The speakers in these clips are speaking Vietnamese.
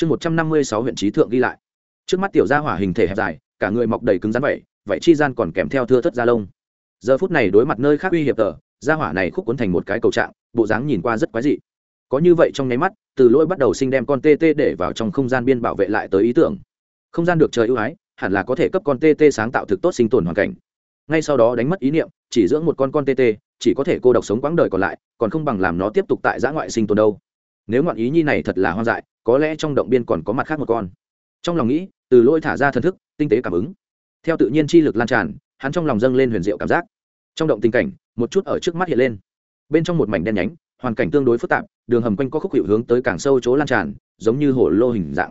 chương một trăm năm mươi sáu huyện trí thượng ghi lại. Trước mắt tiểu gia hỏa hình thể hẹp dài, cả người mọc đầy cứng rắn vậy vậy chi gian còn kèm theo thưa thất da lông. Giờ phút này đối mặt nơi khác uy hiệp tờ, gia hỏa này khúc cuốn thành một cái cầu trạng, bộ dáng nhìn qua rất quái dị. Có như vậy trong nháy mắt, từ lỗi bắt đầu sinh đem con tt để vào trong không gian biên bảo vệ lại tới ý tưởng. Không gian được trời ưu ái, hẳn là có thể cấp con tt sáng tạo thực tốt sinh tồn hoàn cảnh. Ngay sau đó đánh mất ý niệm, chỉ dưỡng một con con tt chỉ có thể cô độc sống quãng đời còn lại, còn không bằng làm nó tiếp tục tại giã ngoại sinh tồn đâu nếu ngọn ý nhi này thật là hoang dại, có lẽ trong động biên còn có mặt khác một con. Trong lòng nghĩ, từ lỗi thả ra thần thức, tinh tế cảm ứng. Theo tự nhiên chi lực lan tràn, hắn trong lòng dâng lên huyền diệu cảm giác. Trong động tình cảnh, một chút ở trước mắt hiện lên. Bên trong một mảnh đen nhánh, hoàn cảnh tương đối phức tạp, đường hầm quanh có khúc hiệu hướng tới càng sâu chỗ lan tràn, giống như hồ lô hình dạng.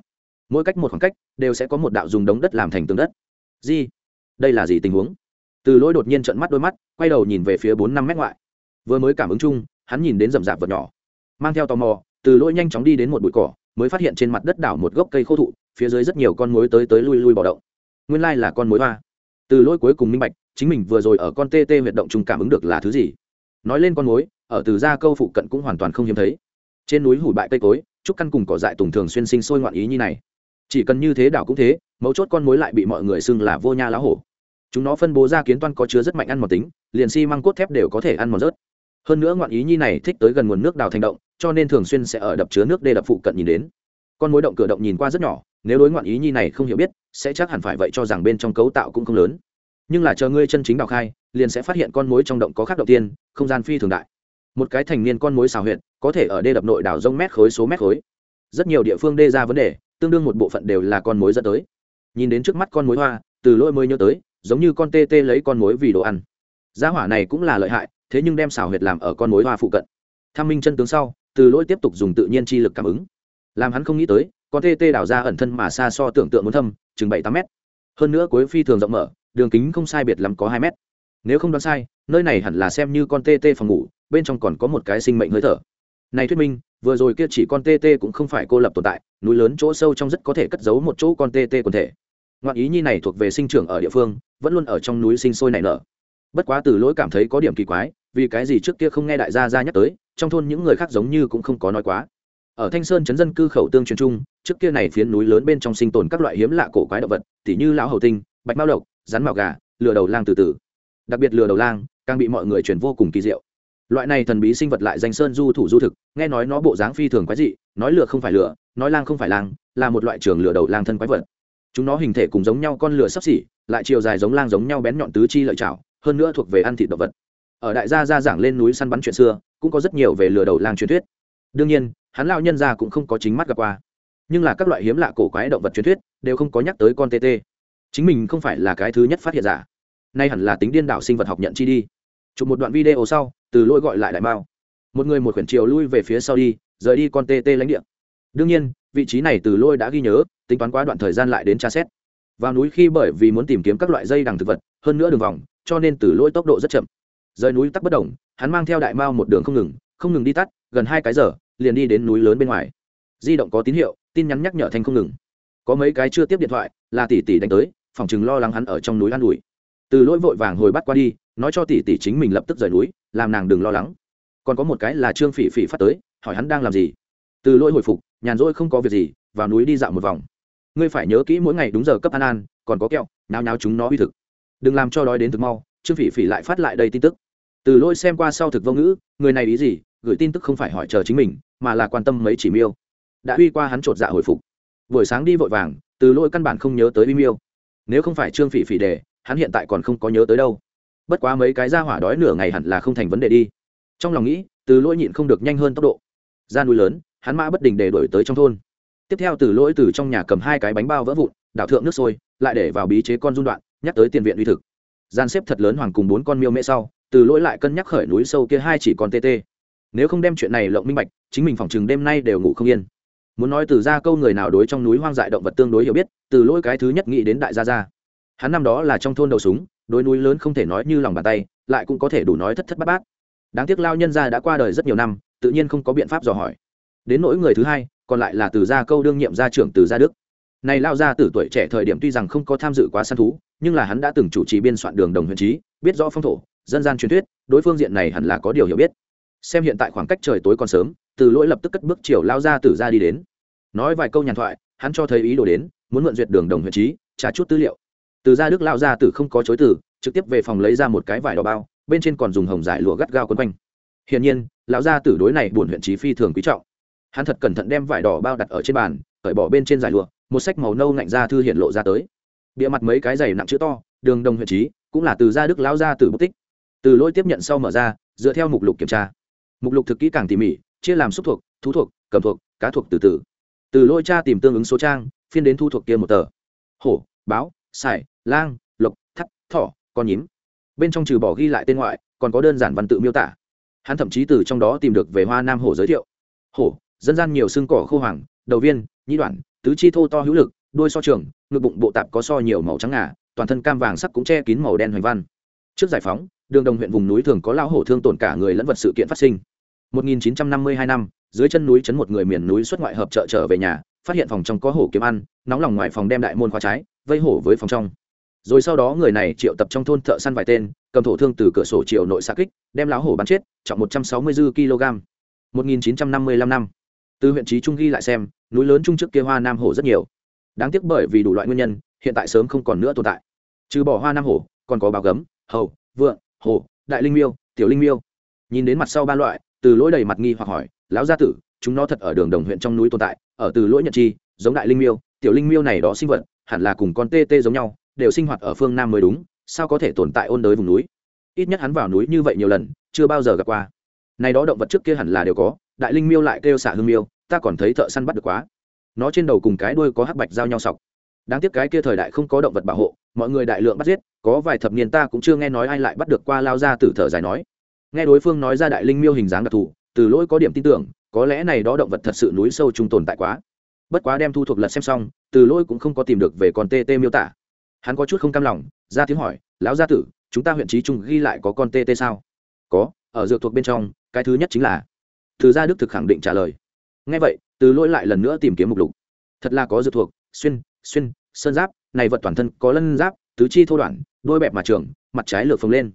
Mỗi cách một khoảng cách, đều sẽ có một đạo dùng đống đất làm thành tường đất. Di đây là gì tình huống? Từ lỗi đột nhiên trận mắt đôi mắt, quay đầu nhìn về phía bốn năm mét ngoại. Vừa mới cảm ứng chung, hắn nhìn đến rậm rạp vật nhỏ. Mang theo tò mò từ lỗi nhanh chóng đi đến một bụi cỏ, mới phát hiện trên mặt đất đảo một gốc cây khô thụ, phía dưới rất nhiều con mối tới tới lui lui bỏ động. Nguyên lai là con mối hoa. Từ lỗi cuối cùng minh bạch, chính mình vừa rồi ở con tê tê huyệt động chung cảm ứng được là thứ gì. Nói lên con mối, ở từ gia câu phụ cận cũng hoàn toàn không hiếm thấy. Trên núi hủ bại cây cối, trúc căn cùng cỏ dại tùng thường xuyên sinh sôi ngoạn ý như này. Chỉ cần như thế đảo cũng thế, mấu chốt con mối lại bị mọi người xưng là vô nha lá hổ. Chúng nó phân bố ra kiến toan có chứa rất mạnh ăn mòn tính, liền xi mang cốt thép đều có thể ăn mòn rớt hơn nữa ngoạn ý nhi này thích tới gần nguồn nước đào thành động, cho nên thường xuyên sẽ ở đập chứa nước đê đập phụ cận nhìn đến. Con mối động cửa động nhìn qua rất nhỏ, nếu đối ngoạn ý nhi này không hiểu biết, sẽ chắc hẳn phải vậy cho rằng bên trong cấu tạo cũng không lớn. Nhưng là chờ ngươi chân chính đào khai, liền sẽ phát hiện con mối trong động có khác đầu tiên, không gian phi thường đại. Một cái thành niên con mối xào huyện có thể ở đê đập nội đảo rông mét khối số mét khối. Rất nhiều địa phương đê ra vấn đề, tương đương một bộ phận đều là con mối dẫn tới. Nhìn đến trước mắt con mối hoa, từ lỗi mới nhớ tới, giống như con tê tê lấy con mối vì đồ ăn. Giá hỏa này cũng là lợi hại thế nhưng đem xào huyệt làm ở con mối hoa phụ cận. Tham minh chân tướng sau, từ lỗi tiếp tục dùng tự nhiên chi lực cảm ứng. Làm hắn không nghĩ tới, con tê tê đảo ra ẩn thân mà xa so tưởng tượng muốn thâm, chừng bảy tám mét. Hơn nữa cuối phi thường rộng mở, đường kính không sai biệt lắm có hai mét. Nếu không đoán sai, nơi này hẳn là xem như con tê tê phòng ngủ, bên trong còn có một cái sinh mệnh hơi thở. Này thuyết minh, vừa rồi kia chỉ con tê tê cũng không phải cô lập tồn tại, núi lớn chỗ sâu trong rất có thể cất giấu một chỗ con tê tê quần thể. Ngoạn ý nhi này thuộc về sinh trưởng ở địa phương, vẫn luôn ở trong núi sinh sôi nảy nở bất quá từ lỗi cảm thấy có điểm kỳ quái, vì cái gì trước kia không nghe đại gia ra nhắc tới, trong thôn những người khác giống như cũng không có nói quá. Ở thanh sơn chấn dân cư khẩu tương truyền trung, trước kia này phiến núi lớn bên trong sinh tồn các loại hiếm lạ cổ quái động vật, tỉ như lão hầu tinh, bạch mao lộc, rắn mạo gà, lừa đầu lang từ từ. Đặc biệt lừa đầu lang, càng bị mọi người truyền vô cùng kỳ diệu. Loại này thần bí sinh vật lại danh sơn du thủ du thực, nghe nói nó bộ dáng phi thường quái dị, nói lừa không phải lừa, nói lang không phải lang, là một loại trường lừa đầu lang thân quái vật. Chúng nó hình thể cùng giống nhau con lừa sắp xỉ, lại chiều dài giống lang giống nhau bén nhọn tứ chi lợi chảo hơn nữa thuộc về ăn thịt động vật. Ở đại gia gia giảng lên núi săn bắn chuyện xưa, cũng có rất nhiều về lừa đầu lang truyền thuyết. Đương nhiên, hắn lão nhân gia cũng không có chính mắt gặp qua. Nhưng là các loại hiếm lạ cổ quái động vật truyền thuyết đều không có nhắc tới con tê chính mình không phải là cái thứ nhất phát hiện giả. Nay hẳn là tính điên đảo sinh vật học nhận chi đi. Chụp một đoạn video sau, từ lỗi gọi lại đại mao. Một người một quyển chiều lui về phía sau đi, rời đi con tê tê lãnh địa. Đương nhiên, vị trí này từ lôi đã ghi nhớ, tính toán quá đoạn thời gian lại đến tra xét. Vào núi khi bởi vì muốn tìm kiếm các loại dây đằng thực vật, hơn nữa đường vòng cho nên từ lỗi tốc độ rất chậm. Rời núi tắc bất động hắn mang theo đại mao một đường không ngừng không ngừng đi tắt, gần hai cái giờ, liền đi đến núi lớn bên ngoài. Di động có tín hiệu, tin nhắn nhắc nhở thanh không ngừng. Có mấy cái chưa tiếp điện thoại, là tỷ tỷ đánh tới, phòng chừng lo lắng hắn ở trong núi an ủi. Từ lỗi vội vàng hồi bắt qua đi, nói cho tỷ tỷ chính mình lập tức rời núi, làm nàng đừng lo lắng. Còn có một cái là trương phỉ phỉ phát tới, hỏi hắn đang làm gì. Từ lỗi hồi phục, nhàn rỗi không có việc gì, vào núi đi dạo một vòng. Ngươi phải nhớ kỹ mỗi ngày đúng giờ cấp an an còn có kẹo nao nháo chúng nó uy thực đừng làm cho đói đến thực mau, trương phỉ phỉ lại phát lại đây tin tức. Từ lỗi xem qua sau thực vô ngữ, người này ý gì, gửi tin tức không phải hỏi chờ chính mình, mà là quan tâm mấy chỉ miêu. Đã uy qua hắn chột dạ hồi phục. Buổi sáng đi vội vàng, từ lỗi căn bản không nhớ tới uy miêu. Nếu không phải trương phỉ phỉ đề hắn hiện tại còn không có nhớ tới đâu. Bất quá mấy cái ra hỏa đói nửa ngày hẳn là không thành vấn đề đi. Trong lòng nghĩ, từ lỗi nhịn không được nhanh hơn tốc độ. Ra núi lớn, hắn mã bất đình để đổi tới trong thôn. Tiếp theo từ lỗi từ trong nhà cầm hai cái bánh bao vỡ vụn, đảo thượng nước sôi, lại để vào bí chế con run đoạn nhắc tới tiền viện uy thực. Gian xếp thật lớn hoàng cùng bốn con miêu mễ sau, từ lỗi lại cân nhắc khởi núi sâu kia hai chỉ còn tê tê. Nếu không đem chuyện này lộng minh bạch, chính mình phòng chừng đêm nay đều ngủ không yên. Muốn nói từ ra câu người nào đối trong núi hoang dại động vật tương đối hiểu biết, từ lỗi cái thứ nhất nghĩ đến đại gia gia. Hắn năm đó là trong thôn đầu súng, đối núi lớn không thể nói như lòng bàn tay, lại cũng có thể đủ nói thất thất bát bát. Đáng tiếc lao nhân gia đã qua đời rất nhiều năm, tự nhiên không có biện pháp dò hỏi. Đến nỗi người thứ hai, còn lại là từ gia câu đương nhiệm gia trưởng từ gia đức này lao gia từ tuổi trẻ thời điểm tuy rằng không có tham dự quá săn thú, nhưng là hắn đã từng chủ trì biên soạn đường đồng huyền trí, biết rõ phong thổ, dân gian truyền thuyết, đối phương diện này hẳn là có điều hiểu biết. Xem hiện tại khoảng cách trời tối còn sớm, từ lỗi lập tức cất bước chiều lao ra từ ra đi đến. Nói vài câu nhàn thoại, hắn cho thấy ý đồ đến, muốn mượn duyệt đường đồng huyền trí trả chút tư liệu. Từ gia đức lao ra từ không có chối từ, trực tiếp về phòng lấy ra một cái vải đỏ bao, bên trên còn dùng hồng dải lụa gắt gao quấn quanh. Hiển nhiên, lão gia tử đối này buồn huyện trí phi thường quý trọng. Hắn thật cẩn thận đem vải đỏ bao đặt ở trên bàn, cởi bỏ bên trên dải lụa một sách màu nâu ngạnh ra thư hiện lộ ra tới. Bịa mặt mấy cái giày nặng chữ to, đường đồng huyện trí, cũng là từ gia đức lão gia tử bút tích. Từ lỗi tiếp nhận sau mở ra, dựa theo mục lục kiểm tra. Mục lục thực kỹ càng tỉ mỉ, chia làm xúc thuộc, thú thuộc, cầm thuộc, cá thuộc từ từ. Từ lỗi cha tìm tương ứng số trang, phiên đến thu thuộc kia một tờ. Hổ, báo, sải, lang, lộc, thắt, thỏ, con nhím. Bên trong trừ bỏ ghi lại tên ngoại, còn có đơn giản văn tự miêu tả. Hắn thậm chí từ trong đó tìm được về hoa nam hổ giới thiệu. Hổ, dân gian nhiều xương cỏ khô hoàng đầu viên, nhĩ đoạn tứ chi thô to hữu lực, đuôi so trường, ngực bụng bộ tạp có so nhiều màu trắng ngà, toàn thân cam vàng sắc cũng che kín màu đen hoành văn. Trước giải phóng, đường đồng huyện vùng núi thường có lão hổ thương tổn cả người lẫn vật sự kiện phát sinh. 1952 năm dưới chân núi chấn một người miền núi xuất ngoại hợp trợ trở về nhà, phát hiện phòng trong có hổ kiếm ăn, nóng lòng ngoài phòng đem đại môn khóa trái, vây hổ với phòng trong. Rồi sau đó người này triệu tập trong thôn thợ săn vài tên, cầm thổ thương từ cửa sổ triệu nội xa kích, đem lão hổ bắn chết, trọng một trăm sáu mươi dư kg một nghìn chín trăm năm mươi lăm năm từ huyện trí trung ghi lại xem, núi lớn trung trước kia hoa nam hổ rất nhiều. Đáng tiếc bởi vì đủ loại nguyên nhân, hiện tại sớm không còn nữa tồn tại. Trừ bỏ hoa nam hổ còn có bào gấm, hầu, vượng hổ đại linh miêu, tiểu linh miêu. Nhìn đến mặt sau ba loại, từ lỗi đầy mặt nghi hoặc hỏi, lão gia tử, chúng nó thật ở đường đồng huyện trong núi tồn tại, ở từ lỗi nhật chi, giống đại linh miêu, tiểu linh miêu này đó sinh vật, hẳn là cùng con tê tê giống nhau, đều sinh hoạt ở phương nam mới đúng, sao có thể tồn tại ôn đới vùng núi? Ít nhất hắn vào núi như vậy nhiều lần, chưa bao giờ gặp qua. Này đó động vật trước kia hẳn là đều có đại linh miêu lại kêu xả hương miêu, ta còn thấy thợ săn bắt được quá. Nó trên đầu cùng cái đuôi có hắc bạch giao nhau sọc. Đáng tiếc cái kia thời đại không có động vật bảo hộ, mọi người đại lượng bắt giết, có vài thập niên ta cũng chưa nghe nói ai lại bắt được qua lao ra từ thở dài nói. Nghe đối phương nói ra đại linh miêu hình dáng đặc thù, từ lỗi có điểm tin tưởng, có lẽ này đó động vật thật sự núi sâu trung tồn tại quá. Bất quá đem thu thuộc lật xem xong, từ lỗi cũng không có tìm được về con tê tê miêu tả. Hắn có chút không cam lòng, ra tiếng hỏi, lão gia tử, chúng ta huyện trí trung ghi lại có con tê tê sao? Có, ở dược thuộc bên trong, cái thứ nhất chính là từ gia đức thực khẳng định trả lời. Ngay vậy, từ lỗi lại lần nữa tìm kiếm mục lục. Thật là có dược thuộc, xuyên xuyên, sơn giáp, này vật toàn thân có lân giáp, tứ chi thô đoạn đôi bẹp mà trường, mặt trái lửa phồng lên.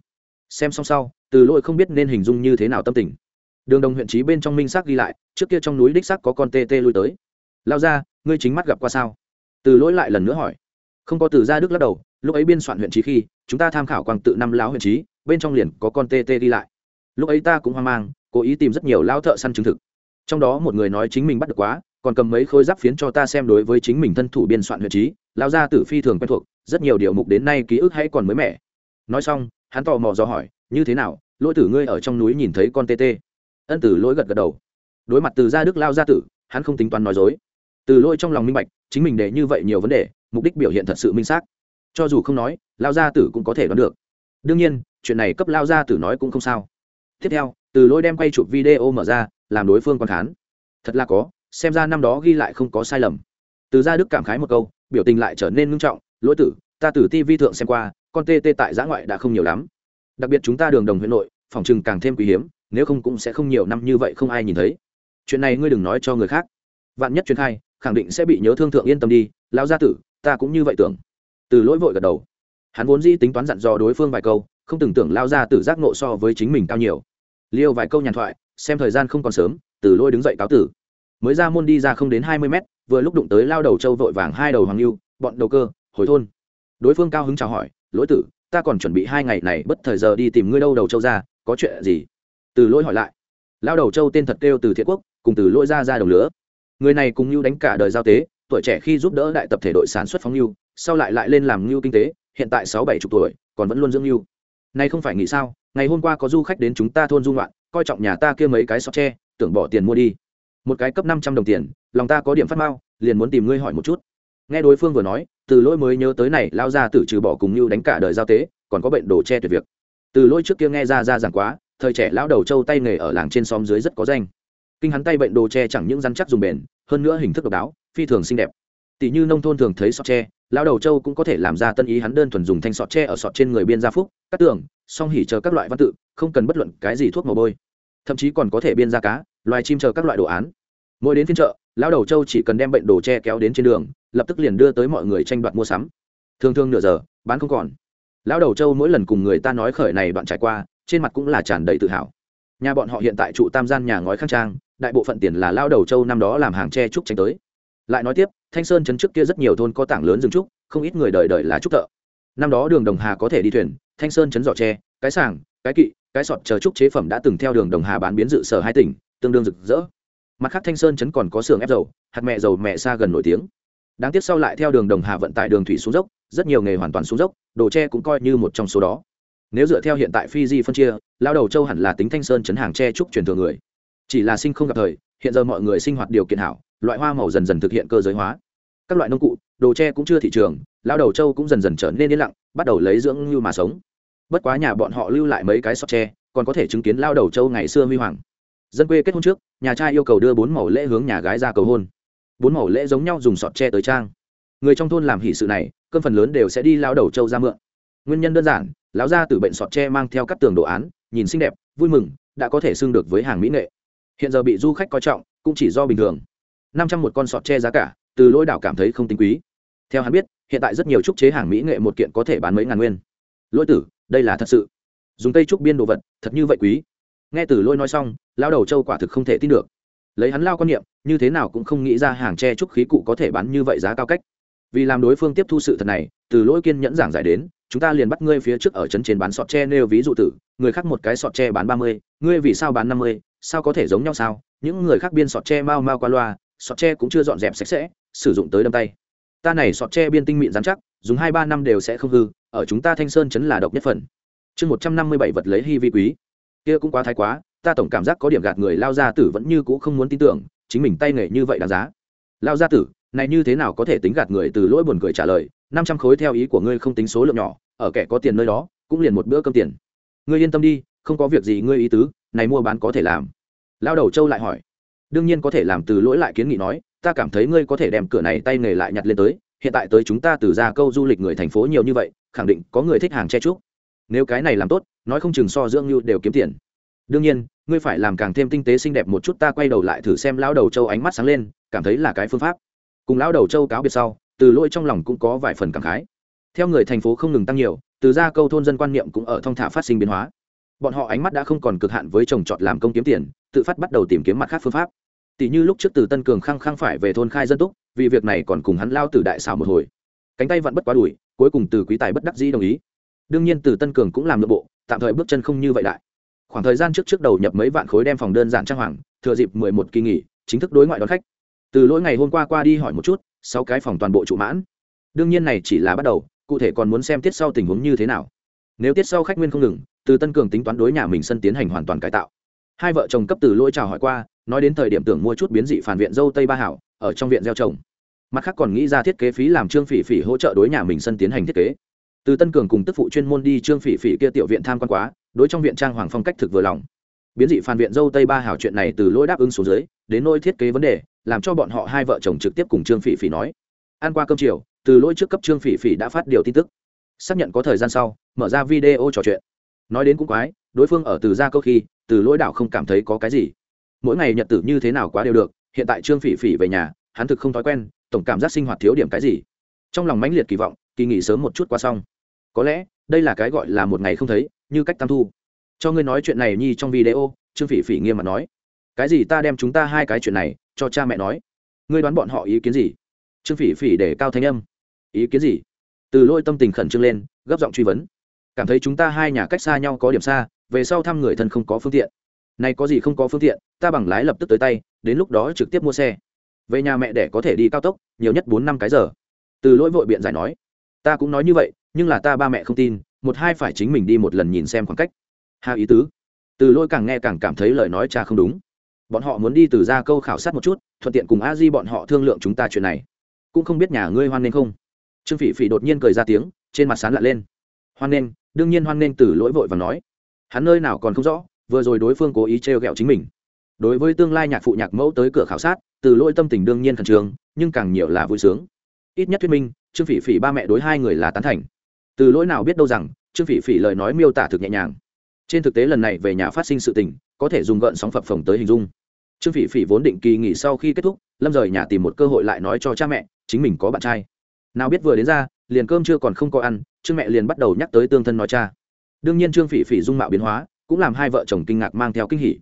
Xem xong sau, từ lỗi không biết nên hình dung như thế nào tâm tình. Đường đồng huyện trí bên trong minh xác ghi lại, trước kia trong núi đích xác có con tê tê lui tới. Lao ra ngươi chính mắt gặp qua sao? Từ lỗi lại lần nữa hỏi. Không có từ gia đức lắc đầu, lúc ấy biên soạn huyện trí khi, chúng ta tham khảo quang tự năm láo huyện trí, bên trong liền có con tê tê đi lại. Lúc ấy ta cũng hoang mang cố ý tìm rất nhiều lao thợ săn chứng thực. Trong đó một người nói chính mình bắt được quá, còn cầm mấy khối giáp phiến cho ta xem đối với chính mình thân thủ biên soạn huyện trí lao gia tử phi thường quen thuộc, rất nhiều điều mục đến nay ký ức hay còn mới mẻ. Nói xong, hắn tò mò do hỏi, như thế nào, lỗi tử ngươi ở trong núi nhìn thấy con tê tê? Ân tử lỗi gật gật đầu. Đối mặt từ gia đức lao gia tử, hắn không tính toán nói dối. Từ lỗi trong lòng minh bạch, chính mình để như vậy nhiều vấn đề, mục đích biểu hiện thật sự minh xác. Cho dù không nói, lao gia tử cũng có thể đoán được. Đương nhiên, chuyện này cấp lao gia tử nói cũng không sao. Tiếp theo từ lỗi đem quay chụp video mở ra, làm đối phương quan khán. Thật là có, xem ra năm đó ghi lại không có sai lầm. Từ gia đức cảm khái một câu, biểu tình lại trở nên ngưng trọng, lỗi tử, ta từ ti vi thượng xem qua, con tê tê tại giã ngoại đã không nhiều lắm. Đặc biệt chúng ta đường đồng huyện nội, phòng chừng càng thêm quý hiếm, nếu không cũng sẽ không nhiều năm như vậy không ai nhìn thấy. Chuyện này ngươi đừng nói cho người khác. Vạn nhất truyền khai, khẳng định sẽ bị nhớ thương thượng yên tâm đi, lão gia tử, ta cũng như vậy tưởng. Từ lỗi vội gật đầu. Hắn vốn dĩ tính toán dặn dò đối phương vài câu, không từng tưởng lao ra tử giác nộ so với chính mình cao nhiều liêu vài câu nhàn thoại, xem thời gian không còn sớm, từ lôi đứng dậy cáo tử. Mới ra môn đi ra không đến hai mươi mét, vừa lúc đụng tới lao đầu châu vội vàng hai đầu hoàng lưu, bọn đầu cơ, hồi thôn. Đối phương cao hứng chào hỏi, lỗi tử, ta còn chuẩn bị hai ngày này bất thời giờ đi tìm ngươi đâu đầu châu ra, có chuyện gì? Từ lỗi hỏi lại. Lao đầu châu tên thật kêu từ thiện quốc, cùng từ lỗi ra ra đồng lứa. Người này cùng lưu đánh cả đời giao tế, tuổi trẻ khi giúp đỡ đại tập thể đội sản xuất phóng lưu, sau lại lại lên làm lưu kinh tế, hiện tại sáu bảy chục tuổi, còn vẫn luôn dưỡng lưu. Nay không phải nghĩ sao? Ngày hôm qua có du khách đến chúng ta thôn dung loạn coi trọng nhà ta kia mấy cái xót tre, tưởng bỏ tiền mua đi. Một cái cấp năm trăm đồng tiền, lòng ta có điểm phát mao liền muốn tìm ngươi hỏi một chút. Nghe đối phương vừa nói, từ lỗi mới nhớ tới này, lao ra tử trừ bỏ cùng như đánh cả đời giao tế, còn có bệnh đồ che tuyệt việc. Từ lỗi trước kia nghe ra ra rằng quá, thời trẻ lão đầu trâu tay nghề ở làng trên xóm dưới rất có danh. Kinh hắn tay bệnh đồ che chẳng những rắn chắc dùng bền, hơn nữa hình thức độc đáo, phi thường xinh đẹp. Tỷ như nông thôn thường thấy xót tre lão đầu châu cũng có thể làm ra tân ý hắn đơn thuần dùng thanh sọt tre ở sọt trên người biên gia phúc cắt tường, song hỉ chờ các loại văn tự, không cần bất luận cái gì thuốc màu bôi. Thậm chí còn có thể biên ra cá, loài chim chờ các loại đồ án. Mỗi đến phiên chợ, lão đầu châu chỉ cần đem bệnh đồ tre kéo đến trên đường, lập tức liền đưa tới mọi người tranh đoạt mua sắm. Thường thường nửa giờ, bán không còn. Lão đầu châu mỗi lần cùng người ta nói khởi này đoạn trải qua, trên mặt cũng là tràn đầy tự hào. Nhà bọn họ hiện tại trụ tam gian nhà ngói khang trang, đại bộ phận tiền là lao đầu châu năm đó làm hàng tre trúc tránh tới lại nói tiếp, thanh sơn chấn trước kia rất nhiều thôn có tảng lớn rừng trúc, không ít người đời đời là trúc thợ. Năm đó đường đồng hà có thể đi thuyền, thanh sơn chấn giỏ tre, cái sàng, cái kỵ, cái sọt chờ trúc chế phẩm đã từng theo đường đồng hà bán biến dự sở hai tỉnh, tương đương rực rỡ. Mặt khác thanh sơn chấn còn có xưởng ép dầu, hạt mẹ dầu mẹ xa gần nổi tiếng. Đáng tiếc sau lại theo đường đồng hà vận tải đường thủy xuống dốc, rất nhiều nghề hoàn toàn xuống dốc, đồ tre cũng coi như một trong số đó. Nếu dựa theo hiện tại Fiji phân chia, lao đầu châu hẳn là tính thanh sơn chấn hàng tre trúc truyền thừa người. Chỉ là sinh không gặp thời, hiện giờ mọi người sinh hoạt điều kiện hảo loại hoa màu dần dần thực hiện cơ giới hóa. Các loại nông cụ, đồ tre cũng chưa thị trường lao đầu châu cũng dần dần trở nên yên lặng, bắt đầu lấy dưỡng như mà sống. Bất quá nhà bọn họ lưu lại mấy cái sọt tre, còn có thể chứng kiến lao đầu châu ngày xưa huy hoàng. Dân quê kết hôn trước, nhà trai yêu cầu đưa bốn màu lễ hướng nhà gái ra cầu hôn. Bốn màu lễ giống nhau dùng sọt tre tới trang. Người trong thôn làm hỷ sự này cơn phần lớn đều sẽ đi lao đầu châu ra mượn. Nguyên nhân đơn giản, lão gia từ bệnh sọt tre mang theo các tường đồ án, nhìn xinh đẹp, vui mừng, đã có thể xưng được với hàng mỹ nghệ. Hiện giờ bị du khách coi trọng, cũng chỉ do bình thường năm trăm một con sọt tre giá cả, từ lỗi đảo cảm thấy không tính quý. Theo hắn biết, hiện tại rất nhiều trúc chế hàng mỹ nghệ một kiện có thể bán mấy ngàn nguyên. Lỗi tử, đây là thật sự. Dùng cây trúc biên đồ vật, thật như vậy quý. Nghe từ lỗi nói xong lao đầu châu quả thực không thể tin được. Lấy hắn lao quan niệm, như thế nào cũng không nghĩ ra hàng tre trúc khí cụ có thể bán như vậy giá cao cách. Vì làm đối phương tiếp thu sự thật này, từ lỗi kiên nhẫn giảng giải đến, chúng ta liền bắt ngươi phía trước ở trấn trên bán sọt tre nêu ví dụ tử, người khác một cái sọt tre bán ba mươi, ngươi vì sao bán năm mươi, sao có thể giống nhau sao? Những người khác biên sọt tre mau mau qua loa sọt tre cũng chưa dọn dẹp sạch sẽ, sử dụng tới đâm tay. Ta này sọt tre biên tinh mịn dán chắc, dùng hai ba năm đều sẽ không hư, ở chúng ta thanh sơn chấn là độc nhất phần. Chương một trăm năm mươi bảy vật lấy hy vi quý. Kia cũng quá thái quá, ta tổng cảm giác có điểm gạt người, lao gia tử vẫn như cũ không muốn tin tưởng, chính mình tay nghề như vậy đáng giá. Lao gia tử, này như thế nào có thể tính gạt người từ lỗi buồn cười trả lời, năm trăm khối theo ý của ngươi không tính số lượng nhỏ, ở kẻ có tiền nơi đó, cũng liền một bữa cơm tiền. Ngươi yên tâm đi, không có việc gì ngươi ý tứ, này mua bán có thể làm. Lao đầu châu lại hỏi đương nhiên có thể làm từ lỗi lại kiến nghị nói, ta cảm thấy ngươi có thể đem cửa này tay nghề lại nhặt lên tới, hiện tại tới chúng ta từ ra câu du lịch người thành phố nhiều như vậy, khẳng định có người thích hàng che chúc. Nếu cái này làm tốt, nói không chừng so dưỡng như đều kiếm tiền. Đương nhiên, ngươi phải làm càng thêm tinh tế xinh đẹp một chút, ta quay đầu lại thử xem lão đầu châu ánh mắt sáng lên, cảm thấy là cái phương pháp. Cùng lão đầu châu cáo biệt sau, từ lỗi trong lòng cũng có vài phần cảm khái. Theo người thành phố không ngừng tăng nhiều, từ ra câu thôn dân quan niệm cũng ở thong thả phát sinh biến hóa. Bọn họ ánh mắt đã không còn cực hạn với trồng trọt làm công kiếm tiền, tự phát bắt đầu tìm kiếm mặt khác phương pháp tỷ như lúc trước từ tân cường khăng khăng phải về thôn khai dân túc, vì việc này còn cùng hắn lao từ đại xào một hồi. Cánh tay vẫn bất quá đuổi cuối cùng từ quý tài bất đắc dĩ đồng ý. Đương nhiên từ tân cường cũng làm nội bộ, tạm thời bước chân không như vậy đại khoảng thời gian trước trước đầu nhập mấy vạn khối đem phòng đơn giản trang hoàng, thừa dịp mười một kỳ nghỉ, chính thức đối ngoại đón khách. Từ lỗi ngày hôm qua qua đi hỏi một chút, sáu cái phòng toàn bộ trụ mãn. Đương nhiên này chỉ là bắt đầu, cụ thể còn muốn xem tiết sau tình huống như thế nào. Nếu tiết sau khách nguyên không ngừng, từ tân cường tính toán đối nhà mình sân tiến hành hoàn toàn cải tạo hai vợ chồng cấp từ lỗi chào hỏi qua, nói đến thời điểm tưởng mua chút biến dị phản viện dâu tây ba hảo, ở trong viện gieo trồng. Mặt khác còn nghĩ ra thiết kế phí làm trương phỉ phỉ hỗ trợ đối nhà mình sân tiến hành thiết kế. Từ tân cường cùng tức phụ chuyên môn đi trương phỉ phỉ kia tiểu viện tham quan quá, đối trong viện trang hoàng phong cách thực vừa lòng. Biến dị phản viện dâu tây ba hảo chuyện này từ lỗi đáp ứng xuống dưới, đến nỗi thiết kế vấn đề, làm cho bọn họ hai vợ chồng trực tiếp cùng trương phỉ phỉ nói. Ăn qua cơm chiều, từ lỗi trước cấp trương phỉ phỉ đã phát điều tin tức. Xác nhận có thời gian sau, mở ra video trò chuyện. Nói đến cũng quái, đối phương ở từ gia câu khi từ lỗi đảo không cảm thấy có cái gì. Mỗi ngày nhật tử như thế nào quá đều được, hiện tại trương phỉ phỉ về nhà, hắn thực không thói quen, tổng cảm giác sinh hoạt thiếu điểm cái gì. Trong lòng mãnh liệt kỳ vọng, kỳ nghỉ sớm một chút qua xong. Có lẽ, đây là cái gọi là một ngày không thấy, như cách tam thu. Cho ngươi nói chuyện này nhi trong video, trương phỉ phỉ nghiêm mặt nói. Cái gì ta đem chúng ta hai cái chuyện này, cho cha mẹ nói. Ngươi đoán bọn họ ý kiến gì? Trương phỉ phỉ để cao thanh âm. Ý kiến gì? Từ lôi tâm tình khẩn trương lên, gấp giọng truy vấn cảm thấy chúng ta hai nhà cách xa nhau có điểm xa, về sau thăm người thân không có phương tiện. Nay có gì không có phương tiện, ta bằng lái lập tức tới tay, đến lúc đó trực tiếp mua xe. Về nhà mẹ để có thể đi cao tốc, nhiều nhất bốn năm cái giờ. Từ lỗi vội biện giải nói, ta cũng nói như vậy, nhưng là ta ba mẹ không tin, một hai phải chính mình đi một lần nhìn xem khoảng cách. Hà ý tứ. Từ lỗi càng nghe càng cảm thấy lời nói cha không đúng. Bọn họ muốn đi từ ra câu khảo sát một chút, thuận tiện cùng a di bọn họ thương lượng chúng ta chuyện này. Cũng không biết nhà ngươi hoan nên không. Trương phỉ phỉ đột nhiên cười ra tiếng, trên mặt sán lạ lên. Hoan nên đương nhiên hoan nghênh từ lỗi vội và nói, hắn nơi nào còn không rõ, vừa rồi đối phương cố ý trêu ghẹo chính mình. Đối với tương lai nhạc phụ nhạc mẫu tới cửa khảo sát, từ lỗi tâm tình đương nhiên khẩn trương, nhưng càng nhiều là vui sướng. Ít nhất thuyết minh, trương phỉ phỉ ba mẹ đối hai người là tán thành. Từ lỗi nào biết đâu rằng, trương phỉ phỉ lời nói miêu tả thực nhẹ nhàng. Trên thực tế lần này về nhà phát sinh sự tình, có thể dùng gợn sóng phập phồng tới hình dung. Trương phỉ phỉ vốn định kỳ nghỉ sau khi kết thúc, lâm rời nhà tìm một cơ hội lại nói cho cha mẹ, chính mình có bạn trai. Nào biết vừa đến ra liền cơm chưa còn không có ăn, trương mẹ liền bắt đầu nhắc tới tương thân nói cha. Đương nhiên trương phỉ phỉ dung mạo biến hóa, cũng làm hai vợ chồng kinh ngạc mang theo kinh hỉ.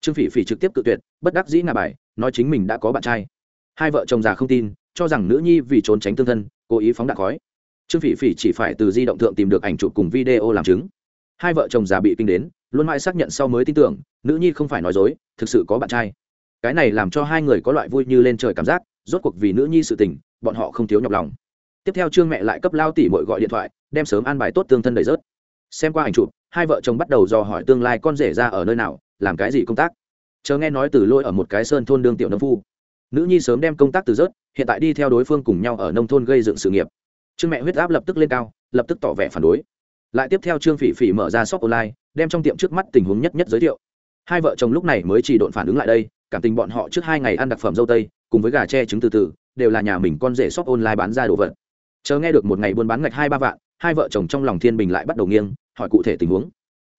Trương phỉ phỉ trực tiếp cự tuyệt, bất đắc dĩ ngà bài, nói chính mình đã có bạn trai. Hai vợ chồng già không tin, cho rằng nữ nhi vì trốn tránh tương thân, cố ý phóng đạn khói. Trương phỉ phỉ chỉ phải từ di động thượng tìm được ảnh chụp cùng video làm chứng. Hai vợ chồng già bị kinh đến, luôn mãi xác nhận sau mới tin tưởng, nữ nhi không phải nói dối, thực sự có bạn trai. Cái này làm cho hai người có loại vui như lên trời cảm giác, rốt cuộc vì nữ nhi sự tình, bọn họ không thiếu nhọc lòng tiếp theo trương mẹ lại cấp lao tỉ mội gọi điện thoại, đem sớm an bài tốt tương thân đầy rớt. Xem qua ảnh chụp, hai vợ chồng bắt đầu dò hỏi tương lai con rể ra ở nơi nào, làm cái gì công tác. Chờ nghe nói từ lôi ở một cái sơn thôn đương tiểu nông phu. Nữ nhi sớm đem công tác từ rớt, hiện tại đi theo đối phương cùng nhau ở nông thôn gây dựng sự nghiệp. Trương mẹ huyết áp lập tức lên cao, lập tức tỏ vẻ phản đối. Lại tiếp theo trương phỉ phỉ mở ra shop online, đem trong tiệm trước mắt tình huống nhất nhất giới thiệu. Hai vợ chồng lúc này mới chỉ độn phản ứng lại đây, cảm tình bọn họ trước hai ngày ăn đặc phẩm dâu tây, cùng với gà tre trứng từ từ, đều là nhà mình con rể shop online bán ra đồ vật chờ nghe được một ngày buôn bán ngạch hai ba vạn, hai vợ chồng trong lòng thiên bình lại bắt đầu nghiêng, hỏi cụ thể tình huống.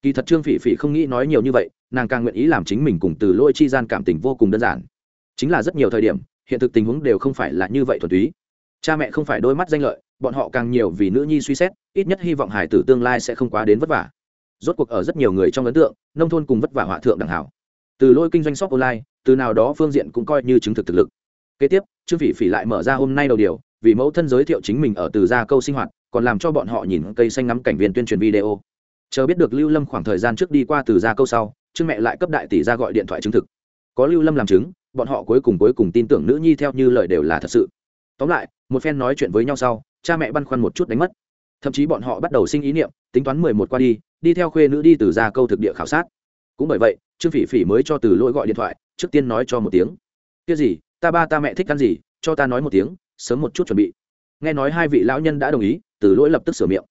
Kỳ thật trương phỉ phỉ không nghĩ nói nhiều như vậy, nàng càng nguyện ý làm chính mình cùng từ lôi chi gian cảm tình vô cùng đơn giản. Chính là rất nhiều thời điểm, hiện thực tình huống đều không phải là như vậy thuần túy. Cha mẹ không phải đôi mắt danh lợi, bọn họ càng nhiều vì nữ nhi suy xét, ít nhất hy vọng hải tử tương lai sẽ không quá đến vất vả. Rốt cuộc ở rất nhiều người trong ấn tượng, nông thôn cùng vất vả họa thượng đẳng hảo. Từ lôi kinh doanh shop online, từ nào đó phương diện cũng coi như chứng thực thực lực. Kế tiếp, trương phỉ phỉ lại mở ra hôm nay đầu điều vì mẫu thân giới thiệu chính mình ở từ gia câu sinh hoạt, còn làm cho bọn họ nhìn cây xanh ngắm cảnh viên tuyên truyền video. Chờ biết được lưu lâm khoảng thời gian trước đi qua từ gia câu sau, trương mẹ lại cấp đại tỷ ra gọi điện thoại chứng thực. Có lưu lâm làm chứng, bọn họ cuối cùng cuối cùng tin tưởng nữ nhi theo như lời đều là thật sự. Tóm lại, một phen nói chuyện với nhau sau, cha mẹ băn khoăn một chút đánh mất. Thậm chí bọn họ bắt đầu sinh ý niệm, tính toán mười một qua đi đi theo khuê nữ đi từ gia câu thực địa khảo sát. Cũng bởi vậy, trương phỉ phỉ mới cho từ lỗi gọi điện thoại, trước tiên nói cho một tiếng. Kia gì, ta ba ta mẹ thích ăn gì, cho ta nói một tiếng sớm một chút chuẩn bị. Nghe nói hai vị lão nhân đã đồng ý, từ lỗi lập tức sửa miệng.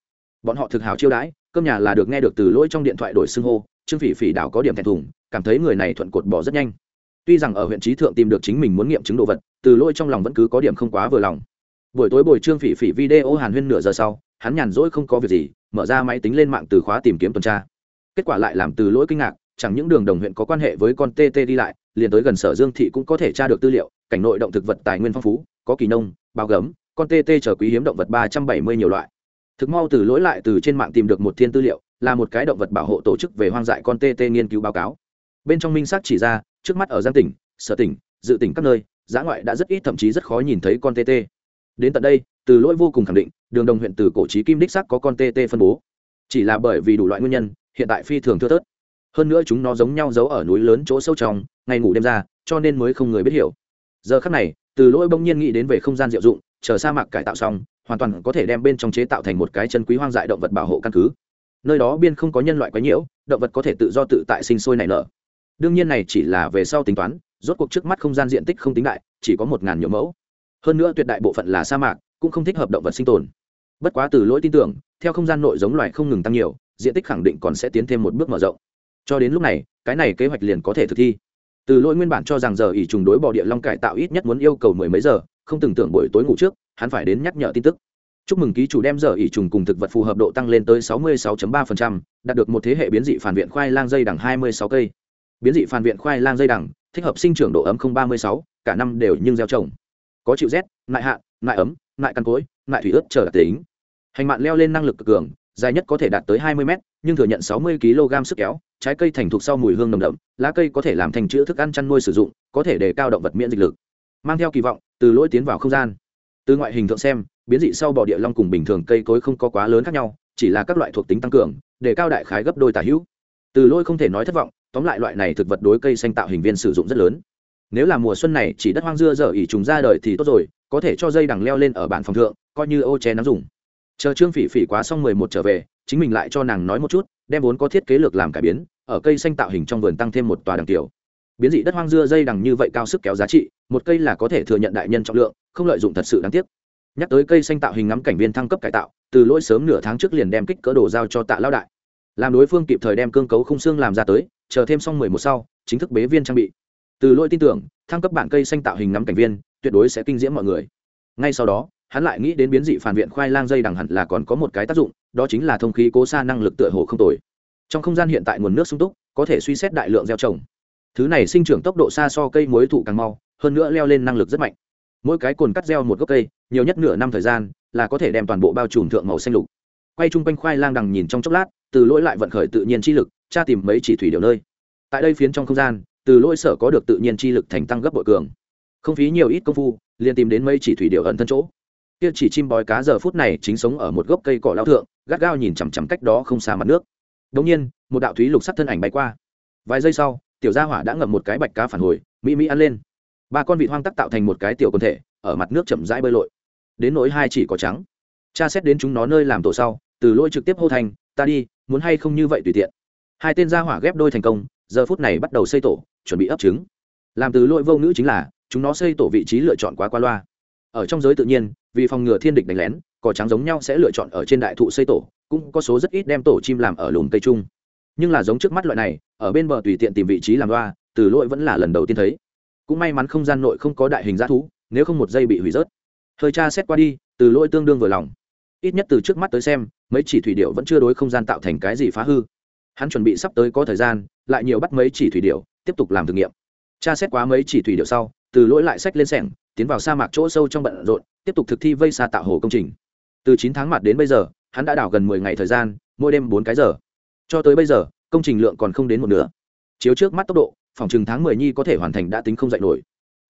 Bọn họ thực hào chiêu đãi, cơm nhà là được nghe được từ lỗi trong điện thoại đổi xưng hô, trương phỉ phỉ đảo có điểm thẹn thùng, cảm thấy người này thuận cột bỏ rất nhanh. Tuy rằng ở huyện trí thượng tìm được chính mình muốn nghiệm chứng đồ vật, từ lỗi trong lòng vẫn cứ có điểm không quá vừa lòng. Buổi tối buổi trương phỉ phỉ video hàn huyên nửa giờ sau, hắn nhàn rỗi không có việc gì, mở ra máy tính lên mạng từ khóa tìm kiếm tuần tra. Kết quả lại làm từ lỗi kinh ngạc, chẳng những đường đồng huyện có quan hệ với con tt đi lại, liền tới gần sở dương thị cũng có thể tra được tư liệu, cảnh nội động thực vật tài nguyên phong phú, có kỳ nông bao gấm, con tê tê chở quý hiếm động vật ba trăm bảy mươi nhiều loại. Thực mau từ lỗi lại từ trên mạng tìm được một thiên tư liệu, là một cái động vật bảo hộ tổ chức về hoang dại con tê tê nghiên cứu báo cáo. Bên trong minh xác chỉ ra, trước mắt ở giang tỉnh, sở tỉnh, dự tỉnh các nơi, giã ngoại đã rất ít thậm chí rất khó nhìn thấy con tê tê. đến tận đây, từ lỗi vô cùng khẳng định, đường đồng huyện từ cổ trí kim đích sắc có con tê tê phân bố. Chỉ là bởi vì đủ loại nguyên nhân, hiện tại phi thường thưa thớt. Hơn nữa chúng nó giống nhau giấu ở núi lớn chỗ sâu trong, ngày ngủ đêm ra, cho nên mới không người biết hiểu giờ khắc này, từ lỗi bỗng nhiên nghĩ đến về không gian diệu dụng, chờ sa mạc cải tạo xong, hoàn toàn có thể đem bên trong chế tạo thành một cái chân quý hoang dại động vật bảo hộ căn cứ. Nơi đó biên không có nhân loại quái nhiễu, động vật có thể tự do tự tại sinh sôi nảy nở. Đương nhiên này chỉ là về sau tính toán, rốt cuộc trước mắt không gian diện tích không tính đại, chỉ có một ngàn nhiều mẫu. Hơn nữa tuyệt đại bộ phận là sa mạc, cũng không thích hợp động vật sinh tồn. Bất quá từ lỗi tin tưởng, theo không gian nội giống loài không ngừng tăng nhiều, diện tích khẳng định còn sẽ tiến thêm một bước mở rộng. Cho đến lúc này, cái này kế hoạch liền có thể thực thi từ lỗi nguyên bản cho rằng giờ ỉ trùng đối bò địa long cải tạo ít nhất muốn yêu cầu mười mấy giờ không từng tưởng buổi tối ngủ trước hắn phải đến nhắc nhở tin tức. Chúc mừng ký chủ đem giờ ỉ trùng cùng thực vật phù hợp độ tăng lên tới 66.3%, đạt được một thế hệ biến dị phản viện khoai lang dây đằng 26 cây. Biến dị phản viện khoai lang dây đằng thích hợp sinh trưởng độ ấm 036, cả năm đều nhưng gieo trồng. Có chịu rét nại hạn nại ấm nại căn cối nại thủy ướt trở đặc tính. Hành mạn leo lên năng lực cực cường dài nhất có thể đạt tới 20 m nhưng thừa nhận 60 kg sức kéo, trái cây thành thục sau mùi hương nồng đậm, lá cây có thể làm thành chữa thức ăn chăn nuôi sử dụng, có thể đề cao động vật miễn dịch lực. Mang theo kỳ vọng, từ lỗi tiến vào không gian. Từ ngoại hình thượng xem, biến dị sau bò địa long cùng bình thường cây cối không có quá lớn khác nhau, chỉ là các loại thuộc tính tăng cường, để cao đại khái gấp đôi tả hữu. Từ lỗi không thể nói thất vọng, tóm lại loại này thực vật đối cây xanh tạo hình viên sử dụng rất lớn. Nếu là mùa xuân này chỉ đất hoang dưa dở ỉ trùng ra đời thì tốt rồi, có thể cho dây đằng leo lên ở bản phòng thượng, coi như ô che nắng dùng. Chờ trương phỉ phỉ quá xong mười một trở về chính mình lại cho nàng nói một chút, đem vốn có thiết kế lược làm cải biến, ở cây xanh tạo hình trong vườn tăng thêm một tòa đằng tiểu. Biến dị đất hoang dưa dây đằng như vậy cao sức kéo giá trị, một cây là có thể thừa nhận đại nhân trọng lượng, không lợi dụng thật sự đáng tiếc. Nhắc tới cây xanh tạo hình ngắm cảnh viên thăng cấp cải tạo, từ lỗi sớm nửa tháng trước liền đem kích cỡ đồ giao cho tạ lao đại. Làm đối phương kịp thời đem cương cấu khung xương làm ra tới, chờ thêm xong mười một sau, chính thức bế viên trang bị. Từ lỗi tin tưởng, thăng cấp bản cây xanh tạo hình ngắm cảnh viên, tuyệt đối sẽ kinh diễm mọi người. Ngay sau đó, hắn lại nghĩ đến biến dị phản viện khoai lang dây đằng hẳn là còn có một cái tác dụng đó chính là thông khí cố xa năng lực tựa hồ không tồi. Trong không gian hiện tại nguồn nước sung túc, có thể suy xét đại lượng gieo trồng. Thứ này sinh trưởng tốc độ xa so cây muối thụ càng mau, hơn nữa leo lên năng lực rất mạnh. Mỗi cái cồn cắt gieo một gốc cây, nhiều nhất nửa năm thời gian, là có thể đem toàn bộ bao trùm thượng màu xanh lục. Quay chung quanh khoai lang đằng nhìn trong chốc lát, từ lỗi lại vận khởi tự nhiên chi lực, tra tìm mấy chỉ thủy điều nơi. Tại đây phiến trong không gian, từ lỗi sở có được tự nhiên chi lực thành tăng gấp bội cường. Không phí nhiều ít công phu, liền tìm đến mấy chỉ thủy điều ẩn thân chỗ. Kia chỉ chim bói cá giờ phút này chính sống ở một gốc cây cỏ lao thượng gắt gao nhìn chằm chằm cách đó không xa mặt nước. Đống nhiên, một đạo thúy lục sắc thân ảnh bay qua. Vài giây sau, tiểu gia hỏa đã ngậm một cái bạch cá phản hồi, mỹ mỹ ăn lên. Ba con vịt hoang tắc tạo thành một cái tiểu quần thể, ở mặt nước chậm rãi bơi lội. Đến nỗi hai chỉ có trắng. Cha xét đến chúng nó nơi làm tổ sau, từ lôi trực tiếp hô thành, ta đi, muốn hay không như vậy tùy tiện. Hai tên gia hỏa ghép đôi thành công, giờ phút này bắt đầu xây tổ, chuẩn bị ấp trứng. Làm từ lôi vô ngữ chính là, chúng nó xây tổ vị trí lựa chọn quá qua loa. Ở trong giới tự nhiên, vì phòng ngừa thiên địch đánh lén cỏ trắng giống nhau sẽ lựa chọn ở trên đại thụ xây tổ, cũng có số rất ít đem tổ chim làm ở lùm cây chung. Nhưng là giống trước mắt loại này, ở bên bờ tùy tiện tìm vị trí làm loa, từ lỗi vẫn là lần đầu tiên thấy. Cũng may mắn không gian nội không có đại hình g thú, nếu không một giây bị hủy rớt. Thời cha xét qua đi, từ lỗi tương đương vừa lòng. Ít nhất từ trước mắt tới xem, mấy chỉ thủy điệu vẫn chưa đối không gian tạo thành cái gì phá hư. Hắn chuẩn bị sắp tới có thời gian, lại nhiều bắt mấy chỉ thủy điệu tiếp tục làm thử nghiệm. Tra xét quá mấy chỉ thủy điệu sau, từ lỗi lại sách lên sẻng, tiến vào sa mạc chỗ sâu trong bận rộn, tiếp tục thực thi vây xa tạo hồ công trình từ chín tháng mặt đến bây giờ, hắn đã đảo gần mười ngày thời gian, mỗi đêm bốn cái giờ. Cho tới bây giờ, công trình lượng còn không đến một nửa. Chiếu trước mắt tốc độ, phòng chừng tháng mười nhi có thể hoàn thành đã tính không dạy nổi.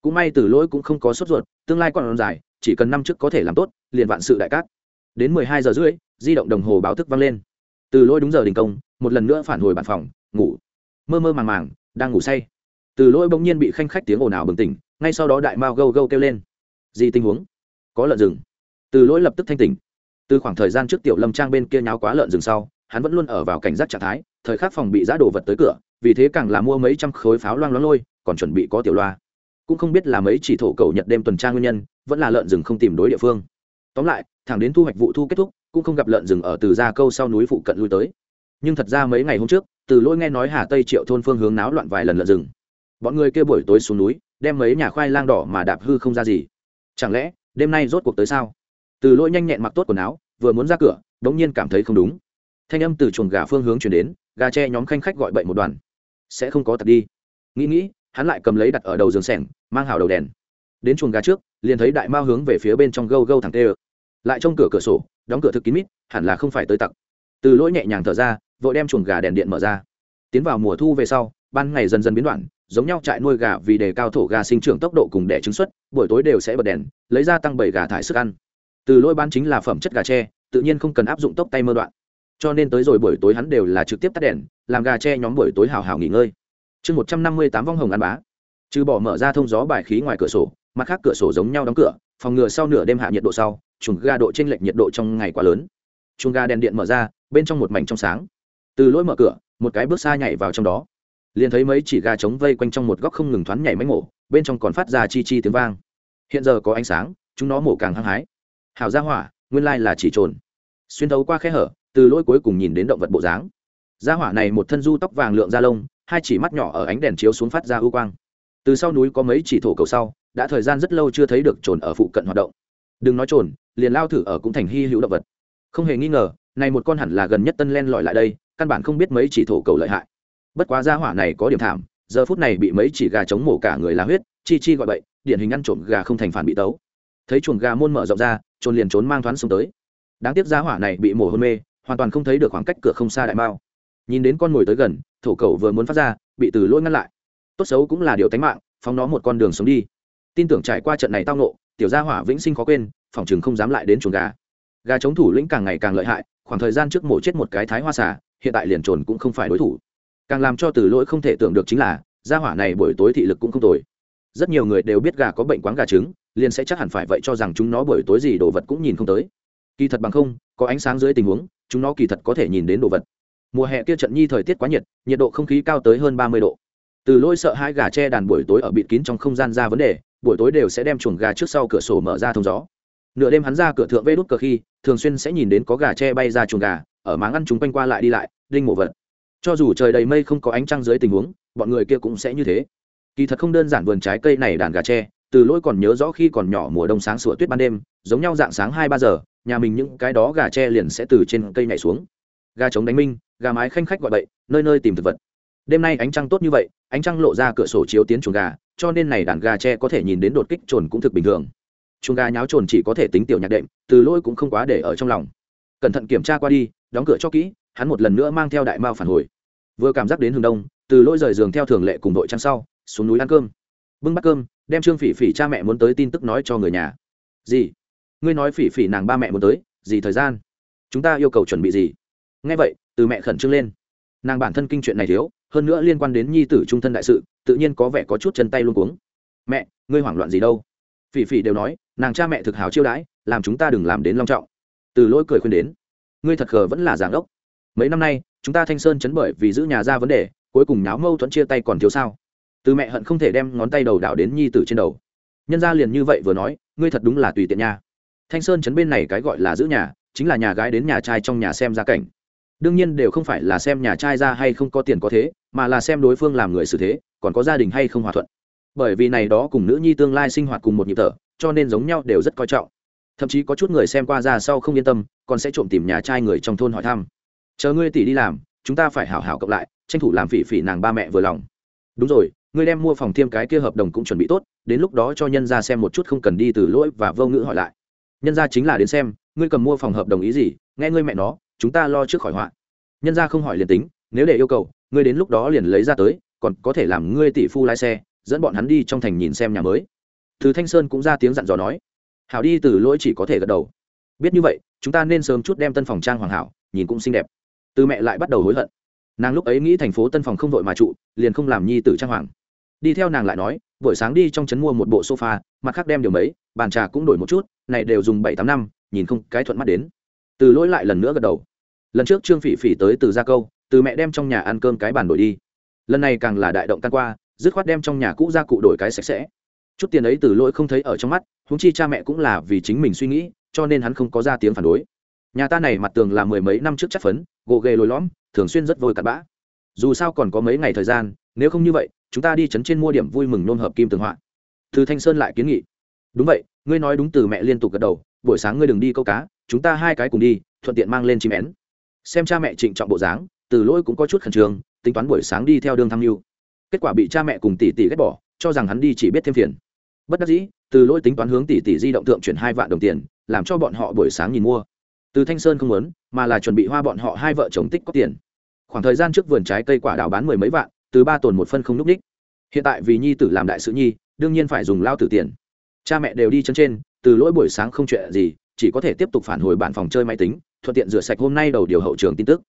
Cũng may từ lỗi cũng không có sốt ruột, tương lai còn dài, chỉ cần năm trước có thể làm tốt, liền vạn sự đại cát. Đến mười hai giờ rưỡi, di động đồng hồ báo thức vang lên. Từ lỗi đúng giờ đình công, một lần nữa phản hồi bàn phòng, ngủ. Mơ mơ màng màng, đang ngủ say. Từ lỗi bỗng nhiên bị khanh khách tiếng ồn ào bừng tỉnh, ngay sau đó đại mao gâu gâu kêu lên. Gì tình huống? Có lợn rừng? Từ lỗi lập tức thanh tỉnh. Từ khoảng thời gian trước tiểu lâm trang bên kia nháo quá lợn rừng sau, hắn vẫn luôn ở vào cảnh giác trạng thái, thời khắc phòng bị giã đồ vật tới cửa, vì thế càng là mua mấy trăm khối pháo loang loang lôi, còn chuẩn bị có tiểu loa. Cũng không biết là mấy chỉ thổ cầu nhật đêm tuần tra nguyên nhân, vẫn là lợn rừng không tìm đối địa phương. Tóm lại, thẳng đến thu hoạch vụ thu kết thúc, cũng không gặp lợn rừng ở từ ra câu sau núi phụ cận lui tới. Nhưng thật ra mấy ngày hôm trước, từ lỗi nghe nói hà tây triệu thôn phương hướng náo loạn vài lần lợn rừng. Bọn người kia buổi tối xuống núi, đem mấy nhà khoai lang đỏ mà đạp hư không ra gì. Chẳng lẽ, đêm nay rốt cuộc tới sao? Từ lỗi nhanh nhẹn mặc tốt quần áo, vừa muốn ra cửa đ ỗ n g nhiên cảm thấy không đúng. Thanh âm từ chuồng gà phương hướng chuyển đến, gà tre nhóm khanh khách gọi bậy một đoàn. Sẽ không có tật đi. Nghĩ nghĩ, hắn lại cầm lấy đặt ở đầu giường sẻng, mang hào đầu đèn. Đến chuồng gà trước, liền thấy đại mao hướng về phía bên trong gâu gâu thẳng tê ơ. Lại trong cửa cửa sổ, đóng cửa thực kín mít, hẳn là không phải tới tặc. Từ lỗi nhẹ nhàng thở ra, vội đem chuồng gà đèn điện mở ra. Tiến vào mùa thu về sau, ban ngày dần dần biến đoạn, giống nhau trại nuôi gà vì đề cao thổ gà sinh trưởng tốc độ cùng đẻ trứng xuất, buổi tối đều sẽ bật đèn, lấy ra tăng bảy gà thải sức ăn từ lỗi bán chính là phẩm chất gà tre, tự nhiên không cần áp dụng tốc tay mơ đoạn. Cho nên tới rồi buổi tối hắn đều là trực tiếp tắt đèn, làm gà tre nhóm buổi tối hào hào nghỉ ngơi. Chương một trăm năm mươi tám vong hồng ăn bá. Trừ bỏ mở ra thông gió bài khí ngoài cửa sổ, mặt khác cửa sổ giống nhau đóng cửa, phòng ngừa sau nửa đêm hạ nhiệt độ sau, chuồng gà độ t r ê n lệch nhiệt độ trong ngày quá lớn. Chuồng gà đèn điện mở ra, bên trong một mảnh trong sáng. Từ lỗi mở cửa, một cái bước xa nhảy vào trong đó. Liền thấy mấy chỉ gà trống vây quanh trong một góc không ngừng thoáng nhảy máy mổ, bên trong còn phát ra chi chi tiếng vang. Hiện giờ có ánh sáng, chúng nó mổ càng hăng hái hào ra hỏa, nguyên lai là chỉ trồn. Xuyên thấu qua khe hở, từ lỗi cuối cùng nhìn đến động vật bộ dáng. Ra hỏa này một thân du tóc vàng lượng da lông, hai chỉ mắt nhỏ ở ánh đèn chiếu xuống phát ra ưu quang. Từ sau núi có mấy chỉ thổ cầu sau, đã thời gian rất lâu chưa thấy được trồn ở phụ cận hoạt động. Đừng nói trồn, liền lao thử ở cũng thành hy hữu động vật. Không hề nghi ngờ, này một con hẳn là gần nhất tân len lỏi lại đây, căn bản không biết mấy chỉ thổ cầu lợi hại. Bất quá gia hỏa này có điểm thảm, giờ phút này bị mấy chỉ gà chống mổ cả người là huyết, chi chi gọi bậy, điển hình ăn trộm gà không thành phản bị tấu thấy chuồng gà môn mở rộng ra, trồn liền trốn mang thoáng xuống tới. Đáng tiếc gia hỏa này bị mổ hôn mê, hoàn toàn không thấy được khoảng cách cửa không xa đại mao. Nhìn đến con mồi tới gần, thổ cầu vừa muốn phát ra, bị từ lỗi ngăn lại. Tốt xấu cũng là điều tánh mạng, phóng nó một con đường sống đi. Tin tưởng trải qua trận này tao nộ tiểu gia hỏa vĩnh sinh khó quên phòng chừng không dám lại đến chuồng gà. Gà chống thủ lĩnh càng ngày càng lợi hại, khoảng thời gian trước mổ chết một cái thái hoa xả hiện tại liền trồn cũng không phải đối thủ. Càng làm cho từ lỗi không thể tưởng được chính là, gia hỏa này buổi tối thị lực cũng không tồi. Rất nhiều người đều biết gà có bệnh quáng gà trứng liền sẽ chắc hẳn phải vậy cho rằng chúng nó buổi tối gì đồ vật cũng nhìn không tới. Kỳ thật bằng không, có ánh sáng dưới tình huống, chúng nó kỳ thật có thể nhìn đến đồ vật. Mùa hè kia trận nhi thời tiết quá nhiệt nhiệt độ không khí cao tới hơn ba mươi độ. Từ lỗi sợ hai gà tre đàn buổi tối ở bịt kín trong không gian ra vấn đề, buổi tối đều sẽ đem chuồng gà trước sau cửa sổ mở ra thông gió. Nửa đêm hắn ra cửa thượng vê đút cờ khi, thường xuyên sẽ nhìn đến có gà tre bay ra chuồng gà, ở máng ăn chúng quanh qua lại đi lại, đinh mổ vật. Cho dù trời đầy mây không có ánh trăng dưới tình huống, bọn người kia cũng sẽ như thế. Kỳ thật không đơn giản vườn trái cây này đàn gà tre từ lỗi còn nhớ rõ khi còn nhỏ mùa đông sáng sủa tuyết ban đêm, giống nhau dạng sáng hai ba giờ, nhà mình những cái đó gà tre liền sẽ từ trên cây nhảy xuống. Gà trống đánh minh, gà mái khanh khách gọi bậy, nơi nơi tìm thực vật. Đêm nay ánh trăng tốt như vậy, ánh trăng lộ ra cửa sổ chiếu tiến chuồng gà, cho nên này đàn gà tre có thể nhìn đến đột kích trồn cũng thực bình thường. Chuồng gà nháo trồn chỉ có thể tính tiểu nhạc đệm, từ lỗi cũng không quá để ở trong lòng. Cẩn thận kiểm tra qua đi, đóng cửa cho kỹ, hắn một lần nữa mang theo đại mao phản hồi. Vừa cảm giác đến hướng đông, từ lỗi rời giường theo thường lệ cùng đội trăng sau, xuống núi ăn cơm. Bưng bát cơm đem trương phỉ phỉ cha mẹ muốn tới tin tức nói cho người nhà. Gì? Ngươi nói phỉ phỉ nàng ba mẹ muốn tới, gì thời gian? Chúng ta yêu cầu chuẩn bị gì? Nghe vậy, từ mẹ khẩn trương lên. Nàng bản thân kinh chuyện này thiếu, hơn nữa liên quan đến nhi tử trung thân đại sự, tự nhiên có vẻ có chút chân tay luôn cuống. Mẹ, ngươi hoảng loạn gì đâu? Phỉ phỉ đều nói, nàng cha mẹ thực hào chiêu đãi, làm chúng ta đừng làm đến long trọng. Từ lỗi cười khuyên đến, ngươi thật khờ vẫn là giảng ốc mấy năm nay, chúng ta thanh sơn chấn bởi vì giữ nhà ra vấn đề, cuối cùng nháo mâu thuẫn chia tay còn thiếu sao? Từ mẹ hận không thể đem ngón tay đầu đảo đến nhi tử trên đầu. Nhân ra liền như vậy vừa nói, ngươi thật đúng là tùy tiện nha. Thanh sơn chấn bên này cái gọi là giữ nhà, chính là nhà gái đến nhà trai trong nhà xem gia cảnh. Đương nhiên đều không phải là xem nhà trai ra hay không có tiền có thế, mà là xem đối phương làm người xử thế, còn có gia đình hay không hòa thuận. Bởi vì này đó cùng nữ nhi tương lai sinh hoạt cùng một nhịp thở, cho nên giống nhau đều rất coi trọng. Thậm chí có chút người xem qua ra sau không yên tâm, còn sẽ trộm tìm nhà trai người trong thôn hỏi thăm. Chờ ngươi tỷ đi làm, chúng ta phải hảo hảo cộng lại, tranh thủ làm phỉ phỉ nàng ba mẹ vừa lòng. Đúng rồi ngươi đem mua phòng thiêm cái kia hợp đồng cũng chuẩn bị tốt, đến lúc đó cho nhân ra xem một chút không cần đi từ lỗi và vô ngữ hỏi lại. Nhân ra chính là đến xem, ngươi cầm mua phòng hợp đồng ý gì, nghe ngươi mẹ nó, chúng ta lo trước khỏi họa. Nhân ra không hỏi liền tính, nếu để yêu cầu, ngươi đến lúc đó liền lấy ra tới, còn có thể làm ngươi tỷ phu lái xe, dẫn bọn hắn đi trong thành nhìn xem nhà mới. Từ thanh sơn cũng ra tiếng dặn dò nói. Hảo đi từ lỗi chỉ có thể gật đầu. Biết như vậy, chúng ta nên sớm chút đem tân phòng trang hoàng hảo, nhìn cũng xinh đẹp. Từ mẹ lại bắt đầu hối hận. Nàng lúc ấy nghĩ thành phố tân phòng không vội mà trụ, liền không làm nhi tử trang hoàng đi theo nàng lại nói, buổi sáng đi trong trấn mua một bộ sofa, mặt khác đem điều mấy, bàn trà cũng đổi một chút, này đều dùng bảy tám năm, nhìn không, cái thuận mắt đến. Từ lỗi lại lần nữa gật đầu. Lần trước trương phỉ phỉ tới từ gia câu, từ mẹ đem trong nhà ăn cơm cái bàn đổi đi. Lần này càng là đại động tan qua, dứt khoát đem trong nhà cũ gia cụ đổi cái sạch sẽ. Chút tiền ấy từ lỗi không thấy ở trong mắt húng chi cha mẹ cũng là vì chính mình suy nghĩ, cho nên hắn không có ra tiếng phản đối. Nhà ta này mặt tường là mười mấy năm trước chắc phấn gỗ ghề lồi lõm, thường xuyên rất vôi cặn bã. Dù sao còn có mấy ngày thời gian nếu không như vậy, chúng ta đi chấn trên mua điểm vui mừng nôn hợp kim tường họa. Từ thanh sơn lại kiến nghị. Đúng vậy, ngươi nói đúng từ mẹ liên tục gật đầu, buổi sáng ngươi đừng đi câu cá, chúng ta hai cái cùng đi, thuận tiện mang lên chim én. Xem cha mẹ trịnh trọng bộ dáng, từ lỗi cũng có chút khẩn trương, tính toán buổi sáng đi theo đường tham mưu. Kết quả bị cha mẹ cùng tỷ tỷ ghét bỏ, cho rằng hắn đi chỉ biết thêm phiền. Bất đắc dĩ, từ lỗi tính toán hướng tỷ tỷ di động thượng chuyển hai vạn đồng tiền, làm cho bọn họ buổi sáng nhìn mua. Từ thanh sơn không muốn, mà là chuẩn bị hoa bọn họ hai vợ chồng tích có tiền. Khoảng thời gian trước vườn trái cây quả đào bán mười mấy vạn từ ba tuần một phân không núp ních. Hiện tại vì nhi tử làm đại sự nhi, đương nhiên phải dùng lao tử tiền. Cha mẹ đều đi chân trên, từ lỗi buổi sáng không chuyện gì, chỉ có thể tiếp tục phản hồi bản phòng chơi máy tính, thuận tiện rửa sạch hôm nay đầu điều hậu trường tin tức.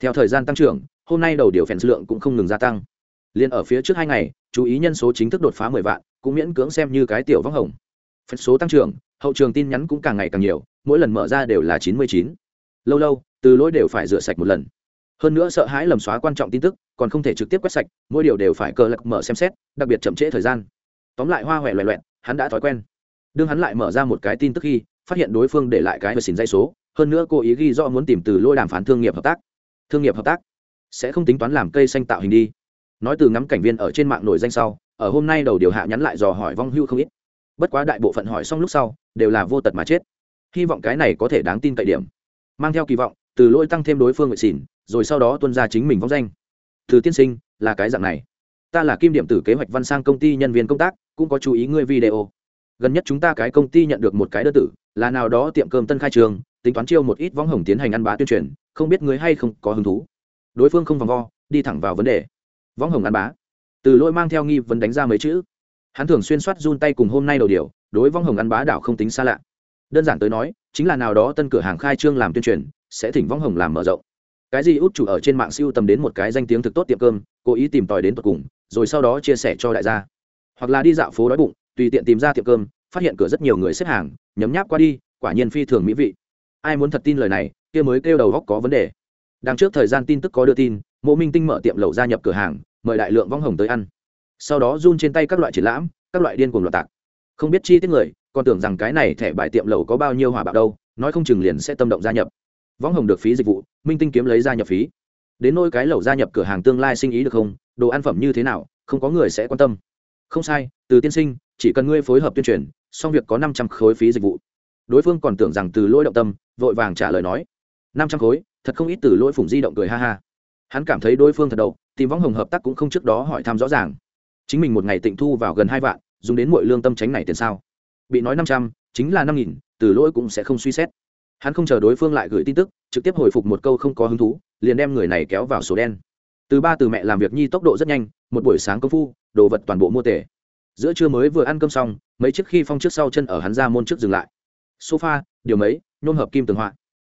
Theo thời gian tăng trưởng, hôm nay đầu điều phèn lượng cũng không ngừng gia tăng. Liên ở phía trước hai ngày, chú ý nhân số chính thức đột phá mười vạn, cũng miễn cưỡng xem như cái tiểu vắng hồng. Phần số tăng trưởng, hậu trường tin nhắn cũng càng ngày càng nhiều, mỗi lần mở ra đều là chín mươi chín. Lâu lâu, từ lỗi đều phải rửa sạch một lần hơn nữa sợ hãi lầm xóa quan trọng tin tức, còn không thể trực tiếp quét sạch, mỗi điều đều phải cờ lạc mở xem xét, đặc biệt chậm trễ thời gian. Tóm lại hoa huệ loẹ loẹn hắn đã thói quen. Đương hắn lại mở ra một cái tin tức khi, phát hiện đối phương để lại cái và xỉn dây số, hơn nữa cô ý ghi rõ muốn tìm từ lôi đàm phán thương nghiệp hợp tác. Thương nghiệp hợp tác? Sẽ không tính toán làm cây xanh tạo hình đi. Nói từ ngắm cảnh viên ở trên mạng nổi danh sau, ở hôm nay đầu điều hạ nhắn lại dò hỏi vong hưu không ít. Bất quá đại bộ phận hỏi xong lúc sau, đều là vô tật mà chết. Hy vọng cái này có thể đáng tin cậy điểm. Mang theo kỳ vọng, từ lôi tăng thêm đối phương vệ xỉn rồi sau đó tuân ra chính mình vóc danh. Từ tiên sinh, là cái dạng này. Ta là kim điểm tử kế hoạch văn sang công ty nhân viên công tác, cũng có chú ý ngươi video. Gần nhất chúng ta cái công ty nhận được một cái đơn tử, là nào đó tiệm cơm tân khai trường, tính toán chiêu một ít võng hồng tiến hành ăn bá tuyên truyền, không biết ngươi hay không có hứng thú. Đối phương không vòng vo, đi thẳng vào vấn đề. Võng hồng ăn bá. Từ lỗi mang theo nghi vấn đánh ra mấy chữ. Hắn thường xuyên soát run tay cùng hôm nay đầu điều, đối võng hồng ăn bá đảo không tính xa lạ. Đơn giản tới nói, chính là nào đó tân cửa hàng khai trương làm tuyên truyền, sẽ thỉnh võng hồng làm mở rộng cái gì út chủ ở trên mạng siêu tầm đến một cái danh tiếng thực tốt tiệm cơm, cố ý tìm tòi đến tận cùng, rồi sau đó chia sẻ cho đại gia. Hoặc là đi dạo phố đói bụng, tùy tiện tìm ra tiệm cơm, phát hiện cửa rất nhiều người xếp hàng, nhấm nháp qua đi, quả nhiên phi thường mỹ vị. Ai muốn thật tin lời này, kia mới kêu đầu góc có vấn đề. Đằng trước thời gian tin tức có đưa tin, mộ minh tinh mở tiệm lẩu gia nhập cửa hàng, mời đại lượng vong hồng tới ăn. Sau đó run trên tay các loại triển lãm, các loại điên cuồng loạt tạc. Không biết chi tiết người, còn tưởng rằng cái này thẻ bài tiệm lẩu có bao nhiêu hỏa bạo đâu, nói không chừng liền sẽ tâm động gia nhập võng hồng được phí dịch vụ, minh tinh kiếm lấy gia nhập phí. Đến nôi cái lẩu gia nhập cửa hàng tương lai sinh ý được không? Đồ ăn phẩm như thế nào? Không có người sẽ quan tâm. Không sai, từ tiên sinh, chỉ cần ngươi phối hợp tuyên truyền, xong việc có năm trăm khối phí dịch vụ. Đối phương còn tưởng rằng từ lỗi động tâm, vội vàng trả lời nói. Năm trăm khối, thật không ít từ lỗi phủng di động cười ha ha. Hắn cảm thấy đối phương thật đầu tìm võng hồng hợp tác cũng không trước đó hỏi thăm rõ ràng. Chính mình một ngày tịnh thu vào gần hai vạn, dùng đến mọi lương tâm tránh này tiền sao? Bị nói năm trăm, chính là năm nghìn, từ lỗi cũng sẽ không suy xét hắn không chờ đối phương lại gửi tin tức, trực tiếp hồi phục một câu không có hứng thú, liền đem người này kéo vào số đen. Từ ba từ mẹ làm việc nhi tốc độ rất nhanh, một buổi sáng công phu, đồ vật toàn bộ mua tể. Giữa trưa mới vừa ăn cơm xong, mấy chiếc khi phong trước sau chân ở hắn ra môn trước dừng lại. Sofa, điều mấy nhôm hợp kim tường họa.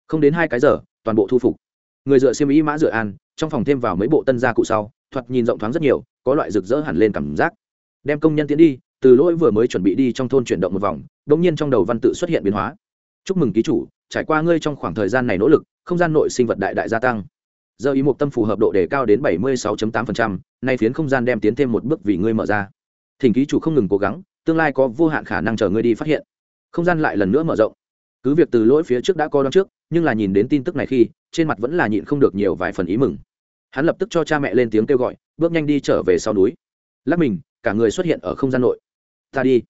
Không đến hai cái giờ, toàn bộ thu phục. Người dựa xiêm y mã dựa an trong phòng thêm vào mấy bộ tân gia cụ sau, thoạt nhìn rộng thoáng rất nhiều, có loại rực rỡ hẳn lên cảm giác. Đem công nhân tiến đi, từ lỗi vừa mới chuẩn bị đi trong thôn chuyển động một vòng đ nhiên trong đầu văn tự xuất hiện biến hóa. Chúc mừng ký chủ trải qua ngươi trong khoảng thời gian này nỗ lực không gian nội sinh vật đại đại gia tăng. Giờ ý mục tâm phù hợp độ đề cao đến 76.8%, nay phiến không gian đem tiến thêm một bước vì ngươi mở ra. Thỉnh ký chủ không ngừng cố gắng tương lai có vô hạn khả năng chờ ngươi đi phát hiện. Không gian lại lần nữa mở rộng. Cứ việc từ lỗi phía trước đã có đón trước nhưng là nhìn đến tin tức này khi trên mặt vẫn là nhịn không được nhiều vài phần ý mừng. Hắn lập tức cho cha mẹ lên tiếng kêu gọi bước nhanh đi trở về sau núi. Lắc mình cả người xuất hiện ở không gian nội. Ta đi.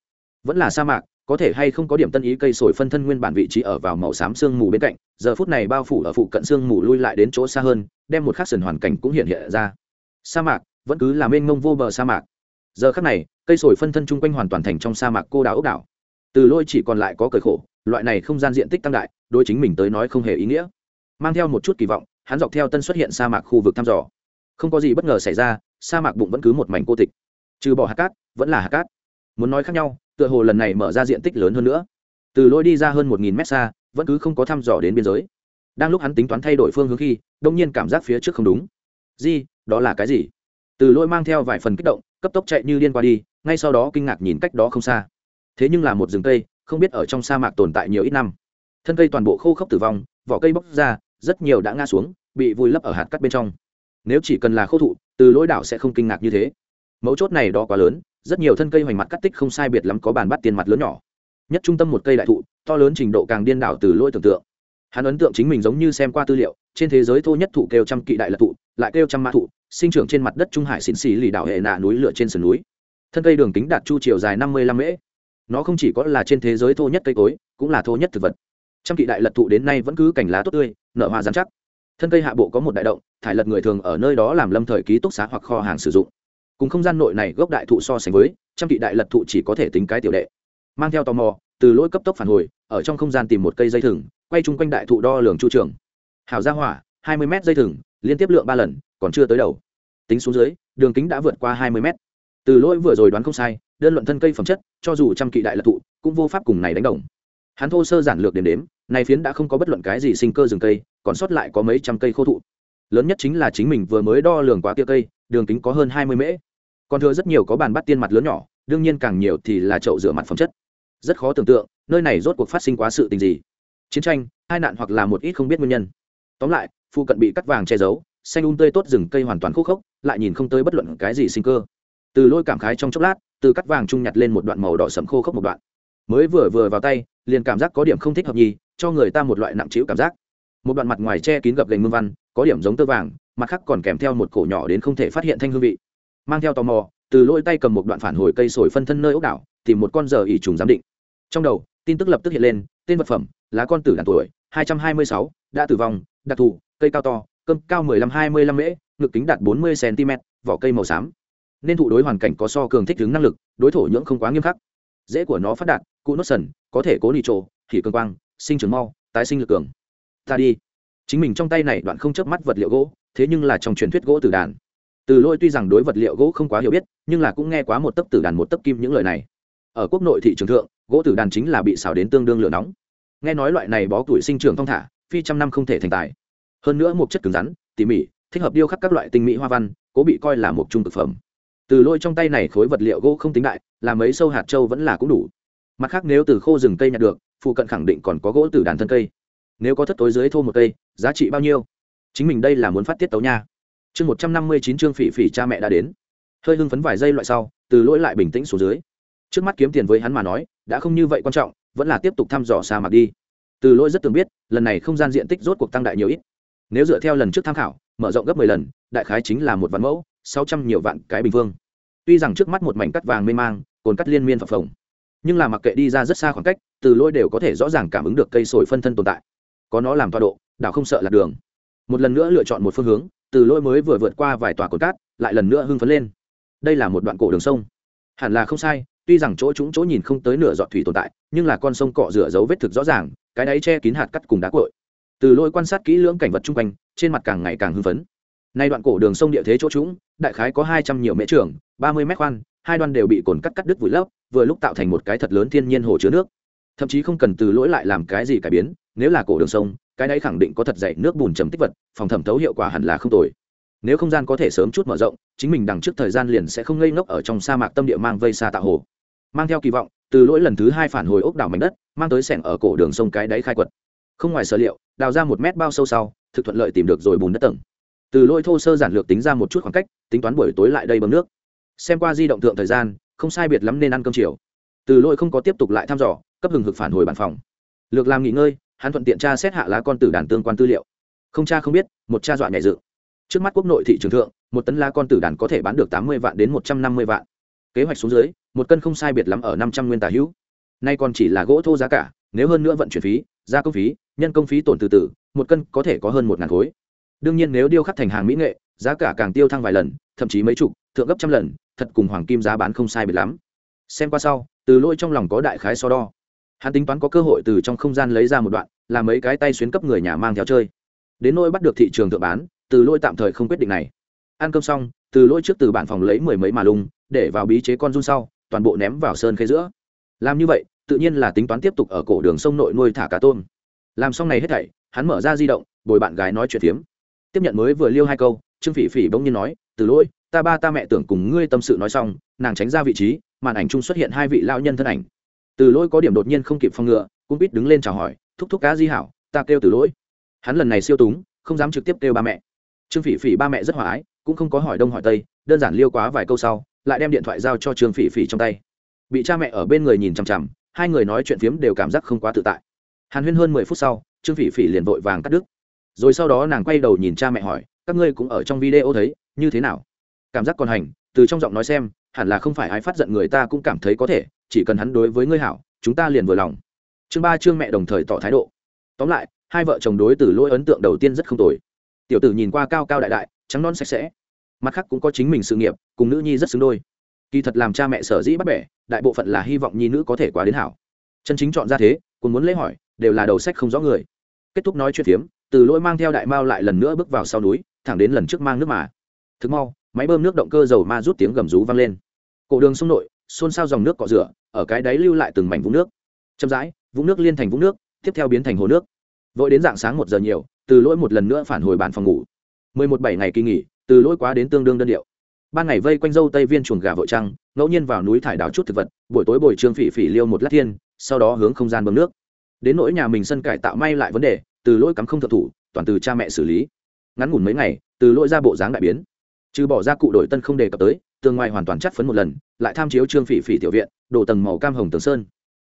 Vẫn là sa mạc có thể hay không có điểm tân ý cây sồi phân thân nguyên bản vị trí ở vào màu xám sương mù bên cạnh, giờ phút này bao phủ ở phụ cận sương mù lui lại đến chỗ xa hơn, đem một khắc sần hoàn cảnh cũng hiện hiện ra. Sa mạc, vẫn cứ là mênh mông vô bờ sa mạc. Giờ khắc này, cây sồi phân thân chung quanh hoàn toàn thành trong sa mạc cô đảo ốc đảo. Từ lôi chỉ còn lại có cởi khổ, loại này không gian diện tích tăng đại đôi chính mình tới nói không hề ý nghĩa. Mang theo một chút kỳ vọng, hắn dọc theo tân xuất hiện sa mạc khu vực thăm dò. Không có gì bất ngờ xảy ra, sa mạc bụng vẫn cứ một mảnh cô tịch. Trừ bỏ hạt cát, vẫn là hạt cát. Muốn nói khác nhau tựa hồ lần này mở ra diện tích lớn hơn nữa. Từ lôi đi ra hơn một nghìn mét xa, vẫn cứ không có thăm dò đến biên giới. Đang lúc hắn tính toán thay đổi phương hướng khi, đông nhiên cảm giác phía trước không đúng. Di đó là cái gì? Từ lôi mang theo vài phần kích động, cấp tốc chạy như điên qua đi, ngay sau đó kinh ngạc nhìn cách đó không xa. Thế nhưng là một rừng cây, không biết ở trong sa mạc tồn tại nhiều ít năm. Thân cây toàn bộ khô khốc tử vong, vỏ cây bóc ra, rất nhiều đã ngã xuống, bị vùi lấp ở hạt cắt bên trong. Nếu chỉ cần là khô thụ, từ lỗi đảo sẽ không kinh ngạc như thế. Mấu chốt này đó quá lớn rất nhiều thân cây hoành mặt cắt tích không sai biệt lắm có bàn bắt tiền mặt lớn nhỏ. Nhất trung tâm một cây đại thụ, to lớn trình độ càng điên đảo từ lỗi tưởng tượng. Hắn ấn tượng chính mình giống như xem qua tư liệu, trên thế giới thô nhất thụ kêu trăm kỵ đại lật thụ, lại kêu trăm mã thụ, sinh trưởng trên mặt đất trung hải xịn xì lì đảo hệ nạ núi lửa trên sườn núi. Thân cây đường kính đạt chu chiều dài năm mươi lăm mễ. Nó không chỉ có là trên thế giới thô nhất cây cối, cũng là thô nhất thực vật. Trăm kỵ đại lật thụ đến nay vẫn cứ cảnh lá tốt tươi, nở hoa dán chắc. Thân cây hạ bộ có một đại động, thải lật người thường ở nơi đó làm lâm thời ký túc xá hoặc kho hàng sử dụng cùng không gian nội này gốc đại thụ so sánh với, trăm kỵ đại lật thụ chỉ có thể tính cái tiểu đệ. Mang theo tò mò, từ lỗi cấp tốc phản hồi, ở trong không gian tìm một cây dây thừng, quay chung quanh đại thụ đo lường chu trường. Hảo ra hỏa, hai mươi m dây thừng, liên tiếp lượng ba lần, còn chưa tới đầu. Tính xuống dưới, đường kính đã vượt qua hai mươi m từ lỗi vừa rồi đoán không sai, đơn luận thân cây phẩm chất, cho dù trăm kỵ đại lật thụ, cũng vô pháp cùng này đánh đồng. Hắn thô sơ giản lược điểm đếm, này phiến đã không có bất luận cái gì sinh cơ rừng cây, còn sót lại có mấy trăm cây khô thụ. Lớn nhất chính là chính mình vừa mới đo lường quá kia cây đường kính có hơn hai mươi mễ. Còn thừa rất nhiều có bàn bắt tiên mặt lớn nhỏ, đương nhiên càng nhiều thì là chậu rửa mặt phẩm chất. Rất khó tưởng tượng, nơi này rốt cuộc phát sinh quá sự tình gì. Chiến tranh, hai nạn hoặc là một ít không biết nguyên nhân. Tóm lại phụ cận bị cắt vàng che giấu, xanh un um tươi tốt rừng cây hoàn toàn khúc khốc, lại nhìn không tới bất luận cái gì sinh cơ. Từ lôi cảm khái trong chốc lát, từ cắt vàng trung nhặt lên một đoạn màu đỏ sẫm khô khốc một đoạn. Mới vừa vừa vào tay, liền cảm giác có điểm không thích hợp nhì, cho người ta một loại nặng trĩu cảm giác. Một đoạn mặt ngoài che kín gập gành mương văn có điểm giống tơ vàng, mặt khác còn kèm theo một cổ nhỏ đến không thể phát hiện thanh hương vị. Mang theo tò mò, từ lôi tay cầm một đoạn phản hồi cây sồi phân thân nơi ốc đảo, tìm một con giờ ỉ trùng giám định. Trong đầu, tin tức lập tức hiện lên, tên vật phẩm lá con tử đàn tuổi, hai trăm hai mươi sáu, đã tử vong, đặc thù, cây cao to, cơm cao mười lăm hai mươi lăm mễ, ngực kính đạt bốn mươi cm vỏ cây màu xám. Nên thụ đối hoàn cảnh có so cường thích ứng năng lực, đối thổ nhưỡng không quá nghiêm khắc. Dễ của nó phát đạt, cụ nốt sần, có thể cố nị trộ thì cường quang, sinh trưởng mau, tái sinh lực cường. Ta đi chính mình trong tay này đoạn không chớp mắt vật liệu gỗ, thế nhưng là trong truyền thuyết gỗ tử đàn. Từ lôi tuy rằng đối vật liệu gỗ không quá hiểu biết, nhưng là cũng nghe quá một tấc tử đàn một tấc kim những lời này. Ở quốc nội thị trường thượng, gỗ tử đàn chính là bị xào đến tương đương lửa nóng. Nghe nói loại này bó tuổi sinh trưởng thong thả, phi trăm năm không thể thành tài. Hơn nữa một chất cứng rắn, tỉ mỉ, thích hợp điêu khắc các loại tinh mỹ hoa văn, cố bị coi là một trung thực phẩm. Từ lôi trong tay này khối vật liệu gỗ không tính đại, là mấy sâu hạt châu vẫn là cũng đủ. Mặt khác nếu từ khô rừng cây nhặt được, phụ cận khẳng định còn có gỗ từ đàn thân cây nếu có thất tối dưới thô một cây, giá trị bao nhiêu? Chính mình đây là muốn phát tiết tấu nha. Chương một trăm năm mươi chín chương phỉ phỉ cha mẹ đã đến. Hơi hưng phấn vài giây loại sau, từ lỗi lại bình tĩnh xuống dưới. Trước mắt kiếm tiền với hắn mà nói, đã không như vậy quan trọng, vẫn là tiếp tục thăm dò sa mạc đi. Từ lỗi rất tưởng biết, lần này không gian diện tích rốt cuộc tăng đại nhiều ít. Nếu dựa theo lần trước tham khảo, mở rộng gấp mười lần, đại khái chính là một vạn mẫu, sáu trăm nhiều vạn cái bình phương tuy rằng trước mắt một mảnh cắt vàng mê mang, cồn cắt liên miên phập phồng, nhưng là mặc kệ đi ra rất xa khoảng cách, từ lôi đều có thể rõ ràng cảm ứng được cây sồi phân thân tồn tại có nó làm tọa độ đảo không sợ lạc đường. Một lần nữa lựa chọn một phương hướng từ lôi mới vừa vượt qua vài tòa cồn cát lại lần nữa hưng phấn lên. Đây là một đoạn cổ đường sông. Hẳn là không sai tuy rằng chỗ chúng chỗ nhìn không tới nửa giọt thủy tồn tại nhưng là con sông cọ rửa dấu vết thực rõ ràng cái đáy che kín hạt cắt cùng đá cội từ lôi quan sát kỹ lưỡng cảnh vật chung quanh trên mặt càng ngày càng hưng phấn. Nay đoạn cổ đường sông địa thế chỗ chúng, đại khái có hai trăm nhiều mễ trường ba mươi mét khoan hai đoan đều bị cồn cắt cắt đứt vùi lấp vừa lúc tạo thành một cái thật lớn thiên nhiên hồ chứa nước thậm chí không cần từ lỗi lại làm cái gì cải biến, nếu là cổ đường sông, cái đấy khẳng định có thật dày nước bùn chấm tích vật, phòng thẩm thấu hiệu quả hẳn là không tồi. Nếu không gian có thể sớm chút mở rộng, chính mình đằng trước thời gian liền sẽ không ngây ngốc ở trong sa mạc tâm địa mang vây xa tạo hồ. Mang theo kỳ vọng, từ lỗi lần thứ hai phản hồi ốc đảo mảnh đất, mang tới sẻng ở cổ đường sông cái đáy khai quật. Không ngoài sở liệu, đào ra một mét bao sâu sau, thực thuận lợi tìm được rồi bùn đất tầng. Từ lỗi thô sơ giản lược tính ra một chút khoảng cách, tính toán buổi tối lại đây bấm nước. Xem qua di động tượng thời gian, không sai biệt lắm nên ăn cơm chiều. Từ lỗi không có tiếp tục lại thăm dò cấp hừng hực phản hồi bàn phòng. Lược làm nghỉ ngơi, hắn thuận tiện tra xét hạ lá con tử đàn tương quan tư liệu. Không cha không biết, một cha dọa nhẹ dự trước mắt quốc nội thị trường thượng, một tấn lá con tử đàn có thể bán được tám mươi vạn đến một trăm năm mươi vạn. Kế hoạch xuống dưới, một cân không sai biệt lắm ở năm trăm nguyên tả hữu. Nay còn chỉ là gỗ thô giá cả, nếu hơn nữa vận chuyển phí, gia công phí, nhân công phí tổn từ từ, một cân có thể có hơn một ngàn khối. Đương nhiên nếu điêu khắc thành hàng mỹ nghệ, giá cả càng tiêu thăng vài lần, thậm chí mấy chục, thượng gấp trăm lần, thật cùng hoàng kim giá bán không sai biệt lắm. Xem qua sau, từ lôi trong lòng có đại khái so đo hắn tính toán có cơ hội từ trong không gian lấy ra một đoạn làm mấy cái tay xuyến cấp người nhà mang theo chơi. Đến nỗi bắt được thị trường thượng bán, từ lôi tạm thời không quyết định này. Ăn cơm xong, từ lôi trước từ bản phòng lấy mười mấy mà lung, để vào bí chế con run sau, toàn bộ ném vào sơn khê giữa. Làm như vậy, tự nhiên là tính toán tiếp tục ở cổ đường sông nội nuôi thả cá tôm. Làm xong này hết thảy, hắn mở ra di động, bồi bạn gái nói chuyện phiếm. Tiếp nhận mới vừa liêu hai câu, trương phỉ phỉ bỗng nhiên nói, từ lỗi, ta ba ta mẹ tưởng cùng ngươi tâm sự nói xong, nàng tránh ra vị trí, màn ảnh chung xuất hiện hai vị lao nhân thân ảnh từ lỗi có điểm đột nhiên không kịp phong ngựa cũng biết đứng lên chào hỏi, thúc thúc cá di hảo, ta kêu từ lỗi. Hắn lần này siêu túng, không dám trực tiếp kêu ba mẹ. Trương phỉ phỉ ba mẹ rất hòa ái, cũng không có hỏi đông hỏi tây, đơn giản liêu quá vài câu sau, lại đem điện thoại giao cho trương phỉ phỉ trong tay. Bị cha mẹ ở bên người nhìn chằm chằm, hai người nói chuyện phiếm đều cảm giác không quá tự tại. Hàn huyên hơn mười phút sau, trương phỉ phỉ liền vội vàng cắt đứt. Rồi sau đó nàng quay đầu nhìn cha mẹ hỏi, các ngươi cũng ở trong video thấy, như thế nào? Cảm giác còn hành, từ trong giọng nói xem hẳn là không phải ai phát giận người ta cũng cảm thấy có thể, chỉ cần hắn đối với ngươi hảo, chúng ta liền vừa lòng. Chương ba chương mẹ đồng thời tỏ thái độ. Tóm lại, hai vợ chồng đối từ lỗi ấn tượng đầu tiên rất không tồi. Tiểu tử nhìn qua cao cao đại đại, trắng non sạch sẽ. Mặt khác cũng có chính mình sự nghiệp, cùng nữ nhi rất xứng đôi. Kỳ thật làm cha mẹ sở dĩ bắt bẻ, đại bộ phận là hy vọng nhi nữ có thể quá đến hảo. Chân chính chọn ra thế còn muốn lễ hỏi, đều là đầu sách không rõ người. Kết thúc nói chuyện phiếm từ lỗi mang theo đại mao lại lần nữa bước vào sau núi, thẳng đến lần trước mang nước mà. Thực mau máy bơm nước động cơ dầu ma rút tiếng gầm rú vang lên. Cổ đường sông nội, xôn xao dòng nước cọ rửa, ở cái đáy lưu lại từng mảnh vũng nước. Chậm rãi, vũng nước liên thành vũng nước, tiếp theo biến thành hồ nước. Vội đến dạng sáng một giờ nhiều, từ lỗi một lần nữa phản hồi bàn phòng ngủ. Mười một bảy ngày kỳ nghỉ, từ lỗi quá đến tương đương đơn điệu. Ban ngày vây quanh dâu tây viên chuồng gà vội trăng, ngẫu nhiên vào núi thải đào chút thực vật, buổi tối bồi trương phỉ phỉ liêu một lát thiên, sau đó hướng không gian bơm nước. Đến nỗi nhà mình sân cải tạo may lại vấn đề, từ lỗi cắm không thợ thủ, toàn từ cha mẹ xử lý. Ngắn ngủn mấy ngày, từ lỗi ra bộ dáng đại biến trừ bỏ ra cụ đổi tân không đề cập tới, tường ngoài hoàn toàn chắt phấn một lần, lại tham chiếu trương phỉ phỉ tiểu viện đổ tầng màu cam hồng tường sơn.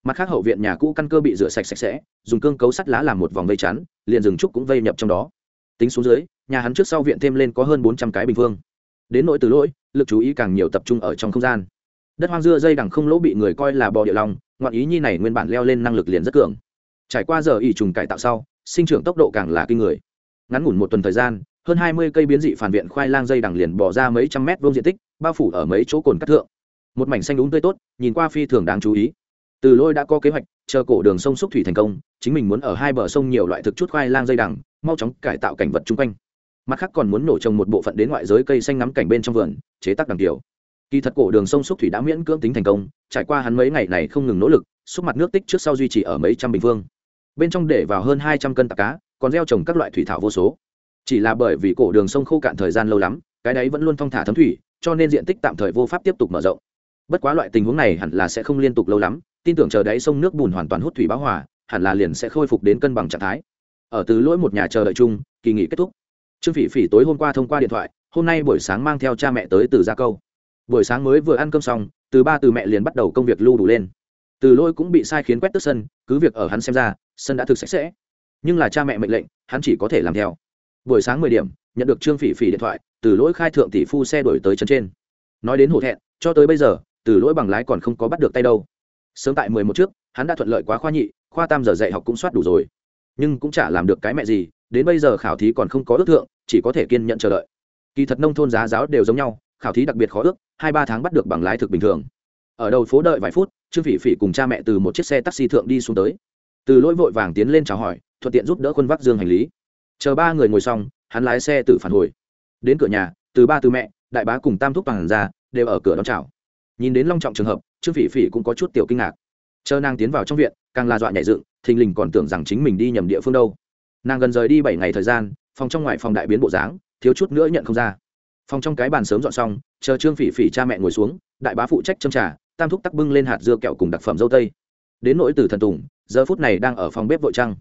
Mặt khác hậu viện nhà cũ căn cơ bị rửa sạch sạch sẽ, dùng cương cấu sắt lá làm một vòng vây chắn, liền rừng trúc cũng vây nhập trong đó. Tính xuống dưới, nhà hắn trước sau viện thêm lên có hơn bốn trăm cái bình phương. Đến nỗi từ lỗi, lực chú ý càng nhiều tập trung ở trong không gian. Đất hoang dưa dây đằng không lỗ bị người coi là bò địa lòng ngoạn ý nhi này nguyên bản leo lên năng lực liền rất cường. Trải qua giờ ỉ trùng cải tạo sau, sinh trưởng tốc độ càng là kinh người. Ngắn ngủn một tuần thời gian hơn hai mươi cây biến dị phản viện khoai lang dây đằng liền bỏ ra mấy trăm mét vuông diện tích, bao phủ ở mấy chỗ cồn cắt thượng. Một mảnh xanh đúng tươi tốt, nhìn qua phi thường đáng chú ý. Từ lôi đã có kế hoạch, chờ cổ đường sông xúc thủy thành công, chính mình muốn ở hai bờ sông nhiều loại thực chút khoai lang dây đằng, mau chóng cải tạo cảnh vật chung quanh. Mặt khác còn muốn nổ trồng một bộ phận đến ngoại giới cây xanh ngắm cảnh bên trong vườn, chế tác đằng tiểu. Kỳ thật cổ đường sông xúc thủy đã miễn cưỡng tính thành công, trải qua hắn mấy ngày này không ngừng nỗ lực, xúc mặt nước tích trước sau duy trì ở mấy trăm bình phương. Bên trong để vào hơn hai trăm cân tạc cá, còn gieo trồng các loại thủy thảo vô số chỉ là bởi vì cổ đường sông khô cạn thời gian lâu lắm, cái đấy vẫn luôn thong thả thấm thủy, cho nên diện tích tạm thời vô pháp tiếp tục mở rộng. Bất quá loại tình huống này hẳn là sẽ không liên tục lâu lắm, tin tưởng chờ đáy sông nước bùn hoàn toàn hút thủy báo hòa, hẳn là liền sẽ khôi phục đến cân bằng trạng thái. Ở từ lỗi một nhà chờ đợi chung, kỳ nghỉ kết thúc. Trương phỉ phỉ tối hôm qua thông qua điện thoại, hôm nay buổi sáng mang theo cha mẹ tới từ gia câu. Buổi sáng mới vừa ăn cơm xong, từ ba từ mẹ liền bắt đầu công việc lưu đủ lên. Từ lỗi cũng bị sai khiến quét tức sân, cứ việc ở hắn xem ra, sân đã thực sạch sẽ. Nhưng là cha mẹ mệnh lệnh, hắn chỉ có thể làm theo buổi sáng mười điểm, nhận được trương phỉ phỉ điện thoại, từ lỗi khai thượng tỷ phu xe đổi tới chân trên. Nói đến hổ thẹn, cho tới bây giờ, từ lỗi bằng lái còn không có bắt được tay đâu. Sớm tại mười một trước, hắn đã thuận lợi quá khoa nhị, khoa tam giờ dạy học cũng soát đủ rồi. Nhưng cũng chả làm được cái mẹ gì, đến bây giờ khảo thí còn không có ước thượng, chỉ có thể kiên nhận chờ đợi. Kỳ thật nông thôn giá giáo đều giống nhau, khảo thí đặc biệt khó ước, hai ba tháng bắt được bằng lái thực bình thường. Ở đầu phố đợi vài phút, trương phỉ phỉ cùng cha mẹ từ một chiếc xe taxi thượng đi xuống tới. Từ lỗi vội vàng tiến lên chào hỏi, thuận tiện giúp đỡ quân vác dương hành lý chờ ba người ngồi xong, hắn lái xe tự phản hồi. Đến cửa nhà, từ ba từ mẹ, đại bá cùng tam thúc bằng ra, đều ở cửa đón chào. Nhìn đến long trọng trường hợp, trương phỉ phỉ cũng có chút tiểu kinh ngạc. Chờ nàng tiến vào trong viện, càng là dọa nhảy dựng, thình lình còn tưởng rằng chính mình đi nhầm địa phương đâu. Nàng gần rời đi bảy ngày thời gian, phòng trong ngoài phòng đại biến bộ dáng, thiếu chút nữa nhận không ra. Phòng trong cái bàn sớm dọn xong, chờ trương phỉ phỉ cha mẹ ngồi xuống, đại bá phụ trách châm trà, tam thúc tắc bưng lên hạt dưa kẹo cùng đặc phẩm dâu tây. Đến nỗi từ thần tùng, giờ phút này đang ở phòng bếp vội trăng.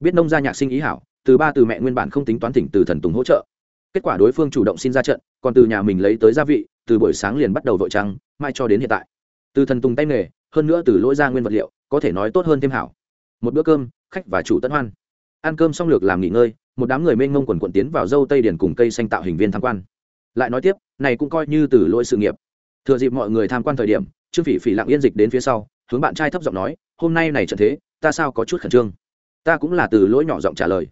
Biết nông gia nhạc sinh ý hảo từ ba từ mẹ nguyên bản không tính toán thỉnh từ thần tùng hỗ trợ. Kết quả đối phương chủ động xin ra trận, còn từ nhà mình lấy tới gia vị, từ buổi sáng liền bắt đầu vội trăng, mai cho đến hiện tại. Từ thần tùng tay nghề, hơn nữa từ lỗi ra nguyên vật liệu, có thể nói tốt hơn thêm hảo. Một bữa cơm, khách và chủ tân hoan. Ăn cơm xong lược làm nghỉ ngơi, một đám người mênh mông quần quận tiến vào dâu tây điển cùng cây xanh tạo hình viên tham quan. Lại nói tiếp, này cũng coi như từ lỗi sự nghiệp. Thừa dịp mọi người tham quan thời điểm, trương phỉ phỉ lặng yên dịch đến phía sau, hướng bạn trai thấp giọng nói, hôm nay này trận thế, ta sao có chút khẩn trương? Ta cũng là từ lỗi nhỏ giọng trả lời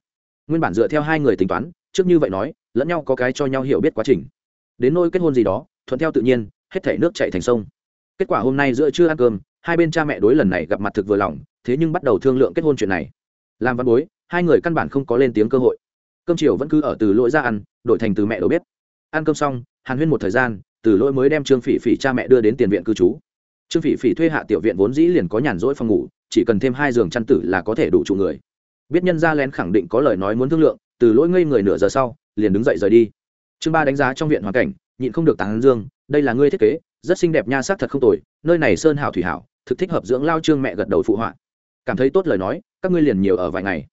nguyên bản dựa theo hai người tính toán, trước như vậy nói, lẫn nhau có cái cho nhau hiểu biết quá trình. Đến nôi kết hôn gì đó, thuận theo tự nhiên, hết thể nước chạy thành sông. Kết quả hôm nay giữa trưa ăn cơm, hai bên cha mẹ đối lần này gặp mặt thực vừa lòng, thế nhưng bắt đầu thương lượng kết hôn chuyện này. Làm văn bối, hai người căn bản không có lên tiếng cơ hội. Cơm chiều vẫn cứ ở từ lỗi ra ăn, đổi thành từ mẹ đầu bếp. Ăn cơm xong, hàn huyên một thời gian, từ lỗi mới đem trương phỉ phỉ cha mẹ đưa đến tiền viện cư trú. Trương phỉ phỉ thuê hạ tiểu viện vốn dĩ liền có nhàn rỗi phòng ngủ, chỉ cần thêm hai giường chăn tử là có thể đủ trụ người biết nhân gia lén khẳng định có lời nói muốn thương lượng, từ lỗi ngây người nửa giờ sau, liền đứng dậy rời đi. Chương ba đánh giá trong viện hoàn cảnh, nhịn không được tán dương, đây là ngươi thiết kế, rất xinh đẹp nha sắc thật không tồi, nơi này sơn hảo thủy hảo, thực thích hợp dưỡng lao trương mẹ gật đầu phụ họa. Cảm thấy tốt lời nói, các ngươi liền nhiều ở vài ngày.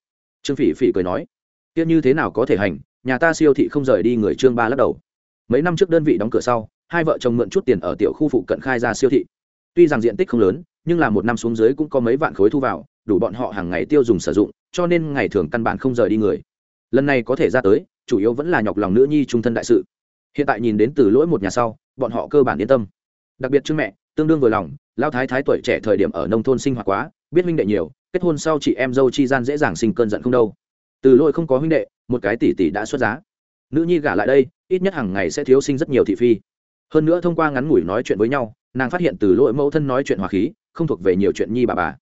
Trương phỉ phỉ cười nói tiếc như thế nào có thể hành, nhà ta siêu thị không rời đi người trương ba lắc đầu. Mấy năm trước đơn vị đóng cửa sau, hai vợ chồng mượn chút tiền ở tiểu khu phụ cận khai ra siêu thị. Tuy rằng diện tích không lớn, nhưng là một năm xuống dưới cũng có mấy vạn khối thu vào, đủ bọn họ hàng ngày tiêu dùng sử dụng cho nên ngày thường căn bản không rời đi người. Lần này có thể ra tới, chủ yếu vẫn là nhọc lòng nữ nhi trung thân đại sự. Hiện tại nhìn đến từ lỗi một nhà sau, bọn họ cơ bản yên tâm. Đặc biệt chương mẹ, tương đương vừa lòng lao thái thái tuổi trẻ thời điểm ở nông thôn sinh hoạt quá, biết huynh đệ nhiều, kết hôn sau chị em dâu chi gian dễ dàng sinh cơn giận không đâu. Từ lỗi không có huynh đệ, một cái tỷ tỷ đã xuất giá. Nữ nhi gả lại đây, ít nhất hàng ngày sẽ thiếu sinh rất nhiều thị phi. Hơn nữa thông qua ngắn ngủi nói chuyện với nhau, nàng phát hiện từ lỗi mẫu thân nói chuyện hòa khí, không thuộc về nhiều chuyện nhi bà bà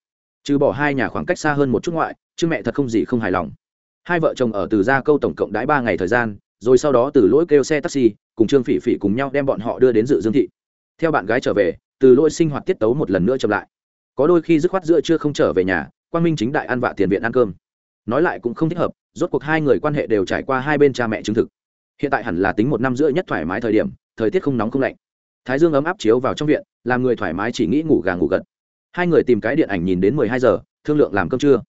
trừ bỏ hai nhà khoảng cách xa hơn một chút ngoại, chứ mẹ thật không gì không hài lòng. Hai vợ chồng ở từ ra câu tổng cộng đãi ba ngày thời gian, rồi sau đó từ lỗi kêu xe taxi, cùng trương phỉ phỉ cùng nhau đem bọn họ đưa đến dự dương thị. Theo bạn gái trở về, từ lỗi sinh hoạt tiết tấu một lần nữa chậm lại. Có đôi khi dứt khoát giữa chưa không trở về nhà quan minh chính đại ăn vạ tiền viện ăn cơm. Nói lại cũng không thích hợp, rốt cuộc hai người quan hệ đều trải qua hai bên cha mẹ chứng thực. Hiện tại hẳn là tính một năm rưỡi nhất thoải mái thời điểm, thời tiết không nóng không lạnh. Thái dương ấm áp chiếu vào trong viện, làm người thoải mái chỉ nghĩ ngủ gà ngủ gật hai người tìm cái điện ảnh nhìn đến mười hai giờ, thương lượng làm cơm trưa.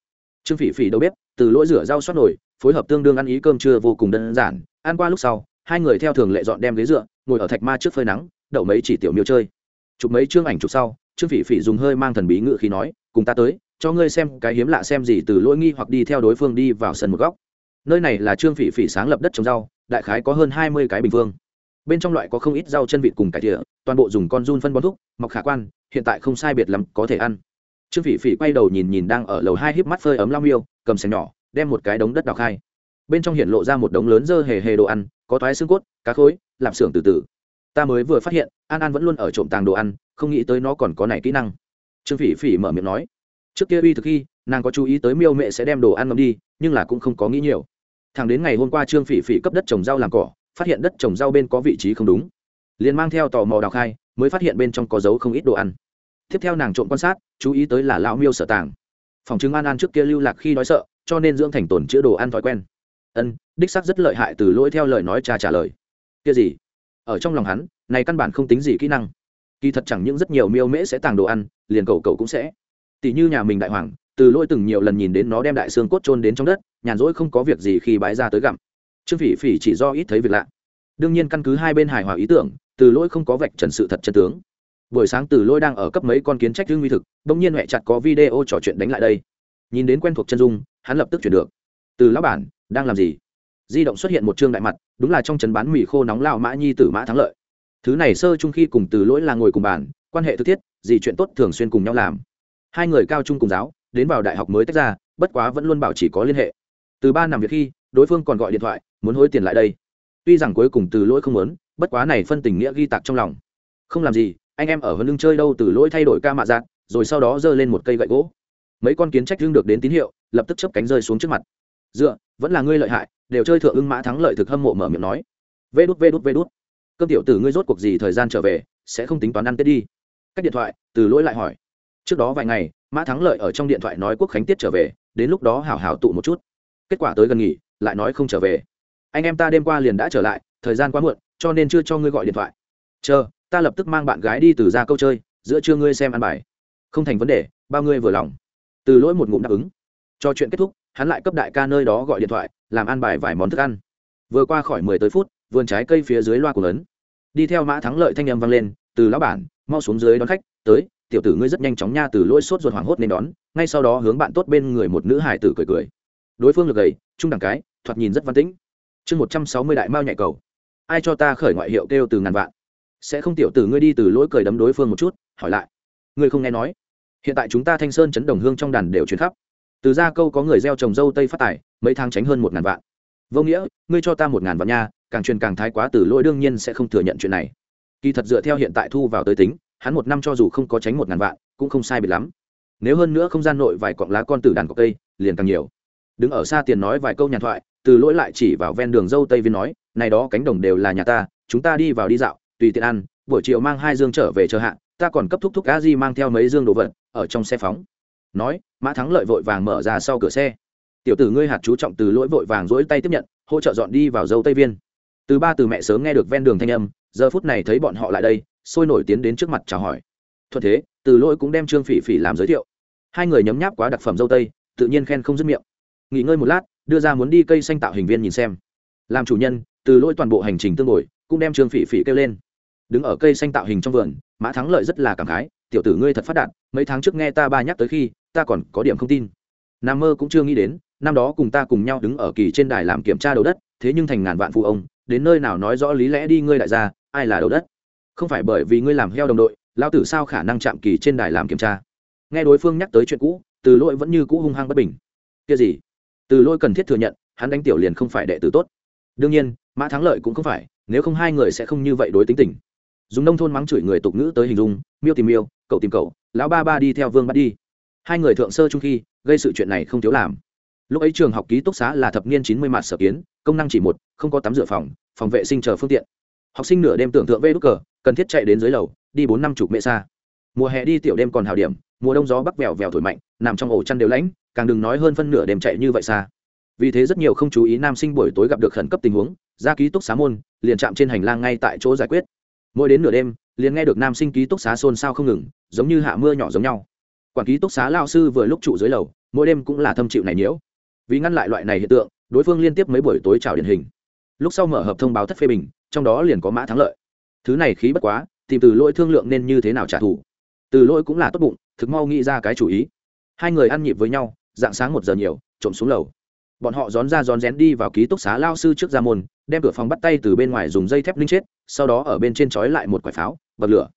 Trương phỉ phỉ đâu bếp từ lỗi rửa rau xoát nổi phối hợp tương đương ăn ý cơm trưa vô cùng đơn giản. Ăn qua lúc sau, hai người theo thường lệ dọn đem ghế dựa, ngồi ở thạch ma trước phơi nắng, đậu mấy chỉ tiểu miêu chơi. Chụp mấy chương ảnh chụp sau, trương phỉ phỉ dùng hơi mang thần bí ngự khi nói, cùng ta tới, cho ngươi xem cái hiếm lạ xem gì từ lỗi nghi hoặc đi theo đối phương đi vào sân một góc. Nơi này là trương phỉ phỉ sáng lập đất trồng rau, đại khái có hơn hai mươi cái bình phương. Bên trong loại có không ít rau chân vịt cùng cải thìa toàn bộ dùng con run phân bón thúc mọc khả quan hiện tại không sai biệt lắm, có thể ăn. Trương phỉ phỉ quay đầu nhìn nhìn đang ở lầu hai híp mắt phơi ấm lao miêu, cầm xẻng nhỏ, đem một cái đống đất đào khai. Bên trong hiện lộ ra một đống lớn dơ hề hề đồ ăn, có thoái xương cốt, cá khối làm xưởng từ từ. Ta mới vừa phát hiện, an an vẫn luôn ở trộm tàng đồ ăn, không nghĩ tới nó còn có này kỹ năng. Trương phỉ phỉ mở miệng nói, trước kia uy thực khi, nàng có chú ý tới miêu mẹ sẽ đem đồ ăn ngâm đi, nhưng là cũng không có nghĩ nhiều. Thằng đến ngày hôm qua trương phỉ phỉ cấp đất trồng rau làm cỏ, phát hiện đất trồng rau bên có vị trí không đúng. Liền mang theo tò mò đào khai mới phát hiện bên trong có dấu không ít đồ ăn. Tiếp theo nàng trộm quan sát, chú ý tới là lão miêu sở tàng. Phòng chứng an an trước kia lưu lạc khi nói sợ, cho nên dưỡng thành tồn chữa đồ ăn thói quen. Ân, đích xác rất lợi hại từ lỗi theo lời nói cha trả lời. Kia gì? Ở trong lòng hắn, này căn bản không tính gì kỹ năng. Kỳ thật chẳng những rất nhiều miêu mễ sẽ tàng đồ ăn, liền cầu cầu cũng sẽ. Tỷ như nhà mình đại hoàng, từ lỗi từng nhiều lần nhìn đến nó đem đại xương cốt trôn đến trong đất, nhàn rỗi không có việc gì khi bãi ra tới gặm. Trương phỉ phỉ chỉ do ít thấy việc lạ. Đương nhiên căn cứ hai bên hài hòa ý tưởng từ lỗi không có vạch trần sự thật chân tướng. Buổi sáng từ lỗi đang ở cấp mấy con kiến trách hương nguy thực, bỗng nhiên mẹ chặt có video trò chuyện đánh lại đây. Nhìn đến quen thuộc chân dung, hắn lập tức chuyển được. Từ lão bản, đang làm gì? Di động xuất hiện một chương đại mặt, đúng là trong trấn bán mì khô nóng lao mã nhi tử mã thắng lợi. Thứ này sơ chung khi cùng từ lỗi là ngồi cùng bàn, quan hệ thực thiết, gì chuyện tốt thường xuyên cùng nhau làm. Hai người cao trung cùng giáo, đến vào đại học mới tách ra, bất quá vẫn luôn bảo chỉ có liên hệ. Từ ba năm việc khi, đối phương còn gọi điện thoại, muốn hối tiền lại đây. Tuy rằng cuối cùng từ lỗi không muốn bất quá này phân tình nghĩa ghi tạc trong lòng. Không làm gì, anh em ở hơn lưng chơi đâu từ lỗi thay đổi ca mạ dạng rồi sau đó giơ lên một cây gậy gỗ. Mấy con kiến trách lưng được đến tín hiệu, lập tức chấp cánh rơi xuống trước mặt. Dựa, vẫn là ngươi lợi hại, đều chơi thượng ưng mã thắng lợi thực hâm mộ mở miệng nói. Vê đút vê đút vê đút. Cơm tiểu tử ngươi rốt cuộc gì thời gian trở về, sẽ không tính toán ăn tết đi. Cách điện thoại, từ lỗi lại hỏi. Trước đó vài ngày, mã thắng lợi ở trong điện thoại nói quốc khánh tiết trở về, đến lúc đó hảo hảo tụ một chút. Kết quả tới gần nghỉ, lại nói không trở về. Anh em ta đêm qua liền đã trở lại, thời gian quá muộn cho nên chưa cho ngươi gọi điện thoại. Chờ, ta lập tức mang bạn gái đi từ ra câu chơi, giữa trưa ngươi xem ăn bài. Không thành vấn đề, bao ngươi vừa lòng. Từ lỗi một ngụm đáp ứng. Cho chuyện kết thúc, hắn lại cấp đại ca nơi đó gọi điện thoại, làm ăn bài vài món thức ăn. Vừa qua khỏi mười tới phút, vườn trái cây phía dưới loa của lớn. Đi theo mã thắng lợi thanh âm vang lên, từ lão bản, mau xuống dưới đón khách, tới, tiểu tử ngươi rất nhanh chóng nha, từ lỗi sốt ruột hoảng hốt nên đón. Ngay sau đó hướng bạn tốt bên người một nữ hải tử cười cười. Đối phương lực gầy, trung đẳng cái, thoạt nhìn rất văn tĩnh. Chương một trăm sáu mươi đại mao nhạy cầu ai cho ta khởi ngoại hiệu kêu từ ngàn vạn? Sẽ không tiểu tử ngươi đi từ lỗi cười đấm đối phương một chút, hỏi lại. Ngươi không nghe nói. Hiện tại chúng ta thanh sơn chấn đồng hương trong đàn đều chuyển khắp. Từ ra câu có người gieo trồng dâu tây phát tài, mấy tháng tránh hơn một ngàn vạn. Vô nghĩa, ngươi cho ta một ngàn vạn nha, càng truyền càng thái quá từ lỗi đương nhiên sẽ không thừa nhận chuyện này. Kỳ thật dựa theo hiện tại thu vào tới tính, hắn một năm cho dù không có tránh một ngàn vạn, cũng không sai biệt lắm. Nếu hơn nữa không gian nội vài cọng lá con từ đàn cọc cây, liền càng nhiều. Đứng ở xa tiền nói vài câu nhàn thoại, từ lỗi lại chỉ vào ven đường dâu tây viên nói này đó cánh đồng đều là nhà ta, chúng ta đi vào đi dạo, tùy tiện ăn, buổi chiều mang hai dương trở về chờ hạn ta còn cấp thúc thúc a di mang theo mấy dương đồ vật, ở trong xe phóng. Nói, mã thắng lợi vội vàng mở ra sau cửa xe. Tiểu tử ngươi hạt chú trọng từ lỗi vội vàng rỗi tay tiếp nhận, hỗ trợ dọn đi vào dâu tây viên. Từ ba từ mẹ sớm nghe được ven đường thanh âm, giờ phút này thấy bọn họ lại đây, sôi nổi tiến đến trước mặt chào hỏi. Thuận thế, từ lỗi cũng đem trương phỉ phỉ làm giới thiệu. Hai người nhấm nháp quá đặc phẩm dâu tây, tự nhiên khen không dứt miệng. Nghỉ ngơi một lát, đưa ra muốn đi cây xanh tạo hình viên nhìn xem. Làm chủ nhân từ lỗi toàn bộ hành trình tương đổi cũng đem trương phỉ phỉ kêu lên. Đứng ở cây xanh tạo hình trong vườn, mã thắng lợi rất là cảm khái, tiểu tử ngươi thật phát đạt, mấy tháng trước nghe ta ba nhắc tới khi, ta còn có điểm không tin. Nam mơ cũng chưa nghĩ đến, năm đó cùng ta cùng nhau đứng ở kỳ trên đài làm kiểm tra đầu đất, thế nhưng thành ngàn vạn phụ ông, đến nơi nào nói rõ lý lẽ đi ngươi đại gia, ai là đầu đất? Không phải bởi vì ngươi làm heo đồng đội lao tử sao khả năng chạm kỳ trên đài làm kiểm tra? Nghe đối phương nhắc tới chuyện cũ, từ lỗi vẫn như cũ hung hăng bất bình. Kia gì? Từ lỗi cần thiết thừa nhận, hắn đánh tiểu liền không phải đệ tử tốt. Đương nhiên mã thắng lợi cũng không phải, nếu không hai người sẽ không như vậy đối tính tình. Dùng nông thôn mắng chửi người tục ngữ tới hình dung, miêu tìm miêu, cậu tìm cậu, lão ba ba đi theo vương bắt đi. Hai người thượng sơ trung khi, gây sự chuyện này không thiếu làm. Lúc ấy trường học ký túc xá là thập niên chín mươi mặt sở kiến, công năng chỉ một, không có tắm rửa phòng phòng vệ sinh chờ phương tiện. Học sinh nửa đêm tưởng tượng vê đúc cờ, cần thiết chạy đến dưới lầu, đi bốn năm chục mệ xa. Mùa hè đi tiểu đêm còn hào điểm, mùa đông gió bắc vèo vèo thổi mạnh, nằm trong ổ chăn đều lãnh càng đừng nói hơn phân nửa đêm chạy như vậy xa. Vì thế rất nhiều không chú ý nam sinh buổi tối gặp được khẩn cấp tình huống ra ký túc xá môn, liền chạm trên hành lang ngay tại chỗ giải quyết. Mỗi đến nửa đêm, liền nghe được nam sinh ký túc xá xôn xao không ngừng, giống như hạ mưa nhỏ giống nhau. Quản ký túc xá lao sư vừa lúc trụ dưới lầu, mỗi đêm cũng là thâm chịu này nhiễu. Vì ngăn lại loại này hiện tượng, đối phương liên tiếp mấy buổi tối chào điển hình. Lúc sau mở hợp thông báo thất phê bình, trong đó liền có mã thắng lợi. Thứ này khí bất quá, tìm từ lỗi thương lượng nên như thế nào trả thù. Từ lỗi cũng là tốt bụng, thực mau nghĩ ra cái chủ ý. Hai người ăn nhịp với nhau, dạng sáng một giờ nhiều, trộm xuống lầu. Bọn họ rón ra rón rén đi vào ký túc xá lao sư trước ra môn đem cửa phòng bắt tay từ bên ngoài dùng dây thép linh chết, sau đó ở bên trên trói lại một quả pháo, bật lửa.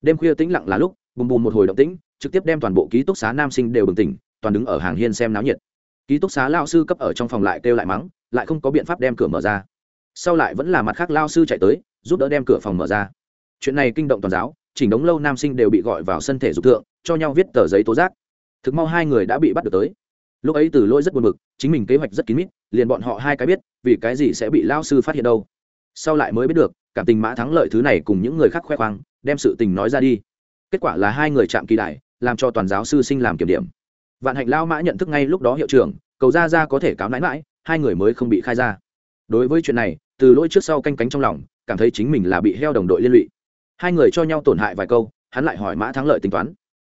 Đêm khuya tĩnh lặng là lúc, bùm bùm một hồi động tĩnh, trực tiếp đem toàn bộ ký túc xá nam sinh đều bừng tỉnh, toàn đứng ở hàng hiên xem náo nhiệt. Ký túc xá lao sư cấp ở trong phòng lại kêu lại mắng, lại không có biện pháp đem cửa mở ra. Sau lại vẫn là mặt khác lao sư chạy tới, giúp đỡ đem cửa phòng mở ra. Chuyện này kinh động toàn giáo, chỉnh đống lâu nam sinh đều bị gọi vào sân thể dục thượng, cho nhau viết tờ giấy tố giác. Thực mau hai người đã bị bắt được tới. Lúc ấy từ lỗi rất buồn bực, chính mình kế hoạch rất kín mít liền bọn họ hai cái biết, vì cái gì sẽ bị lao sư phát hiện đâu. Sau lại mới biết được, cảm tình mã thắng lợi thứ này cùng những người khác khoe khoang, đem sự tình nói ra đi. Kết quả là hai người chạm kỳ đại, làm cho toàn giáo sư sinh làm kiểm điểm. Vạn hạnh lao mã nhận thức ngay lúc đó hiệu trưởng, cầu ra ra có thể cáo nãi mãi, hai người mới không bị khai ra. Đối với chuyện này, từ lỗi trước sau canh cánh trong lòng, cảm thấy chính mình là bị heo đồng đội liên lụy. Hai người cho nhau tổn hại vài câu, hắn lại hỏi mã thắng lợi tính toán.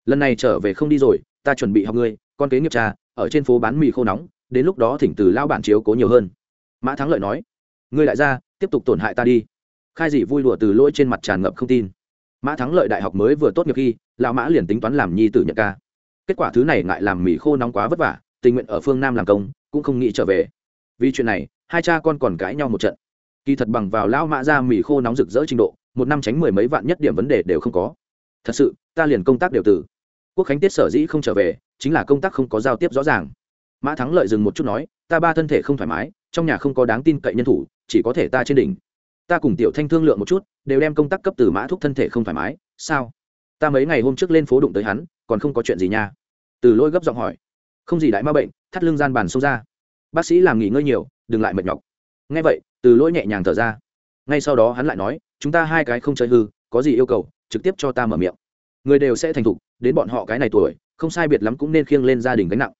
Lần này trở về không đi rồi, ta chuẩn bị học ngươi, con kế nghiệp cha, ở trên phố bán mì khô nóng đến lúc đó thỉnh từ lao bản chiếu cố nhiều hơn. Mã thắng lợi nói, ngươi lại ra tiếp tục tổn hại ta đi. Khai dị vui đùa từ lỗi trên mặt tràn ngập không tin. Mã thắng lợi đại học mới vừa tốt nghiệp khi, lão mã liền tính toán làm nhi tử nhận ca. Kết quả thứ này ngại làm mì khô nóng quá vất vả, tình nguyện ở phương nam làm công, cũng không nghĩ trở về. Vì chuyện này, hai cha con còn cãi nhau một trận. Kỳ thật bằng vào lão mã ra mì khô nóng rực rỡ trình độ, một năm tránh mười mấy vạn nhất điểm vấn đề đều không có. Thật sự, ta liền công tác đều từ. Quốc khánh tiết sở dĩ không trở về, chính là công tác không có giao tiếp rõ ràng mã thắng lợi dừng một chút nói, ta ba thân thể không thoải mái, trong nhà không có đáng tin cậy nhân thủ, chỉ có thể ta trên đỉnh. Ta cùng tiểu thanh thương lượng một chút, đều đem công tác cấp từ mã thúc thân thể không thoải mái, sao? Ta mấy ngày hôm trước lên phố đụng tới hắn, còn không có chuyện gì nha? Từ lôi gấp giọng hỏi. Không gì đại ma bệnh, thắt lưng gian bàn xông ra. Bác sĩ làm nghỉ ngơi nhiều, đừng lại mệt nhọc. Ngay vậy, từ lỗi nhẹ nhàng thở ra. Ngay sau đó hắn lại nói, chúng ta hai cái không chơi hư, có gì yêu cầu, trực tiếp cho ta mở miệng. Người đều sẽ thành thục, đến bọn họ cái này tuổi, không sai biệt lắm cũng nên khiêng lên gia đình gánh nặng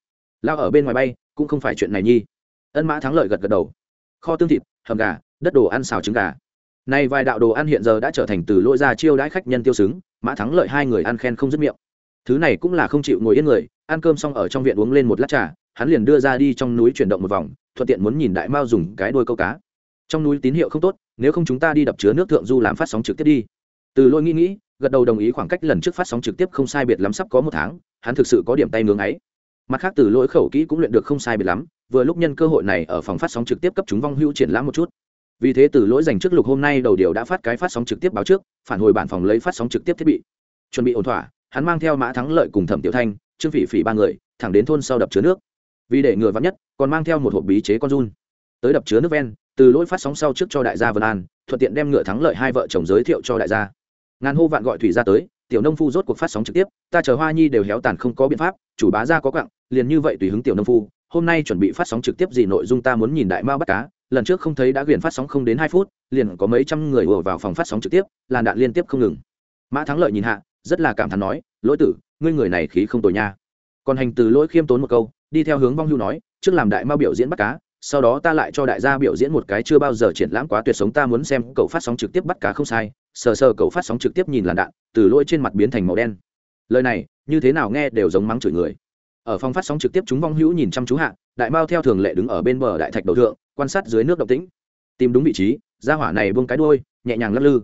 lao ở bên ngoài bay, cũng không phải chuyện này nhi. Ân mã thắng lợi gật gật đầu. Kho tương thịt, hầm gà, đất đồ ăn xào trứng gà. Nay vài đạo đồ ăn hiện giờ đã trở thành từ lỗi ra chiêu đãi khách nhân tiêu xứng, mã thắng lợi hai người ăn khen không dứt miệng. Thứ này cũng là không chịu ngồi yên người, ăn cơm xong ở trong viện uống lên một lát trà, hắn liền đưa ra đi trong núi chuyển động một vòng, thuận tiện muốn nhìn đại mao dùng cái đôi câu cá. Trong núi tín hiệu không tốt, nếu không chúng ta đi đập chứa nước thượng du làm phát sóng trực tiếp đi. Từ lôi nghĩ nghĩ, gật đầu đồng ý khoảng cách lần trước phát sóng trực tiếp không sai biệt lắm sắp có một tháng, hắn thực sự có điểm tay ngưỡng ấy mặt khác, từ lỗi khẩu kỹ cũng luyện được không sai biệt lắm, vừa lúc nhân cơ hội này ở phòng phát sóng trực tiếp cấp chúng vong hữu triển lãm một chút. Vì thế, từ lỗi dành trước lục hôm nay đầu điều đã phát cái phát sóng trực tiếp báo trước, phản hồi bản phòng lấy phát sóng trực tiếp thiết bị. Chuẩn bị ổn thỏa, hắn mang theo mã thắng lợi cùng thẩm tiểu thanh, trương phỉ phỉ ba người, thẳng đến thôn sau đập chứa nước. Vì để ngừa vắn nhất, còn mang theo một hộp bí chế con run. Tới đập chứa nước ven, từ lỗi phát sóng sau trước cho đại gia vân an, thuận tiện đem ngựa thắng lợi hai vợ chồng giới thiệu cho đại gia. Ngàn hô vạn gọi thủy ra tới tiểu nông phu rốt cuộc phát sóng trực tiếp, ta chờ hoa nhi đều héo tàn không có biện pháp, chủ bá ra có quặng, liền như vậy tùy hứng tiểu nông phu, hôm nay chuẩn bị phát sóng trực tiếp gì nội dung ta muốn nhìn đại mao bắt cá, lần trước không thấy đã quyền phát sóng không đến hai phút, liền có mấy trăm người ùa vào phòng phát sóng trực tiếp, làn đạn liên tiếp không ngừng. Mã thắng lợi nhìn hạ, rất là cảm thán nói, lỗi tử, ngươi người này khí không tồi nha. Còn hành từ lỗi khiêm tốn một câu, đi theo hướng vong hưu nói, trước làm đại mao biểu diễn bắt cá sau đó ta lại cho đại gia biểu diễn một cái chưa bao giờ triển lãm quá tuyệt sống, ta muốn xem cậu phát sóng trực tiếp bắt cá không sai, sờ sờ cậu phát sóng trực tiếp nhìn làn đạn, từ lôi trên mặt biến thành màu đen. Lời này, như thế nào nghe đều giống mắng chửi người. Ở phòng phát sóng trực tiếp chúng vong hữu nhìn chăm chú hạ, đại mao theo thường lệ đứng ở bên bờ đại thạch đầu thượng, quan sát dưới nước động tĩnh. Tìm đúng vị trí ra hỏa này buông cái đuôi, nhẹ nhàng lắc lư.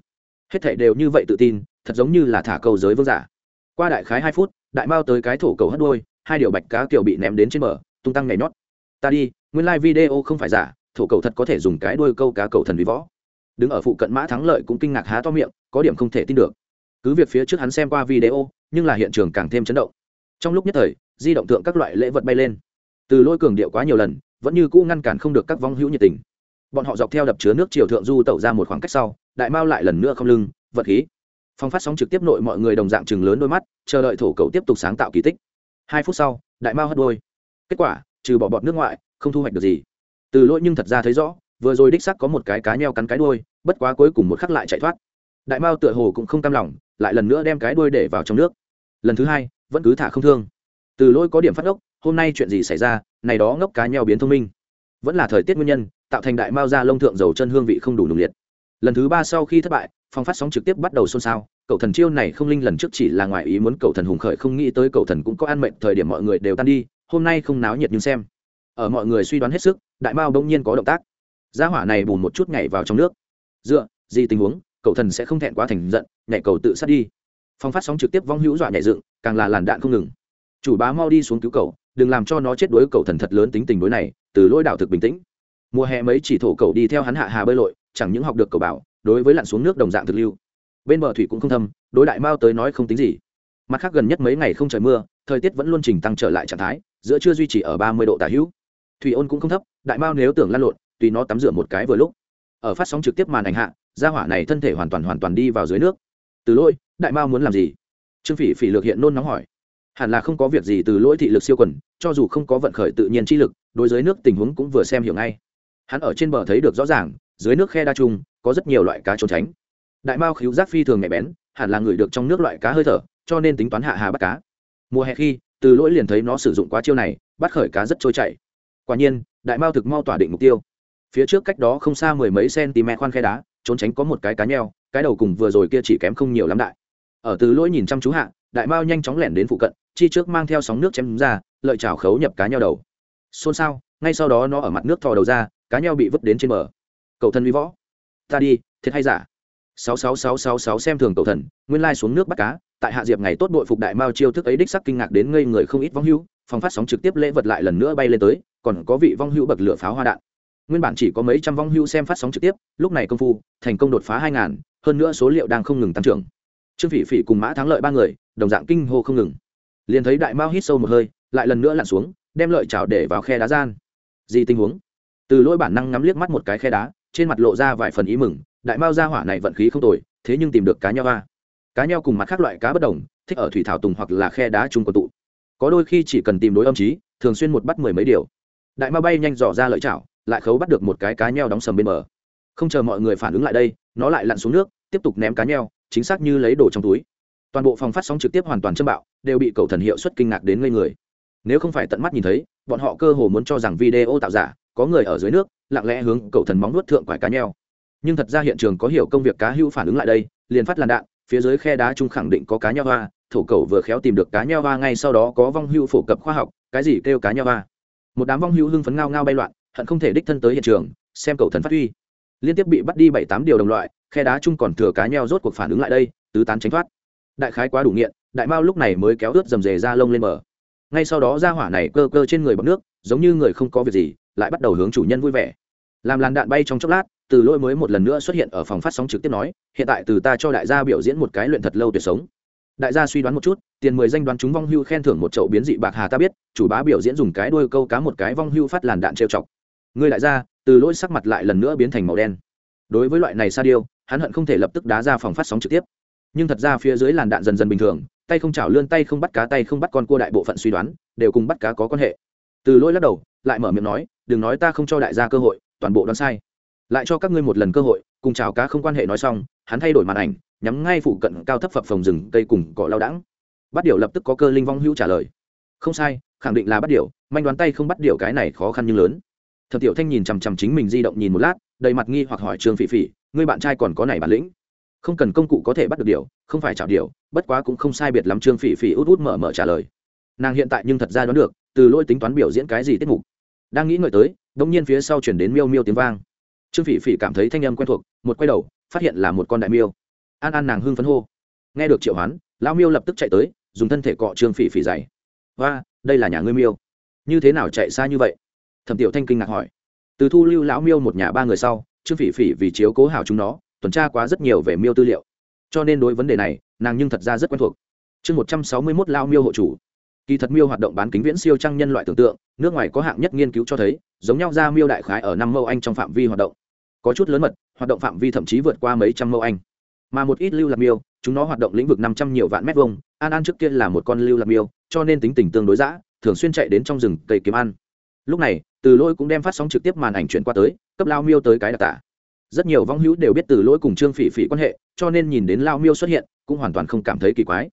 Hết thảy đều như vậy tự tin, thật giống như là thả cầu giới vương giả. Qua đại khái hai phút, đại mao tới cái thổ cầu hất đuôi, hai điều bạch cá kiểu bị ném đến trên bờ, tung tăng nhảy nhót. Ta đi nguyên lai video không phải giả, thổ cầu thật có thể dùng cái đuôi câu cá cầu thần vì võ. Đứng ở phụ cận mã thắng lợi cũng kinh ngạc há to miệng, có điểm không thể tin được. Cứ việc phía trước hắn xem qua video, nhưng là hiện trường càng thêm chấn động. Trong lúc nhất thời, di động tượng các loại lễ vật bay lên. Từ lôi cường điệu quá nhiều lần, vẫn như cũ ngăn cản không được các vong hữu nhiệt tình. Bọn họ dọc theo đập chứa nước chiều thượng du tẩu ra một khoảng cách sau, đại mao lại lần nữa không lưng, vật khí. Phong phát sóng trực tiếp nội mọi người đồng dạng chừng lớn đôi mắt, chờ đợi thổ cầu tiếp tục sáng tạo kỳ tích. Hai phút sau, đại mao hất đôi. Kết quả, trừ bỏ bọt nước ngoại không thu hoạch được gì. Từ lỗi nhưng thật ra thấy rõ, vừa rồi đích sắc có một cái cá nheo cắn cái đuôi, bất quá cuối cùng một khắc lại chạy thoát. Đại mao tựa hồ cũng không cam lòng, lại lần nữa đem cái đuôi để vào trong nước. Lần thứ hai, vẫn cứ thả không thương. Từ lỗi có điểm phát ốc, hôm nay chuyện gì xảy ra, này đó ngốc cá nheo biến thông minh. Vẫn là thời tiết nguyên nhân, tạo thành đại mao ra lông thượng dầu chân hương vị không đủ nồng liệt. Lần thứ ba sau khi thất bại phong phát sóng trực tiếp bắt đầu xôn xao. Cậu thần chiêu này không linh lần trước chỉ là ngoài ý muốn cậu thần hùng khởi, không nghĩ tới cậu thần cũng có ăn mệnh, thời điểm mọi người đều tan đi, hôm nay không náo nhiệt nhưng xem ở mọi người suy đoán hết sức, đại mao đông nhiên có động tác. Gia hỏa này bùn một chút nhảy vào trong nước. Dựa, gì tình huống, cậu thần sẽ không thẹn quá thành giận, nhảy cầu tự sát đi. Phong phát sóng trực tiếp vong hữu dọa nhảy dựng, càng là làn đạn không ngừng. Chủ bá mau đi xuống cứu cậu, đừng làm cho nó chết đuối cậu thần thật lớn tính tình đối này, từ lỗi đảo thực bình tĩnh. Mùa hè mấy chỉ thổ cậu đi theo hắn hạ hà bơi lội, chẳng những học được cậu bảo, đối với lặn xuống nước đồng dạng thực lưu. Bên bờ thủy cũng không thâm, đối đại mao tới nói không tính gì. Mặt khác gần nhất mấy ngày không trời mưa, thời tiết vẫn luôn trình tăng trở lại trạng thái, giữa chưa duy trì ở ba mươi độ tả hữu thủy ôn cũng không thấp, đại mao nếu tưởng lăn lộn, tùy nó tắm rửa một cái vừa lúc. Ở phát sóng trực tiếp màn ảnh hạ, gia hỏa này thân thể hoàn toàn hoàn toàn đi vào dưới nước. Từ lỗi, đại mao muốn làm gì? Trương phỉ phỉ lược hiện nôn nóng hỏi. Hẳn là không có việc gì từ lỗi thị lực siêu quần, cho dù không có vận khởi tự nhiên chi lực, đối với nước tình huống cũng vừa xem hiểu ngay. Hắn ở trên bờ thấy được rõ ràng, dưới nước khe đa trung, có rất nhiều loại cá trốn tránh. Đại mao khíu giác phi thường nhạy bén, hẳn là người được trong nước loại cá hơi thở, cho nên tính toán hạ hà bắt cá. Mùa hè khi, từ lỗi liền thấy nó sử dụng quá chiêu này, bắt khởi cá rất trôi chảy quả nhiên đại mao thực mau tỏa định mục tiêu. Phía trước cách đó không xa mười mấy cm khoan khe đá trốn tránh có một cái cá nheo cái đầu cùng vừa rồi kia chỉ kém không nhiều lắm đại. Ở từ lỗi nhìn chăm chú hạ đại mao nhanh chóng lẻn đến phụ cận chi trước mang theo sóng nước chém ra lợi chảo khấu nhập cá nheo đầu. Xôn xao ngay sau đó nó ở mặt nước thò đầu ra cá nheo bị vứt đến trên bờ. Cậu thân uy võ. Ta đi thiệt hay giả? Sáu sáu sáu sáu sáu xem thường cậu thần nguyên lai xuống nước bắt cá tại hạ diệp ngày tốt đội phục đại mao chiêu thức ấy đích sắc kinh ngạc đến ngây người không ít vong hưu, phòng phát sóng trực tiếp lễ vật lại lần nữa bay lên tới còn có vị vong hữu bậc lửa pháo hoa đạn. Nguyên bản chỉ có mấy trăm vong hữu xem phát sóng trực tiếp, lúc này công phu, thành công đột phá hai ngàn, hơn nữa số liệu đang không ngừng tăng trưởng. Trương phỉ phỉ cùng mã thắng lợi ba người, đồng dạng kinh hô không ngừng. Liền thấy đại mao hít sâu một hơi, lại lần nữa lặn xuống, đem lợi chảo để vào khe đá gian. Gì tình huống? Từ lỗi bản năng ngắm liếc mắt một cái khe đá, trên mặt lộ ra vài phần ý mừng, đại mao ra hỏa này vận khí không tồi, thế nhưng tìm được cá nheo va cá nheo cùng mặt khác loại cá bất đồng, thích ở thủy thảo tùng hoặc là khe đá chung của tụ. Có đôi khi chỉ cần tìm đối âm trí, thường xuyên một bắt mười mấy điều đại Ma bay nhanh dò ra lợi chảo, lại khấu bắt được một cái cá nheo đóng sầm bên bờ. Không chờ mọi người phản ứng lại đây, nó lại lặn xuống nước, tiếp tục ném cá nheo, chính xác như lấy đồ trong túi. Toàn bộ phòng phát sóng trực tiếp hoàn toàn châm bạo, đều bị cầu thần hiệu suất kinh ngạc đến ngây người. Nếu không phải tận mắt nhìn thấy, bọn họ cơ hồ muốn cho rằng video tạo giả, có người ở dưới nước, lặng lẽ hướng cầu thần móng nuốt thượng quải cá nheo. Nhưng thật ra hiện trường có hiểu công việc cá hữu phản ứng lại đây, liền phát làn đạn, phía dưới khe đá trung khẳng định có cá nheo hoa, thổ cầu vừa khéo tìm được cá nheo hoa ngay sau đó có vong hưu phổ cập khoa học, cái gì kêu cá nheo hoa? Một đám vong hưu hưng phấn ngao ngao bay loạn hận không thể đích thân tới hiện trường xem cầu thần phát huy. Liên tiếp bị bắt đi bảy tám điều đồng loại khe đá chung còn thừa cá nheo rốt cuộc phản ứng lại đây tứ tán tránh thoát. Đại khái quá đủ nghiện đại mao lúc này mới kéo ướt dầm dề ra lông lên mở, ngay sau đó ra hỏa này cơ cơ trên người bọc nước giống như người không có việc gì lại bắt đầu hướng chủ nhân vui vẻ. Làm làn đạn bay trong chốc lát từ lỗi mới một lần nữa xuất hiện ở phòng phát sóng trực tiếp nói hiện tại từ ta cho đại gia biểu diễn một cái luyện thật lâu tuyệt sống đại gia suy đoán một chút, tiền mười danh đoán chúng vong hưu khen thưởng một chậu biến dị bạc hà ta biết, chủ bá biểu diễn dùng cái đuôi câu cá một cái vong hưu phát làn đạn trêu chọc. Người đại gia từ lỗi sắc mặt lại lần nữa biến thành màu đen. Đối với loại này sa điêu, hắn hận không thể lập tức đá ra phòng phát sóng trực tiếp. Nhưng thật ra phía dưới làn đạn dần dần bình thường, tay không chảo lươn tay không bắt cá tay không bắt con cua đại bộ phận suy đoán, đều cùng bắt cá có quan hệ. Từ lỗi lắc đầu, lại mở miệng nói, đừng nói ta không cho đại gia cơ hội, toàn bộ đoán sai. Lại cho các ngươi một lần cơ hội, cùng chào cá không quan hệ nói xong, hắn thay đổi màn ảnh nhắm ngay phụ cận cao thấp phập phồng rừng cây cùng cỏ lao đãng. Bắt điệu lập tức có cơ linh vong hữu trả lời. Không sai, khẳng định là bắt điệu manh đoán tay không bắt điệu cái này khó khăn nhưng lớn. Thập tiểu thanh nhìn chằm chằm chính mình di động nhìn một lát, đầy mặt nghi hoặc hỏi trương phỉ phỉ, ngươi bạn trai còn có này bản lĩnh? Không cần công cụ có thể bắt được điều không phải chảo điều bất quá cũng không sai biệt lắm. Trương phỉ phỉ út út mở mở trả lời. Nàng hiện tại nhưng thật ra đoán được, từ lỗi tính toán biểu diễn cái gì tiết mục. Đang nghĩ ngợi tới đông nhiên phía sau chuyển đến miêu miêu tiếng vang. Trương phỉ phỉ cảm thấy thanh âm quen thuộc, một quay đầu, phát hiện là một con đại miêu an an nàng hưng phấn hô. Nghe được triệu hoán, lão miêu lập tức chạy tới, dùng thân thể cọ trương phỉ phỉ dày. Và đây là nhà ngươi miêu. Như thế nào chạy xa như vậy? Thẩm tiểu thanh kinh ngạc hỏi. Từ thu lưu lão miêu một nhà ba người sau, trương phỉ phỉ vì chiếu cố hảo chúng nó, tuần tra quá rất nhiều về miêu tư liệu. Cho nên đối vấn đề này, nàng nhưng thật ra rất quen thuộc. Chương một trăm sáu mươi mốt lao miêu hộ chủ. Kỳ thật miêu hoạt động bán kính viễn siêu trăng nhân loại tưởng tượng, nước ngoài có hạng nhất nghiên cứu cho thấy, giống nhau ra miêu đại khái ở năm mẫu anh trong phạm vi hoạt động. Có chút lớn mật, hoạt động phạm vi thậm chí vượt qua mấy trăm mẫu anh mà một ít lưu lạc miêu, chúng nó hoạt động lĩnh vực năm trăm nhiều vạn mét vuông, an an trước kia là một con lưu lạc miêu, cho nên tính tình tương đối giã thường xuyên chạy đến trong rừng cây kiếm ăn. Lúc này, từ lôi cũng đem phát sóng trực tiếp màn ảnh chuyển qua tới, cấp lao miêu tới cái đặc tả. Rất nhiều vong hữu đều biết từ lỗi cùng trương phỉ phỉ quan hệ, cho nên nhìn đến lao miêu xuất hiện, cũng hoàn toàn không cảm thấy kỳ quái.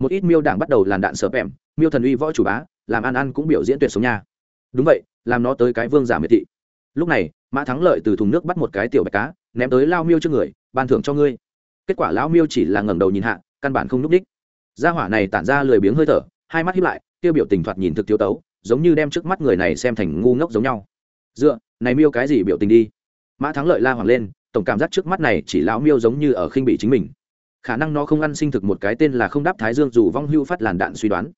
Một ít miêu đảng bắt đầu làn đạn sợp em miêu thần uy võ chủ bá, làm an an cũng biểu diễn tuyệt sống nha. Đúng vậy, làm nó tới cái vương giả miệt thị. Lúc này, mã thắng lợi từ thùng nước bắt một cái tiểu bạch cá, ném tới lao miêu trước người, ban thưởng cho ngươi kết quả lão miêu chỉ là ngẩng đầu nhìn hạ, căn bản không n ú c đích. Gia hỏa này tản ra lười biếng hơi thở, hai mắt hiếp lại tiêu biểu tình thoạt nhìn thực thiếu tấu, giống như đem trước mắt người này xem thành ngu ngốc giống nhau. Dựa, này miêu cái gì biểu tình đi? Mã thắng lợi la hoàng lên, tổng cảm giác trước mắt này chỉ lão miêu giống như ở khinh bị chính mình. Khả năng nó không ăn sinh thực một cái tên là không đáp thái dương dù vong hưu phát làn đạn suy đoán.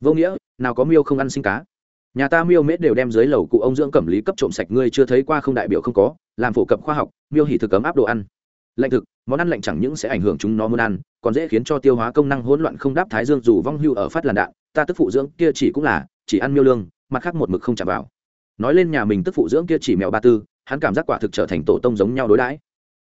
Vô nghĩa, nào có miêu không ăn sinh cá? Nhà ta miêu mết đều đem dưới lầu cụ ông dưỡng cẩm lý cấp trộm sạch ngươi chưa thấy qua không đại biểu không có, làm phổ cập khoa học, miêu hỉ thực cấm áp đồ ăn lạnh thực, món ăn lạnh chẳng những sẽ ảnh hưởng chúng nó muốn ăn, còn dễ khiến cho tiêu hóa công năng hỗn loạn không đáp thái dương dù vong hưu ở phát làn đạn, ta tức phụ dưỡng kia chỉ cũng là, chỉ ăn miêu lương, mặt khác một mực không chạm vào. Nói lên nhà mình tức phụ dưỡng kia chỉ mèo ba tư, hắn cảm giác quả thực trở thành tổ tông giống nhau đối đãi.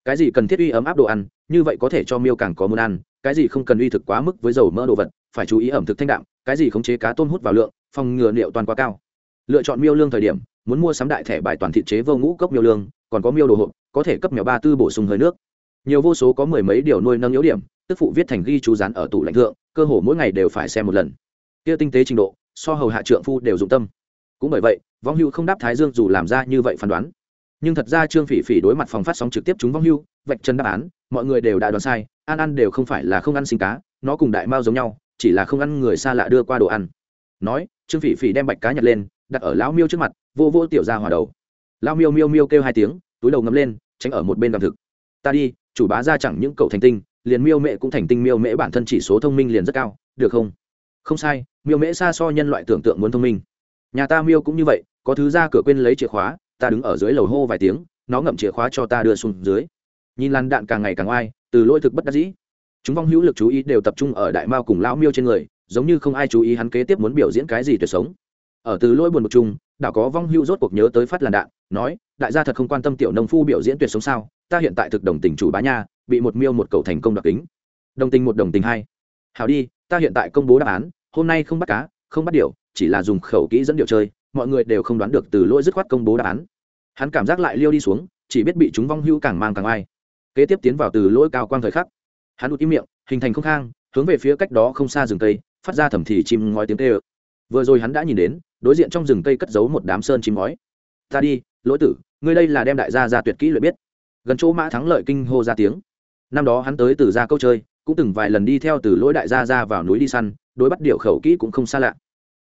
Cái gì cần thiết uy ấm áp đồ ăn, như vậy có thể cho miêu càng có muốn ăn, cái gì không cần uy thực quá mức với dầu mỡ đồ vật, phải chú ý ẩm thực thanh đạm, cái gì khống chế cá tôm hút vào lượng, phòng ngừa liệu toàn quá cao. Lựa chọn miêu lương thời điểm, muốn mua sắm đại thẻ bài toàn thị chế vô ngũ cốc miêu lương, còn có miêu đồ hộp, có thể cấp mèo ba tư bổ sung hơi nước nhiều vô số có mười mấy điều nuôi nâng yếu điểm, tức phụ viết thành ghi chú rán ở tủ lãnh thượng, cơ hồ mỗi ngày đều phải xem một lần. Kia tinh tế trình độ, so hầu hạ trượng phu đều dụng tâm. Cũng bởi vậy, vong hưu không đáp thái dương dù làm ra như vậy phán đoán. Nhưng thật ra trương phỉ phỉ đối mặt phòng phát sóng trực tiếp chúng vong hưu, vạch chân đáp án, mọi người đều đã đoán sai, ăn ăn đều không phải là không ăn sinh cá, nó cùng đại mao giống nhau, chỉ là không ăn người xa lạ đưa qua đồ ăn. Nói, trương phỉ phỉ đem bạch cá nhặt lên, đặt ở lão miêu trước mặt, vô vô tiểu ra hòa đầu. Lão miêu miêu miêu kêu hai tiếng, túi đầu ngấm lên, tránh ở một bên làm thực. Ta đi chủ bá ra chẳng những cậu thành tinh, liền miêu mẹ cũng thành tinh, miêu mễ bản thân chỉ số thông minh liền rất cao, được không? Không sai, miêu mễ xa so nhân loại tưởng tượng muốn thông minh. Nhà ta miêu cũng như vậy, có thứ ra cửa quên lấy chìa khóa, ta đứng ở dưới lầu hô vài tiếng, nó ngậm chìa khóa cho ta đưa xuống dưới. Nhìn làn đạn càng ngày càng oai, từ lỗi thực bất đắc dĩ. Chúng vong hữu lực chú ý đều tập trung ở đại mao cùng lão miêu trên người, giống như không ai chú ý hắn kế tiếp muốn biểu diễn cái gì tuyệt sống. Ở từ lỗi buồn một chung đảo có vong hữu rốt cuộc nhớ tới phát làn đạn, nói, đại gia thật không quan tâm tiểu nông phu biểu diễn tuyệt sống sao? Ta hiện tại thực đồng tình chủ bá nha, bị một miêu một cầu thành công đặc tính đồng tình một đồng tình hai. Hào đi, ta hiện tại công bố đáp án, hôm nay không bắt cá, không bắt điệu chỉ là dùng khẩu kỹ dẫn điệu chơi, mọi người đều không đoán được từ lỗi dứt khoát công bố đáp án. Hắn cảm giác lại liêu đi xuống, chỉ biết bị chúng vong hưu càng mang càng ai. Kế tiếp tiến vào từ lỗi cao quang thời khắc. Hắn đụt im miệng, hình thành không khang, hướng về phía cách đó không xa rừng cây, phát ra thầm thì chim ngói tiếng tê ơ vừa rồi hắn đã nhìn đến, đối diện trong rừng cây cất giấu một đám sơn chim ngói. Ta đi, lỗi tử, ngươi đây là đem đại gia ra tuyệt kỹ luyện biết gần chỗ mã thắng lợi kinh hô ra tiếng. Năm đó hắn tới từ ra câu chơi, cũng từng vài lần đi theo từ lỗi đại gia ra vào núi đi săn, đối bắt điệu khẩu kỹ cũng không xa lạ.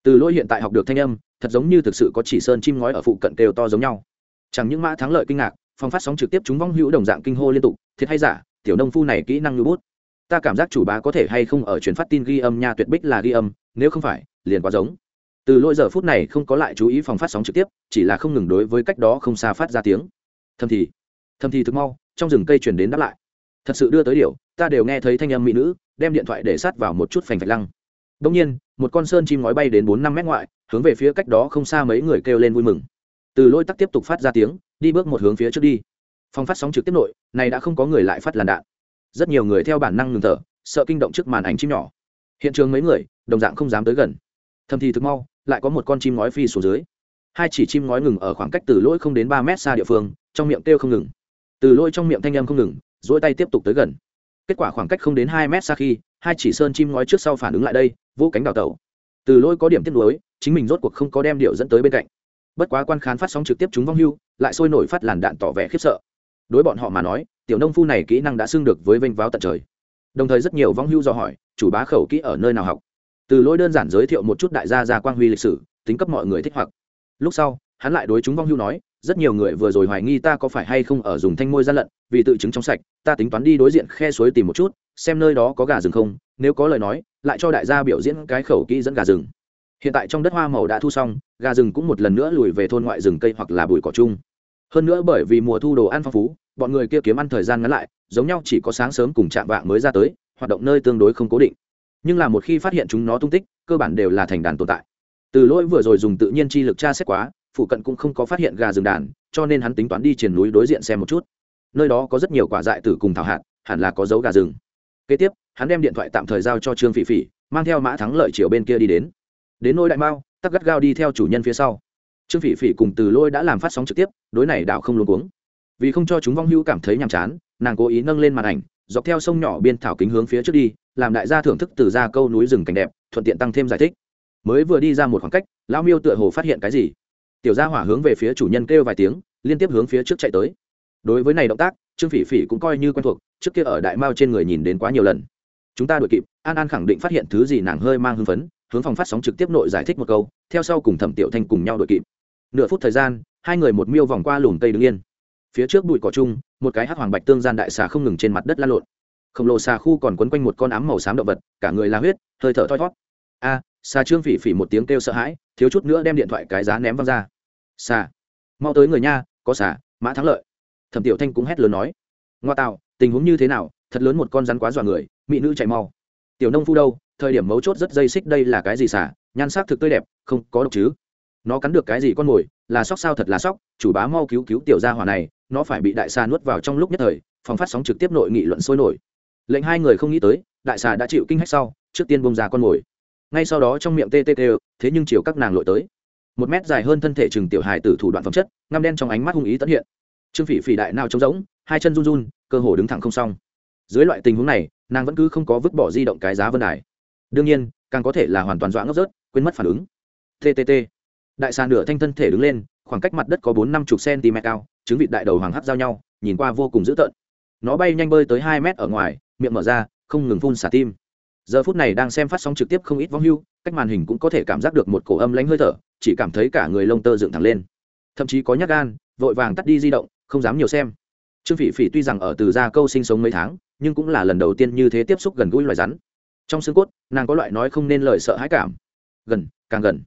Từ lỗi hiện tại học được thanh âm, thật giống như thực sự có chỉ sơn chim ngói ở phụ cận đều to giống nhau. Chẳng những mã thắng lợi kinh ngạc phong phát sóng trực tiếp chúng vong hữu đồng dạng kinh hô liên tục, thiệt hay giả, tiểu nông phu này kỹ năng lưu bút. Ta cảm giác chủ bá có thể hay không ở truyền phát tin ghi âm nha tuyệt bích là ghi âm, nếu không phải, liền quá giống. Từ lỗi giờ phút này không có lại chú ý phòng phát sóng trực tiếp, chỉ là không ngừng đối với cách đó không xa phát ra tiếng. Thầm thì thầm thì thực mau, trong rừng cây chuyển đến đáp lại. Thật sự đưa tới điều, ta đều nghe thấy thanh âm mỹ nữ, đem điện thoại để sát vào một chút phành phạch lăng. Đông nhiên, một con sơn chim ngói bay đến bốn năm mét ngoại, hướng về phía cách đó không xa mấy người kêu lên vui mừng. Từ lôi tắc tiếp tục phát ra tiếng, đi bước một hướng phía trước đi. Phong phát sóng trực tiếp nội, này đã không có người lại phát làn đạn. Rất nhiều người theo bản năng ngừng thở, sợ kinh động trước màn ảnh chim nhỏ. Hiện trường mấy người, đồng dạng không dám tới gần. Thầm thì thực mau, lại có một con chim ngói phi xuống dưới. Hai chỉ chim ngói ngừng ở khoảng cách từ lỗi không đến ba mét xa địa phương, trong miệng kêu không ngừng từ lôi trong miệng thanh em không ngừng dỗi tay tiếp tục tới gần. Kết quả khoảng cách không đến hai mét xa khi, hai chỉ sơn chim ngói trước sau phản ứng lại đây, vô cánh đào tẩu. Từ lôi có điểm tiếp nối chính mình rốt cuộc không có đem điệu dẫn tới bên cạnh. Bất quá quan khán phát sóng trực tiếp chúng vong hưu, lại sôi nổi phát làn đạn tỏ vẻ khiếp sợ. Đối bọn họ mà nói, tiểu nông phu này kỹ năng đã xưng được với vênh váo tận trời. Đồng thời rất nhiều vong hưu do hỏi, chủ bá khẩu kỹ ở nơi nào học? Từ lỗi đơn giản giới thiệu một chút đại gia gia quang huy lịch sử, tính cấp mọi người thích hoặc. Lúc sau hắn lại đối chúng vong hưu nói, rất nhiều người vừa rồi hoài nghi ta có phải hay không ở dùng thanh môi gian lận, vì tự chứng trong sạch, ta tính toán đi đối diện khe suối tìm một chút, xem nơi đó có gà rừng không, nếu có lời nói, lại cho đại gia biểu diễn cái khẩu kỹ dẫn gà rừng. Hiện tại trong đất hoa màu đã thu xong, gà rừng cũng một lần nữa lùi về thôn ngoại rừng cây hoặc là bụi cỏ chung. Hơn nữa bởi vì mùa thu đồ ăn phong phú, bọn người kia kiếm ăn thời gian ngắn lại, giống nhau chỉ có sáng sớm cùng chạm vạng mới ra tới, hoạt động nơi tương đối không cố định. Nhưng là một khi phát hiện chúng nó tung tích, cơ bản đều là thành đàn tồn tại. Từ lỗi vừa rồi dùng tự nhiên chi lực tra xét quá phụ cận cũng không có phát hiện gà rừng đàn, cho nên hắn tính toán đi triển núi đối diện xem một chút. Nơi đó có rất nhiều quả dại tử cùng thảo hạt, hẳn là có dấu gà rừng. Kế tiếp, hắn đem điện thoại tạm thời giao cho trương phỉ phỉ, mang theo mã thắng lợi chiều bên kia đi đến. Đến nôi đại mao, tắc gắt gao đi theo chủ nhân phía sau. Trương phỉ phỉ cùng từ lôi đã làm phát sóng trực tiếp, đối này đảo không luôn cuống. Vì không cho chúng vong hưu cảm thấy nhàm chán, nàng cố ý nâng lên màn ảnh, dọc theo sông nhỏ biên thảo kính hướng phía trước đi, làm đại gia thưởng thức từ ra câu núi rừng cảnh đẹp, thuận tiện tăng thêm giải thích. Mới vừa đi ra một khoảng cách, lão miêu tựa hồ phát hiện cái gì? Tiểu gia hỏa hướng về phía chủ nhân kêu vài tiếng, liên tiếp hướng phía trước chạy tới. Đối với này động tác, trương phỉ phỉ cũng coi như quen thuộc, trước kia ở đại mao trên người nhìn đến quá nhiều lần. Chúng ta đuổi kịp, an an khẳng định phát hiện thứ gì nàng hơi mang hưng phấn, hướng phòng phát sóng trực tiếp nội giải thích một câu, theo sau cùng thẩm tiểu thanh cùng nhau đuổi kịp. Nửa phút thời gian, hai người một miêu vòng qua lùm cây đứng yên. Phía trước bụi cỏ chung, một cái hắc hoàng bạch tương gian đại xà không ngừng trên mặt đất la lộn. Khổng lồ xà khu còn quấn quanh một con ám màu xám động vật, cả người la huyết, hơi thở thoi thót a xà trương phỉ phỉ một tiếng kêu sợ hãi, thiếu chút nữa đem điện thoại cái giá ném văng ra. Xà, mau tới người nha, có xà, mã thắng lợi. Thẩm tiểu thanh cũng hét lớn nói. Ngoa tạo, tình huống như thế nào, thật lớn một con rắn quá dọa người, mỹ nữ chạy mau. Tiểu nông phu đâu, thời điểm mấu chốt rất dây xích đây là cái gì xả nhan sắc thực tươi đẹp, không, có độc chứ. Nó cắn được cái gì con mồi, là sóc sao thật là sóc, chủ bá mau cứu cứu tiểu gia hỏa này, nó phải bị đại xà nuốt vào trong lúc nhất thời phòng phát sóng trực tiếp nội nghị luận sôi nổi. Lệnh hai người không nghĩ tới, đại xà đã chịu kinh hách sau, trước tiên bông ra con mồi ngay sau đó trong miệng tê tê tê thế nhưng chiều các nàng lội tới. Một mét dài hơn thân thể chừng tiểu hài từ thủ đoạn phẩm chất, ngăm đen trong ánh mắt hung ý tận hiện. Trương phỉ phỉ đại nào trống rỗng, hai chân run run, cơ hồ đứng thẳng không xong. Dưới loại tình huống này, nàng vẫn cứ không có vứt bỏ di động cái giá vân đài. Đương nhiên, càng có thể là hoàn toàn dọa ngốc rớt, quên mất phản ứng. Ttt đại sàn nửa thanh thân thể đứng lên, khoảng cách mặt đất có bốn năm chục cm cao chứng vịt đại đầu hoàng hắt giao nhau, nhìn qua vô cùng dữ tợn. Nó bay nhanh bơi tới hai mét ở ngoài, miệng mở ra, không ngừng phun xả tim giờ phút này đang xem phát sóng trực tiếp không ít vong hưu, cách màn hình cũng có thể cảm giác được một cổ âm lánh hơi thở, chỉ cảm thấy cả người lông tơ dựng thẳng lên. Thậm chí có nhát gan, vội vàng tắt đi di động, không dám nhiều xem. Trương phỉ phỉ tuy rằng ở từ gia câu sinh sống mấy tháng, nhưng cũng là lần đầu tiên như thế tiếp xúc gần gũi loài rắn. Trong xương cốt, nàng có loại nói không nên lời sợ hãi cảm. Gần, càng gần.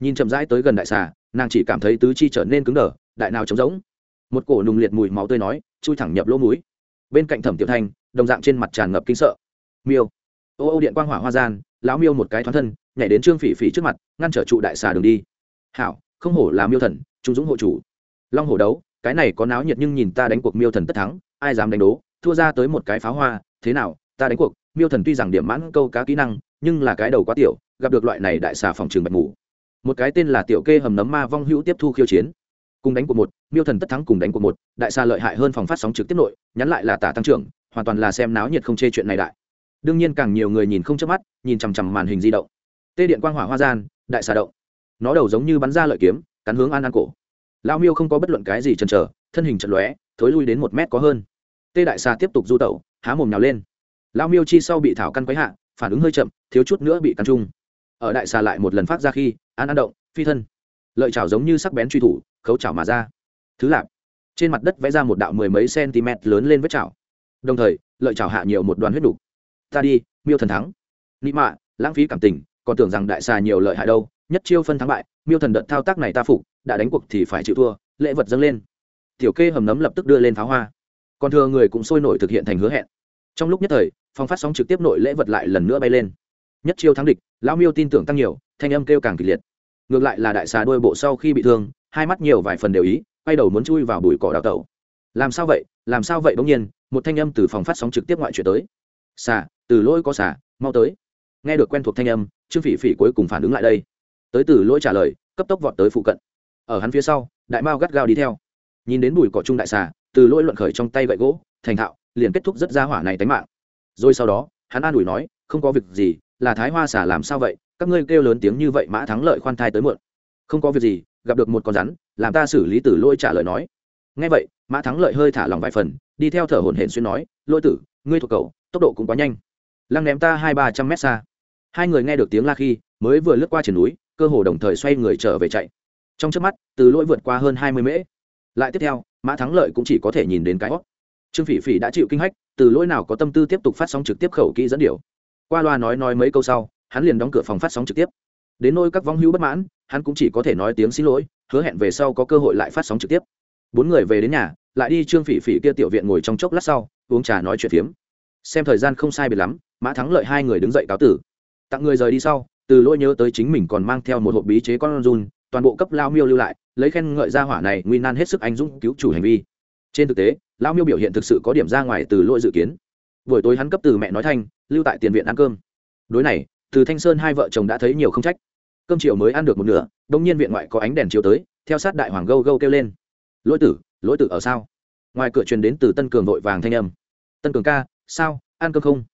Nhìn chậm rãi tới gần đại xà, nàng chỉ cảm thấy tứ chi trở nên cứng đờ, đại nào trống rỗng. Một cổ nùng liệt mùi máu tươi nói, chui thẳng nhập lỗ mũi. Bên cạnh thẩm tiểu thanh, đồng dạng trên mặt tràn ngập kinh sợ. Miêu ô ô điện quang hỏa hoa gian, lão miêu một cái thoáng thân, nhảy đến trương phỉ phỉ trước mặt, ngăn trở trụ đại xà đường đi. Hảo, không hổ là miêu thần, trung dũng hộ chủ. Long hổ đấu, cái này có náo nhiệt nhưng nhìn ta đánh cuộc miêu thần tất thắng, ai dám đánh đố? Thua ra tới một cái pháo hoa, thế nào, ta đánh cuộc? Miêu thần tuy rằng điểm mãn câu cá kỹ năng, nhưng là cái đầu quá tiểu, gặp được loại này đại xà phòng trường bạch ngủ một cái tên là tiểu kê hầm nấm ma vong hữu tiếp thu khiêu chiến. Cùng đánh cuộc một, miêu thần tất thắng cùng đánh cuộc một, đại xà lợi hại hơn phòng phát sóng trực tiếp nội, nhắn lại là tả tăng trưởng, hoàn toàn là xem náo nhiệt không chê chuyện này đại đương nhiên càng nhiều người nhìn không chớp mắt, nhìn chằm chằm màn hình di động. Tê điện quang hỏa hoa gian, đại xà động. Nó đầu giống như bắn ra lợi kiếm, cắn hướng an an cổ. Lao miêu không có bất luận cái gì chần chờ, thân hình chật lóe, thối lui đến một mét có hơn. Tê đại xà tiếp tục du tẩu, há mồm nhào lên. Lao miêu chi sau bị thảo căn quấy hạ, phản ứng hơi chậm, thiếu chút nữa bị cắn chung ở đại xà lại một lần phát ra khi, an an động, phi thân. Lợi chảo giống như sắc bén truy thủ, khấu chảo mà ra. Thứ lạp. Trên mặt đất vẽ ra một đạo mười mấy cm lớn lên vết chảo. Đồng thời, lợi chảo hạ nhiều một đoàn huyết đục ta đi, miêu thần thắng. Nị mạ, lãng phí cảm tình, còn tưởng rằng đại xà nhiều lợi hại đâu, nhất chiêu phân thắng bại, miêu thần đợt thao tác này ta phục, đã đánh cuộc thì phải chịu thua, lễ vật dâng lên. Tiểu kê hầm nấm lập tức đưa lên pháo hoa. Còn thừa người cũng sôi nổi thực hiện thành hứa hẹn. Trong lúc nhất thời, phong phát sóng trực tiếp nội lễ vật lại lần nữa bay lên. Nhất chiêu thắng địch, lão miêu tin tưởng tăng nhiều, thanh âm kêu càng kịch liệt. Ngược lại là đại xà đôi bộ sau khi bị thương, hai mắt nhiều vài phần đều ý, quay đầu muốn chui vào bụi cỏ đào tẩu. Làm sao vậy? Làm sao vậy bỗng nhiên? Một thanh âm từ phòng phát sóng trực tiếp ngoại truyền tới. Xà từ lỗi có xả, mau tới. Nghe được quen thuộc thanh âm trương phỉ phỉ cuối cùng phản ứng lại đây. Tới từ lỗi trả lời cấp tốc vọt tới phụ cận. Ở hắn phía sau đại mao gắt gao đi theo. Nhìn đến bụi cỏ trung đại xà từ lỗi luận khởi trong tay gậy gỗ thành thạo liền kết thúc rất ra hỏa này tánh mạng. Rồi sau đó hắn an ủi nói không có việc gì là thái hoa xà làm sao vậy? Các ngươi kêu lớn tiếng như vậy mã thắng lợi khoan thai tới muộn. Không có việc gì gặp được một con rắn làm ta xử lý tử Lỗi trả lời nói. Ngay vậy mã thắng lợi hơi thả lòng vài phần đi theo thở hổn hển xuyên nói Lỗi tử ngươi thuộc cậu tốc độ cũng quá nhanh lăng ném ta hai ba trăm mét xa. Hai người nghe được tiếng la khi, mới vừa lướt qua triển núi, cơ hồ đồng thời xoay người trở về chạy. Trong trước mắt, từ lỗi vượt qua hơn hai mươi mễ. Lại tiếp theo, mã thắng lợi cũng chỉ có thể nhìn đến cái hót trương phỉ phỉ đã chịu kinh hách, từ lỗi nào có tâm tư tiếp tục phát sóng trực tiếp khẩu kỹ dẫn điều qua loa nói nói mấy câu sau, hắn liền đóng cửa phòng phát sóng trực tiếp. Đến nôi các vong hữu bất mãn, hắn cũng chỉ có thể nói tiếng xin lỗi, hứa hẹn về sau có cơ hội lại phát sóng trực tiếp. Bốn người về đến nhà, lại đi trương phỉ phỉ kia tiểu viện ngồi trong chốc lát sau, uống trà nói chuyện phiếm. Xem thời gian không sai biệt lắm mã thắng lợi hai người đứng dậy cáo tử. Tặng người rời đi sau, từ lỗi nhớ tới chính mình còn mang theo một hộp bí chế con run, toàn bộ cấp lao miêu lưu lại, lấy khen ngợi ra hỏa này nguy nan hết sức anh dũng cứu chủ hành vi. Trên thực tế, lao miêu biểu hiện thực sự có điểm ra ngoài từ lỗi dự kiến. Buổi tối hắn cấp từ mẹ nói thanh, lưu tại tiền viện ăn cơm. Đối này, từ thanh sơn hai vợ chồng đã thấy nhiều không trách. Cơm chiều mới ăn được một nửa, đông nhiên viện ngoại có ánh đèn chiếu tới, theo sát đại hoàng gâu gâu kêu lên. Lỗi tử lỗi tử ở sao? Ngoài cửa truyền đến từ tân cường vội vàng thanh âm. Tân cường ca, sao? Ăn cơm không?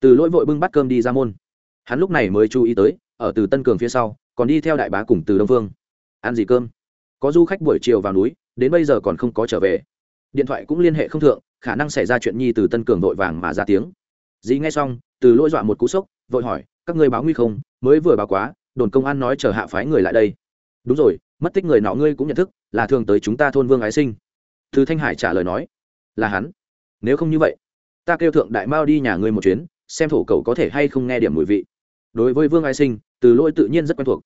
Từ lỗi vội bưng bắt cơm đi ra môn. Hắn lúc này mới chú ý tới, ở từ tân cường phía sau, còn đi theo đại bá cùng từ đông phương ăn gì cơm? Có du khách buổi chiều vào núi, đến bây giờ còn không có trở về. Điện thoại cũng liên hệ không thượng, khả năng xảy ra chuyện nhi từ tân cường vội vàng mà ra tiếng. Dì nghe xong, từ lỗi dọa một cú sốc, vội hỏi, các ngươi báo nguy không? Mới vừa báo quá, đồn công an nói chờ hạ phái người lại đây. Đúng rồi, mất tích người nọ ngươi cũng nhận thức, là thường tới chúng ta thôn vương ái sinh. Thư thanh hải trả lời nói, là hắn. Nếu không như vậy, ta kêu thượng đại mao đi nhà ngươi một chuyến xem thổ cầu có thể hay không nghe điểm mùi vị. Đối với vương ái sinh, từ lỗi tự nhiên rất quen thuộc.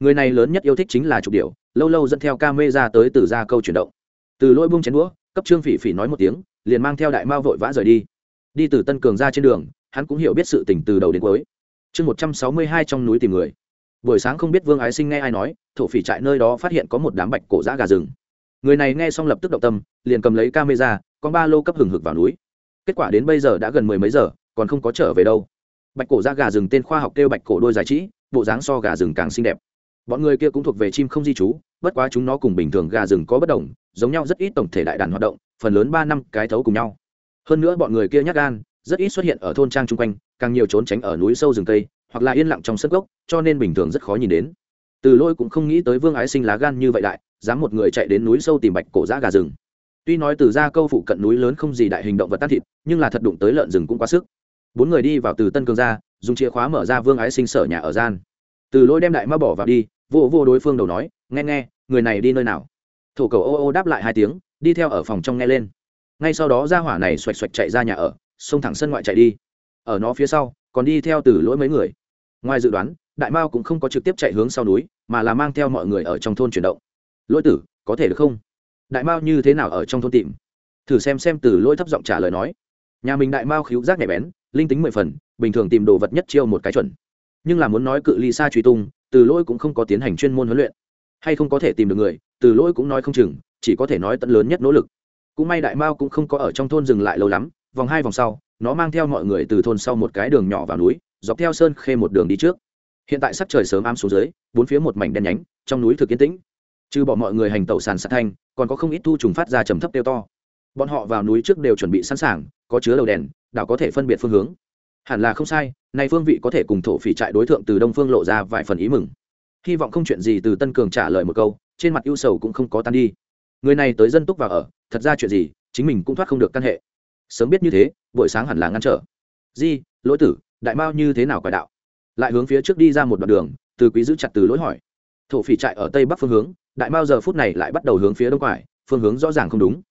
Người này lớn nhất yêu thích chính là trục điệu lâu lâu dẫn theo ca mê ra tới từ ra câu chuyển động. Từ lỗi buông chén đũa, cấp trương phỉ phỉ nói một tiếng, liền mang theo đại mao vội vã rời đi. Đi từ tân cường ra trên đường, hắn cũng hiểu biết sự tình từ đầu đến cuối. Chương một trăm sáu mươi hai trong núi tìm người. Buổi sáng không biết vương ái sinh nghe ai nói, thổ phỉ trại nơi đó phát hiện có một đám bạch cổ giã gà rừng. Người này nghe xong lập tức động tâm, liền cầm lấy camera, con ba lô cấp hừng hực vào núi. Kết quả đến bây giờ đã gần mười mấy giờ còn không có trở về đâu. Bạch cổ ra gà rừng tên khoa học kêu bạch cổ đôi giải trí bộ dáng so gà rừng càng xinh đẹp. Bọn người kia cũng thuộc về chim không di trú bất quá chúng nó cùng bình thường gà rừng có bất đồng, giống nhau rất ít tổng thể đại đàn hoạt động, phần lớn ba năm cái thấu cùng nhau. Hơn nữa bọn người kia nhắc gan, rất ít xuất hiện ở thôn trang chung quanh, càng nhiều trốn tránh ở núi sâu rừng cây, hoặc là yên lặng trong sân gốc, cho nên bình thường rất khó nhìn đến. Từ lôi cũng không nghĩ tới vương ái sinh lá gan như vậy đại, dám một người chạy đến núi sâu tìm bạch cổ giã gà rừng. Tuy nói từ ra câu phụ cận núi lớn không gì đại hình động vật tan thịt, nhưng là thật đụng tới lợn rừng cũng quá sức bốn người đi vào từ tân cường ra, dùng chìa khóa mở ra vương ái sinh sở nhà ở gian. Từ Lỗi đem đại ma bỏ vào đi, vô vô đối phương đầu nói, nghe nghe, người này đi nơi nào? Thổ cầu ô ô đáp lại hai tiếng, đi theo ở phòng trong nghe lên. Ngay sau đó ra hỏa này xoạch xoạch chạy ra nhà ở, xông thẳng sân ngoại chạy đi. Ở nó phía sau, còn đi theo từ lỗi mấy người. Ngoài dự đoán, đại mao cũng không có trực tiếp chạy hướng sau núi, mà là mang theo mọi người ở trong thôn chuyển động. Lỗi tử, có thể được không? Đại mao như thế nào ở trong thôn tìm? Thử xem xem từ lỗi thấp giọng trả lời nói. Nhà mình đại mao khíu giác nhạy bén linh tính mười phần, bình thường tìm đồ vật nhất chiêu một cái chuẩn. Nhưng là muốn nói cự ly xa truy tung, từ lỗi cũng không có tiến hành chuyên môn huấn luyện. Hay không có thể tìm được người, từ lỗi cũng nói không chừng, chỉ có thể nói tận lớn nhất nỗ lực. Cũng may đại mao cũng không có ở trong thôn dừng lại lâu lắm, vòng hai vòng sau, nó mang theo mọi người từ thôn sau một cái đường nhỏ vào núi, dọc theo sơn khê một đường đi trước. Hiện tại sắc trời sớm am xuống dưới, bốn phía một mảnh đen nhánh, trong núi thực yên tĩnh. Trừ bỏ mọi người hành tẩu sàn sạt thanh, còn có không ít thu trùng phát ra trầm thấp tiêu to. Bọn họ vào núi trước đều chuẩn bị sẵn sàng, có chứa đầu đèn đảo có thể phân biệt phương hướng. Hẳn là không sai, nay phương vị có thể cùng thổ phỉ trại đối tượng từ đông phương lộ ra vài phần ý mừng. Hy vọng không chuyện gì từ tân cường trả lời một câu, trên mặt ưu sầu cũng không có tan đi. Người này tới dân túc vào ở, thật ra chuyện gì, chính mình cũng thoát không được căn hệ. Sớm biết như thế, buổi sáng hẳn là ngăn trở. Di, lỗi tử, đại mao như thế nào quái đạo? Lại hướng phía trước đi ra một đoạn đường, từ quý giữ chặt từ lỗi hỏi. Thổ phỉ trại ở tây bắc phương hướng, đại mao giờ phút này lại bắt đầu hướng phía đông quải, phương hướng rõ ràng không đúng.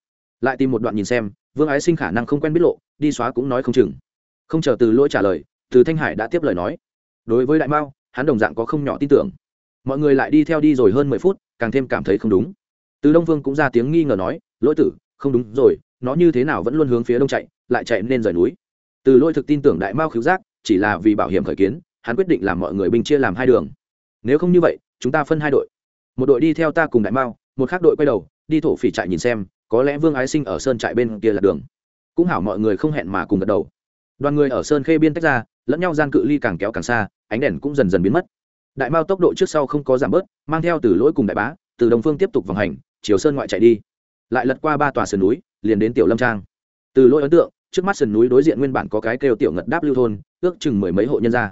Lại tìm một đoạn nhìn xem, vương ái sinh khả năng không quen biết lộ đi xóa cũng nói không chừng. Không chờ từ lỗi trả lời, từ thanh hải đã tiếp lời nói. Đối với đại mao, hắn đồng dạng có không nhỏ tin tưởng. Mọi người lại đi theo đi rồi hơn mười phút, càng thêm cảm thấy không đúng. Từ đông vương cũng ra tiếng nghi ngờ nói, lỗi tử, không đúng rồi, nó như thế nào vẫn luôn hướng phía đông chạy, lại chạy nên rời núi. Từ lỗi thực tin tưởng đại mao khiếu giác, chỉ là vì bảo hiểm khởi kiến, hắn quyết định làm mọi người binh chia làm hai đường. Nếu không như vậy, chúng ta phân hai đội. Một đội đi theo ta cùng đại mao, một khác đội quay đầu, đi thổ phỉ trại nhìn xem, có lẽ vương ái sinh ở sơn trại bên kia là đường cũng hảo mọi người không hẹn mà cùng gật đầu. Đoàn người ở sơn khê biên tách ra, lẫn nhau gian cự ly càng kéo càng xa, ánh đèn cũng dần dần biến mất. Đại mao tốc độ trước sau không có giảm bớt, mang theo từ lỗi cùng đại bá, từ đồng phương tiếp tục vòng hành, chiều sơn ngoại chạy đi. Lại lật qua ba tòa sườn núi, liền đến tiểu lâm trang. Từ lỗi ấn tượng, trước mắt sườn núi đối diện nguyên bản có cái kêu tiểu ngật đáp lưu thôn, ước chừng mười mấy hộ nhân ra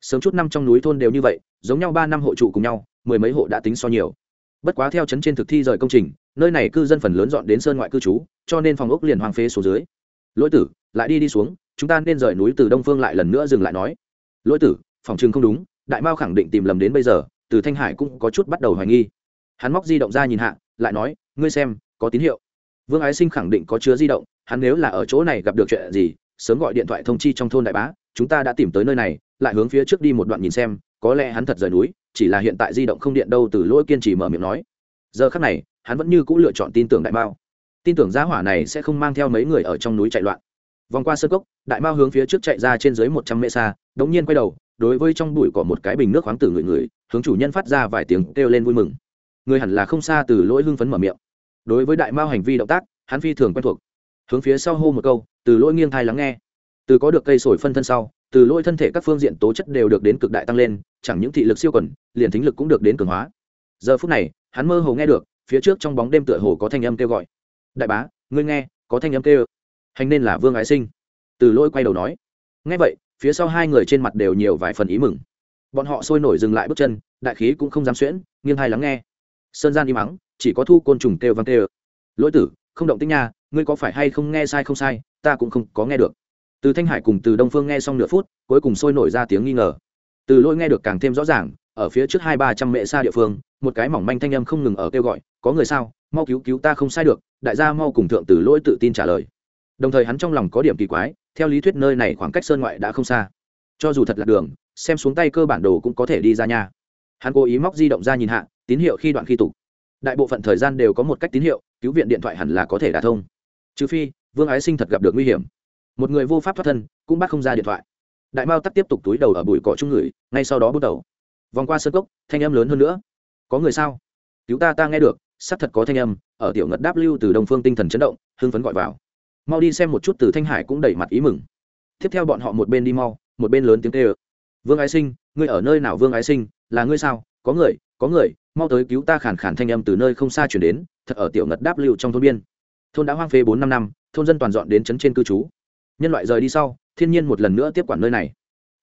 sớm chút năm trong núi thôn đều như vậy, giống nhau ba năm hộ trụ cùng nhau, mười mấy hộ đã tính so nhiều. Bất quá theo chấn trên thực thi rời công trình, nơi này cư dân phần lớn dọn đến sơn ngoại cư trú, cho nên phòng ốc liền hoang phế số dưới lỗi tử, lại đi đi xuống, chúng ta nên rời núi từ đông phương lại lần nữa dừng lại nói. Lỗi tử, phòng chừng không đúng, đại mao khẳng định tìm lầm đến bây giờ, từ thanh hải cũng có chút bắt đầu hoài nghi. Hắn móc di động ra nhìn hạ, lại nói, ngươi xem, có tín hiệu. Vương ái sinh khẳng định có chứa di động, hắn nếu là ở chỗ này gặp được chuyện gì, sớm gọi điện thoại thông chi trong thôn đại bá, chúng ta đã tìm tới nơi này, lại hướng phía trước đi một đoạn nhìn xem, có lẽ hắn thật rời núi, chỉ là hiện tại di động không điện đâu, từ lỗi kiên trì mở miệng nói. Giờ khắc này, hắn vẫn như c ũ lựa chọn tin tưởng đại mao tin tưởng giá hỏa này sẽ không mang theo mấy người ở trong núi chạy loạn. Vòng qua sơ cốc, đại mao hướng phía trước chạy ra trên dưới một trăm mễ xa, đống nhiên quay đầu, đối với trong bụi cỏ một cái bình nước khoáng tử người người hướng chủ nhân phát ra vài tiếng kêu lên vui mừng. Người hẳn là không xa từ lỗi hưng phấn mở miệng. Đối với đại mao hành vi động tác, hắn phi thường quen thuộc. Hướng phía sau hô một câu, từ lỗi nghiêng thai lắng nghe. Từ có được cây sồi phân thân sau, từ lỗi thân thể các phương diện tố chất đều được đến cực đại tăng lên, chẳng những thị lực siêu quẩn liền thính lực cũng được đến cường hóa. Giờ phút này, hắn mơ hồ nghe được, phía trước trong bóng đêm tựa hồ có thanh âm kêu gọi đại bá, ngươi nghe, có thanh âm kêu. Hành nên là vương ái sinh. Từ lỗi quay đầu nói. Nghe vậy, phía sau hai người trên mặt đều nhiều vài phần ý mừng. Bọn họ sôi nổi dừng lại bước chân, đại khí cũng không dám xuyễn, nghiêng hai lắng nghe. Sơn gian im mắng chỉ có thu côn trùng kêu vang kêu. Lỗi tử, không động tích nha, ngươi có phải hay không nghe sai không sai, ta cũng không có nghe được. Từ thanh hải cùng từ đông phương nghe xong nửa phút, cuối cùng sôi nổi ra tiếng nghi ngờ. Từ lỗi nghe được càng thêm rõ ràng, ở phía trước hai ba trăm mệ xa địa phương, một cái mỏng manh thanh âm không ngừng ở kêu gọi, có người sao? Mau cứu cứu ta không sai được, đại gia mau cùng thượng từ lỗi tự tin trả lời. Đồng thời hắn trong lòng có điểm kỳ quái, theo lý thuyết nơi này khoảng cách sơn ngoại đã không xa. Cho dù thật là đường, xem xuống tay cơ bản đồ cũng có thể đi ra nhà hắn cố ý móc di động ra nhìn hạ, tín hiệu khi đoạn khi tục đại bộ phận thời gian đều có một cách tín hiệu, cứu viện điện thoại hẳn là có thể đả thông. Trừ phi, vương ái sinh thật gặp được nguy hiểm. Một người vô pháp thoát thân, cũng bắt không ra điện thoại. Đại mao tắt tiếp tục túi đầu ở bụi cỏ chung người, ngay sau đó bước đầu. Vòng qua sơ cốc, thanh âm lớn hơn nữa. Có người sao? Cứu ta ta nghe được xác thật có thanh âm, ở tiểu ngật đáp lưu từ đông phương tinh thần chấn động, hưng phấn gọi vào. Mau đi xem một chút từ thanh hải cũng đẩy mặt ý mừng. Tiếp theo bọn họ một bên đi mau, một bên lớn tiếng tê ơ vương ái sinh, ngươi ở nơi nào vương ái sinh? Là ngươi sao? Có người có người, mau tới cứu ta khản khản thanh âm từ nơi không xa chuyển đến, thật ở tiểu ngật đáp lưu trong thôn biên. Thôn đã hoang phế bốn năm năm, thôn dân toàn dọn đến trấn trên cư trú. Nhân loại rời đi sau, thiên nhiên một lần nữa tiếp quản nơi này.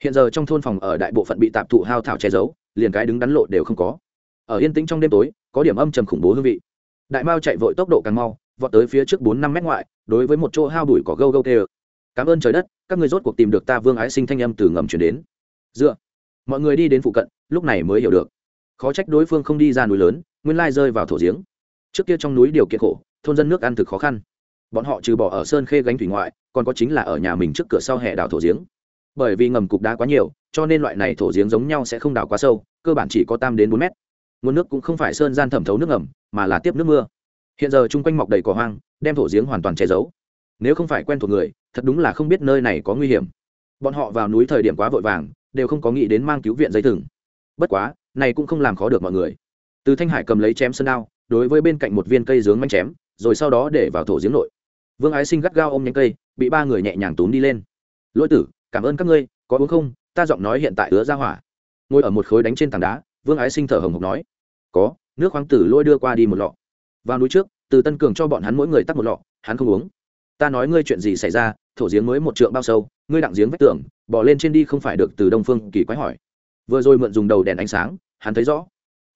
Hiện giờ trong thôn phòng ở đại bộ phận bị tạp thụ hao thảo che giấu, liền cái đứng đắn lộ đều không có ở yên tĩnh trong đêm tối, có điểm âm trầm khủng bố hương vị. Đại mao chạy vội tốc độ càng mau, vọt tới phía trước bốn năm mét ngoại, đối với một chỗ hao đuổi cỏ gâu gâu tê cảm ơn trời đất, các người rốt cuộc tìm được ta vương ái sinh thanh âm từ ngầm chuyển đến. Dựa. Mọi người đi đến phụ cận, lúc này mới hiểu được. Khó trách đối phương không đi ra núi lớn, nguyên lai rơi vào thổ giếng. Trước kia trong núi điều kiện khổ, thôn dân nước ăn thực khó khăn. Bọn họ trừ bỏ ở sơn khê gánh thủy ngoại, còn có chính là ở nhà mình trước cửa sau hè đào thổ giếng. Bởi vì ngầm cục đá quá nhiều, cho nên loại này thổ giếng giống nhau sẽ không đào quá sâu, cơ bản chỉ có tam đến bốn mét nguồn nước cũng không phải sơn gian thẩm thấu nước ngầm, mà là tiếp nước mưa. Hiện giờ chung quanh mọc đầy cỏ hoang, đem thổ giếng hoàn toàn che giấu. Nếu không phải quen thuộc người, thật đúng là không biết nơi này có nguy hiểm. Bọn họ vào núi thời điểm quá vội vàng, đều không có nghĩ đến mang cứu viện dây thừng. Bất quá, này cũng không làm khó được mọi người. Từ thanh hải cầm lấy chém sơn đao, đối với bên cạnh một viên cây dướng manh chém, rồi sau đó để vào thổ giếng nội. Vương ái sinh gắt gao ôm nhánh cây, bị ba người nhẹ nhàng túm đi lên. Lỗi tử, cảm ơn các ngươi, có uống không? Ta giọng nói hiện tại ứa ra hỏa. Ngồi ở một khối đánh trên tảng đá, vương ái sinh thở hồng hộc nói có, nước khoáng tử lôi đưa qua đi một lọ. Vào núi trước, từ tân cường cho bọn hắn mỗi người tắt một lọ, hắn không uống. Ta nói ngươi chuyện gì xảy ra, thổ giếng mới một trượng bao sâu, ngươi đặng giếng vách tường, bỏ lên trên đi không phải được từ đông phương kỳ quái hỏi. Vừa rồi mượn dùng đầu đèn ánh sáng, hắn thấy rõ.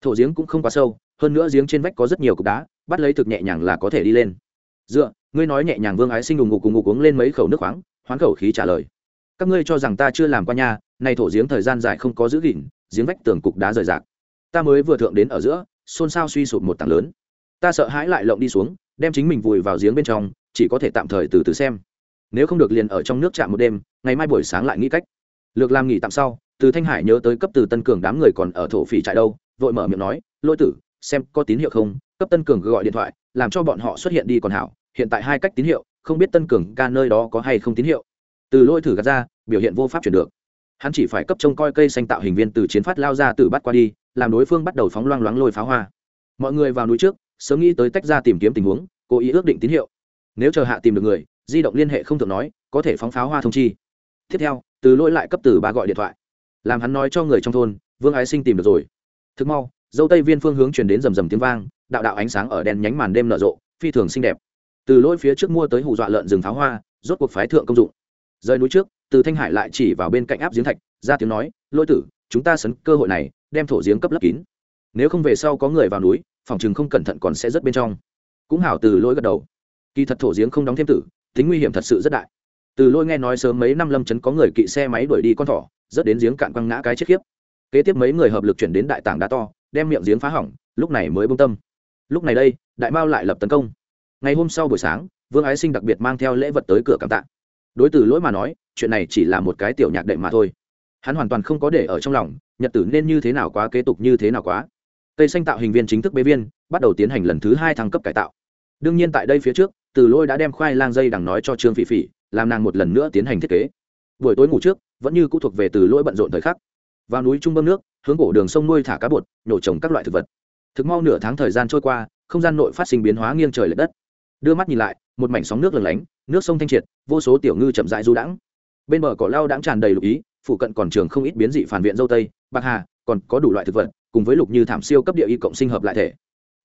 Thổ giếng cũng không quá sâu, hơn nữa giếng trên vách có rất nhiều cục đá, bắt lấy thực nhẹ nhàng là có thể đi lên. Dựa, ngươi nói nhẹ nhàng vương ái sinh đùng ngục cùng ngục uống lên mấy khẩu nước khoáng, hoán khẩu khí trả lời. Các ngươi cho rằng ta chưa làm qua nhà này thổ giếng thời gian dài không có giữ gìn, giếng vách tường cục đá rời rạc ta mới vừa thượng đến ở giữa, xôn xao suy sụp một tảng lớn. Ta sợ hãi lại lộng đi xuống, đem chính mình vùi vào giếng bên trong, chỉ có thể tạm thời từ từ xem. Nếu không được liền ở trong nước chạm một đêm, ngày mai buổi sáng lại nghĩ cách. Lược làm nghỉ tạm sau, từ thanh hải nhớ tới cấp từ tân cường đám người còn ở thổ phỉ trại đâu, vội mở miệng nói, lôi tử, xem có tín hiệu không? Cấp tân cường gọi điện thoại, làm cho bọn họ xuất hiện đi còn hảo, hiện tại hai cách tín hiệu, không biết tân cường ca nơi đó có hay không tín hiệu. Từ lôi thử gạt ra, biểu hiện vô pháp chuyển được. Hắn chỉ phải cấp trông coi cây xanh tạo hình viên từ chiến phát lao ra từ bắt qua đi làm đối phương bắt đầu phóng loang loáng lôi pháo hoa. Mọi người vào núi trước, sớm nghĩ tới tách ra tìm kiếm tình huống, cố ý ước định tín hiệu. Nếu chờ hạ tìm được người, di động liên hệ không thường nói, có thể phóng pháo hoa thông chi. Tiếp theo, từ lỗi lại cấp từ bà gọi điện thoại. Làm hắn nói cho người trong thôn, vương ái sinh tìm được rồi. Thực mau, dâu tây viên phương hướng truyền đến rầm rầm tiếng vang, đạo đạo ánh sáng ở đèn nhánh màn đêm nở rộ, phi thường xinh đẹp. Từ lỗi phía trước mua tới hù dọa lợn rừng pháo hoa, rốt cuộc phái thượng công dụng. Rời núi trước, từ thanh hải lại chỉ vào bên cạnh áp giếng thạch, ra tiếng nói, lỗi tử chúng ta sấn cơ hội này, đem thổ giếng cấp lấp kín. Nếu không về sau có người vào núi, phòng chừng không cẩn thận còn sẽ rất bên trong. Cũng hảo từ lỗi gật đầu. Kỳ thật thổ giếng không đóng thêm tử, tính nguy hiểm thật sự rất đại. Từ lỗi nghe nói sớm mấy năm lâm chấn có người kỵ xe máy đuổi đi con thỏ, rất đến giếng cạn quăng ngã cái chết khiếp. Kế tiếp mấy người hợp lực chuyển đến đại tảng đá to, đem miệng giếng phá hỏng, lúc này mới bông tâm. Lúc này đây, đại mao lại lập tấn công. Ngày hôm sau buổi sáng, vương ái sinh đặc biệt mang theo lễ vật tới cửa cảm tạ. Đối từ lỗi mà nói, chuyện này chỉ là một cái tiểu nhạc đệm mà thôi hắn hoàn toàn không có để ở trong lòng, nhật tử nên như thế nào quá, kế tục như thế nào quá. Cây xanh tạo hình viên chính thức bế viên, bắt đầu tiến hành lần thứ hai thăng cấp cải tạo. Đương nhiên tại đây phía trước, từ lôi đã đem khoai lang dây đằng nói cho trương phỉ phỉ, làm nàng một lần nữa tiến hành thiết kế. Buổi tối ngủ trước, vẫn như cũ thuộc về từ lỗi bận rộn thời khắc. Vào núi trung bơm nước, hướng cổ đường sông nuôi thả cá bột, nhổ trồng các loại thực vật. Thực mau nửa tháng thời gian trôi qua, không gian nội phát sinh biến hóa nghiêng trời l ệ đất. Đưa mắt nhìn lại, một mảnh sóng nước lừng lánh, nước sông thanh triệt, vô số tiểu ngư chậm dại du đãng. Bên bờ cỏ lao đãng tràn đầy lục ý phụ cận còn trường không ít biến dị phản viện dâu tây, bạc hà, còn có đủ loại thực vật, cùng với lục như thảm siêu cấp địa y cộng sinh hợp lại thể.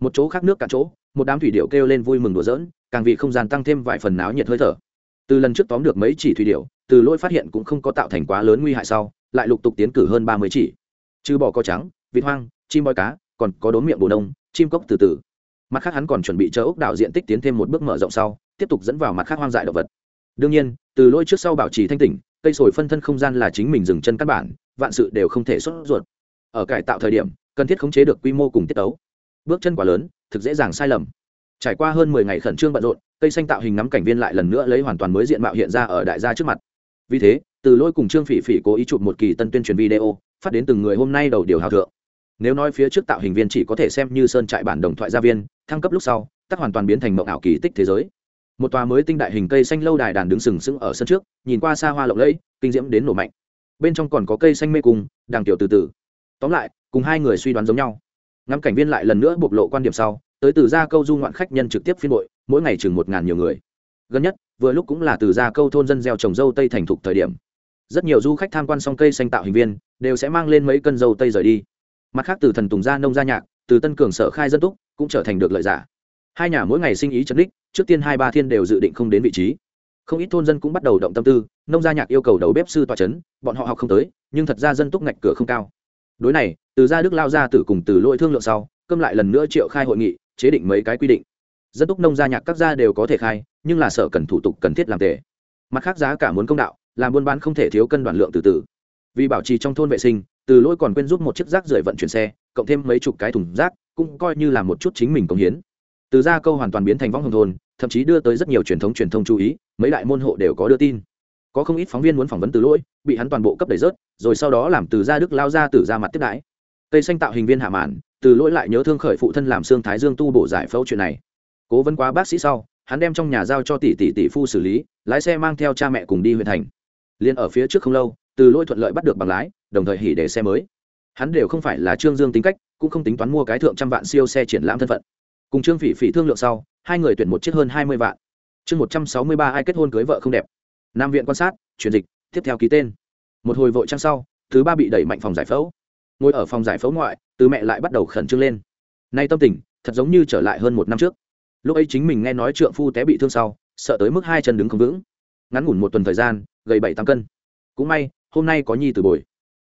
Một chỗ khác nước cả chỗ, một đám thủy điệu kêu lên vui mừng đùa giỡn, càng vì không gian tăng thêm vài phần náo nhiệt hơi thở. Từ lần trước tóm được mấy chỉ thủy điệu từ lỗi phát hiện cũng không có tạo thành quá lớn nguy hại sau, lại lục tục tiến cử hơn ba mươi chỉ. Trừ bò có trắng, vịt hoang, chim bói cá, còn có đốm miệng bồ đông, chim cốc từ từ. Mặt khác hắn còn chuẩn bị chờ ốc đảo diện tích tiến thêm một bước mở rộng sau, tiếp tục dẫn vào mặt khác hoang dại động vật. Đương nhiên, từ lỗi trước sau bảo trì thanh tỉnh cây sồi phân thân không gian là chính mình dừng chân căn bản, vạn sự đều không thể xuất ruột. Ở cải tạo thời điểm, cần thiết khống chế được quy mô cùng tiết tấu. Bước chân quá lớn, thực dễ dàng sai lầm. Trải qua hơn mười ngày khẩn trương bận rộn, cây xanh tạo hình ngắm cảnh viên lại lần nữa lấy hoàn toàn mới diện mạo hiện ra ở đại gia trước mặt. Vì thế, từ lôi cùng trương phỉ phỉ cố ý chụp một kỳ tân tuyên truyền video, phát đến từng người hôm nay đầu điều hào thượng. Nếu nói phía trước tạo hình viên chỉ có thể xem như sơn trại bản đồng thoại gia viên, thăng cấp lúc sau, tắc hoàn toàn biến thành mộng ảo kỳ tích thế giới một tòa mới tinh đại hình cây xanh lâu đài đàn đứng sừng sững ở sân trước, nhìn qua xa hoa lộng lẫy, kinh diễm đến nổ mạnh. Bên trong còn có cây xanh mê cung đàng tiểu từ từ. Tóm lại, cùng hai người suy đoán giống nhau. Ngắm cảnh viên lại lần nữa bộc lộ quan điểm sau, tới từ gia câu du ngoạn khách nhân trực tiếp phiên bội, mỗi ngày chừng một ngàn nhiều người. Gần nhất, vừa lúc cũng là từ gia câu thôn dân gieo trồng dâu tây thành thục thời điểm. Rất nhiều du khách tham quan xong cây xanh tạo hình viên, đều sẽ mang lên mấy cân dâu tây rời đi. Mặt khác, từ thần tùng gia nông gia nhạc, từ tân cường sở khai dân túc, cũng trở thành được lợi giả hai nhà mỗi ngày sinh ý chấn đích trước tiên hai ba thiên đều dự định không đến vị trí. Không ít thôn dân cũng bắt đầu động tâm tư, nông gia nhạc yêu cầu đầu bếp sư tòa c h ấ n bọn họ học không tới, nhưng thật ra dân túc ngạch cửa không cao. Đối này, từ gia đức lao ra tử cùng từ lỗi thương lượng sau câm lại lần nữa triệu khai hội nghị, chế định mấy cái quy định. Dân túc nông gia nhạc các gia đều có thể khai, nhưng là sở cần thủ tục cần thiết làm tề. Mặt khác giá cả muốn công đạo, làm buôn bán không thể thiếu cân đoàn lượng từ từ. Vì bảo trì trong thôn vệ sinh, từ lỗi còn quên giúp một chiếc rác rưởi vận chuyển xe, cộng thêm mấy chục cái thùng rác, cũng coi như là một chút chính mình công hiến từ gia câu hoàn toàn biến thành võng hồng thôn, thậm chí đưa tới rất nhiều truyền thống truyền thông chú ý, mấy đại môn hộ đều có đưa tin. Có không ít phóng viên muốn phỏng vấn từ lỗi, bị hắn toàn bộ cấp đẩy rớt, rồi sau đó làm từ gia đức lao ra từ ra mặt tiếp đãi. Tây xanh tạo hình viên hạ màn từ lỗi lại nhớ thương khởi phụ thân làm xương thái dương tu bổ giải phẫu chuyện này. Cố vấn quá bác sĩ sau, hắn đem trong nhà giao cho tỷ tỷ tỷ phu xử lý, lái xe mang theo cha mẹ cùng đi huyện thành. Liên ở phía trước không lâu, từ lỗi thuận lợi bắt được bằng lái, đồng thời hỉ để xe mới. Hắn đều không phải là trương dương tính cách, cũng không tính toán mua cái thượng trăm vạn siêu xe triển lãm thân phận cùng trương phỉ phỉ thương lượng sau, hai người tuyển một chiếc hơn hai mươi vạn. Chương một trăm sáu mươi ba, ai kết hôn cưới vợ không đẹp. Nam viện quan sát, chuyển dịch, tiếp theo ký tên. Một hồi vội trang sau, thứ ba bị đẩy mạnh phòng giải phẫu. Ngồi ở phòng giải phẫu ngoại, từ mẹ lại bắt đầu khẩn trương lên. Nay tâm tình, thật giống như trở lại hơn một năm trước. Lúc ấy chính mình nghe nói trượng phu té bị thương sau, sợ tới mức hai chân đứng không vững. Ngắn ngủn một tuần thời gian, gầy bảy tám cân. Cũng may, hôm nay có nhi từ bồi.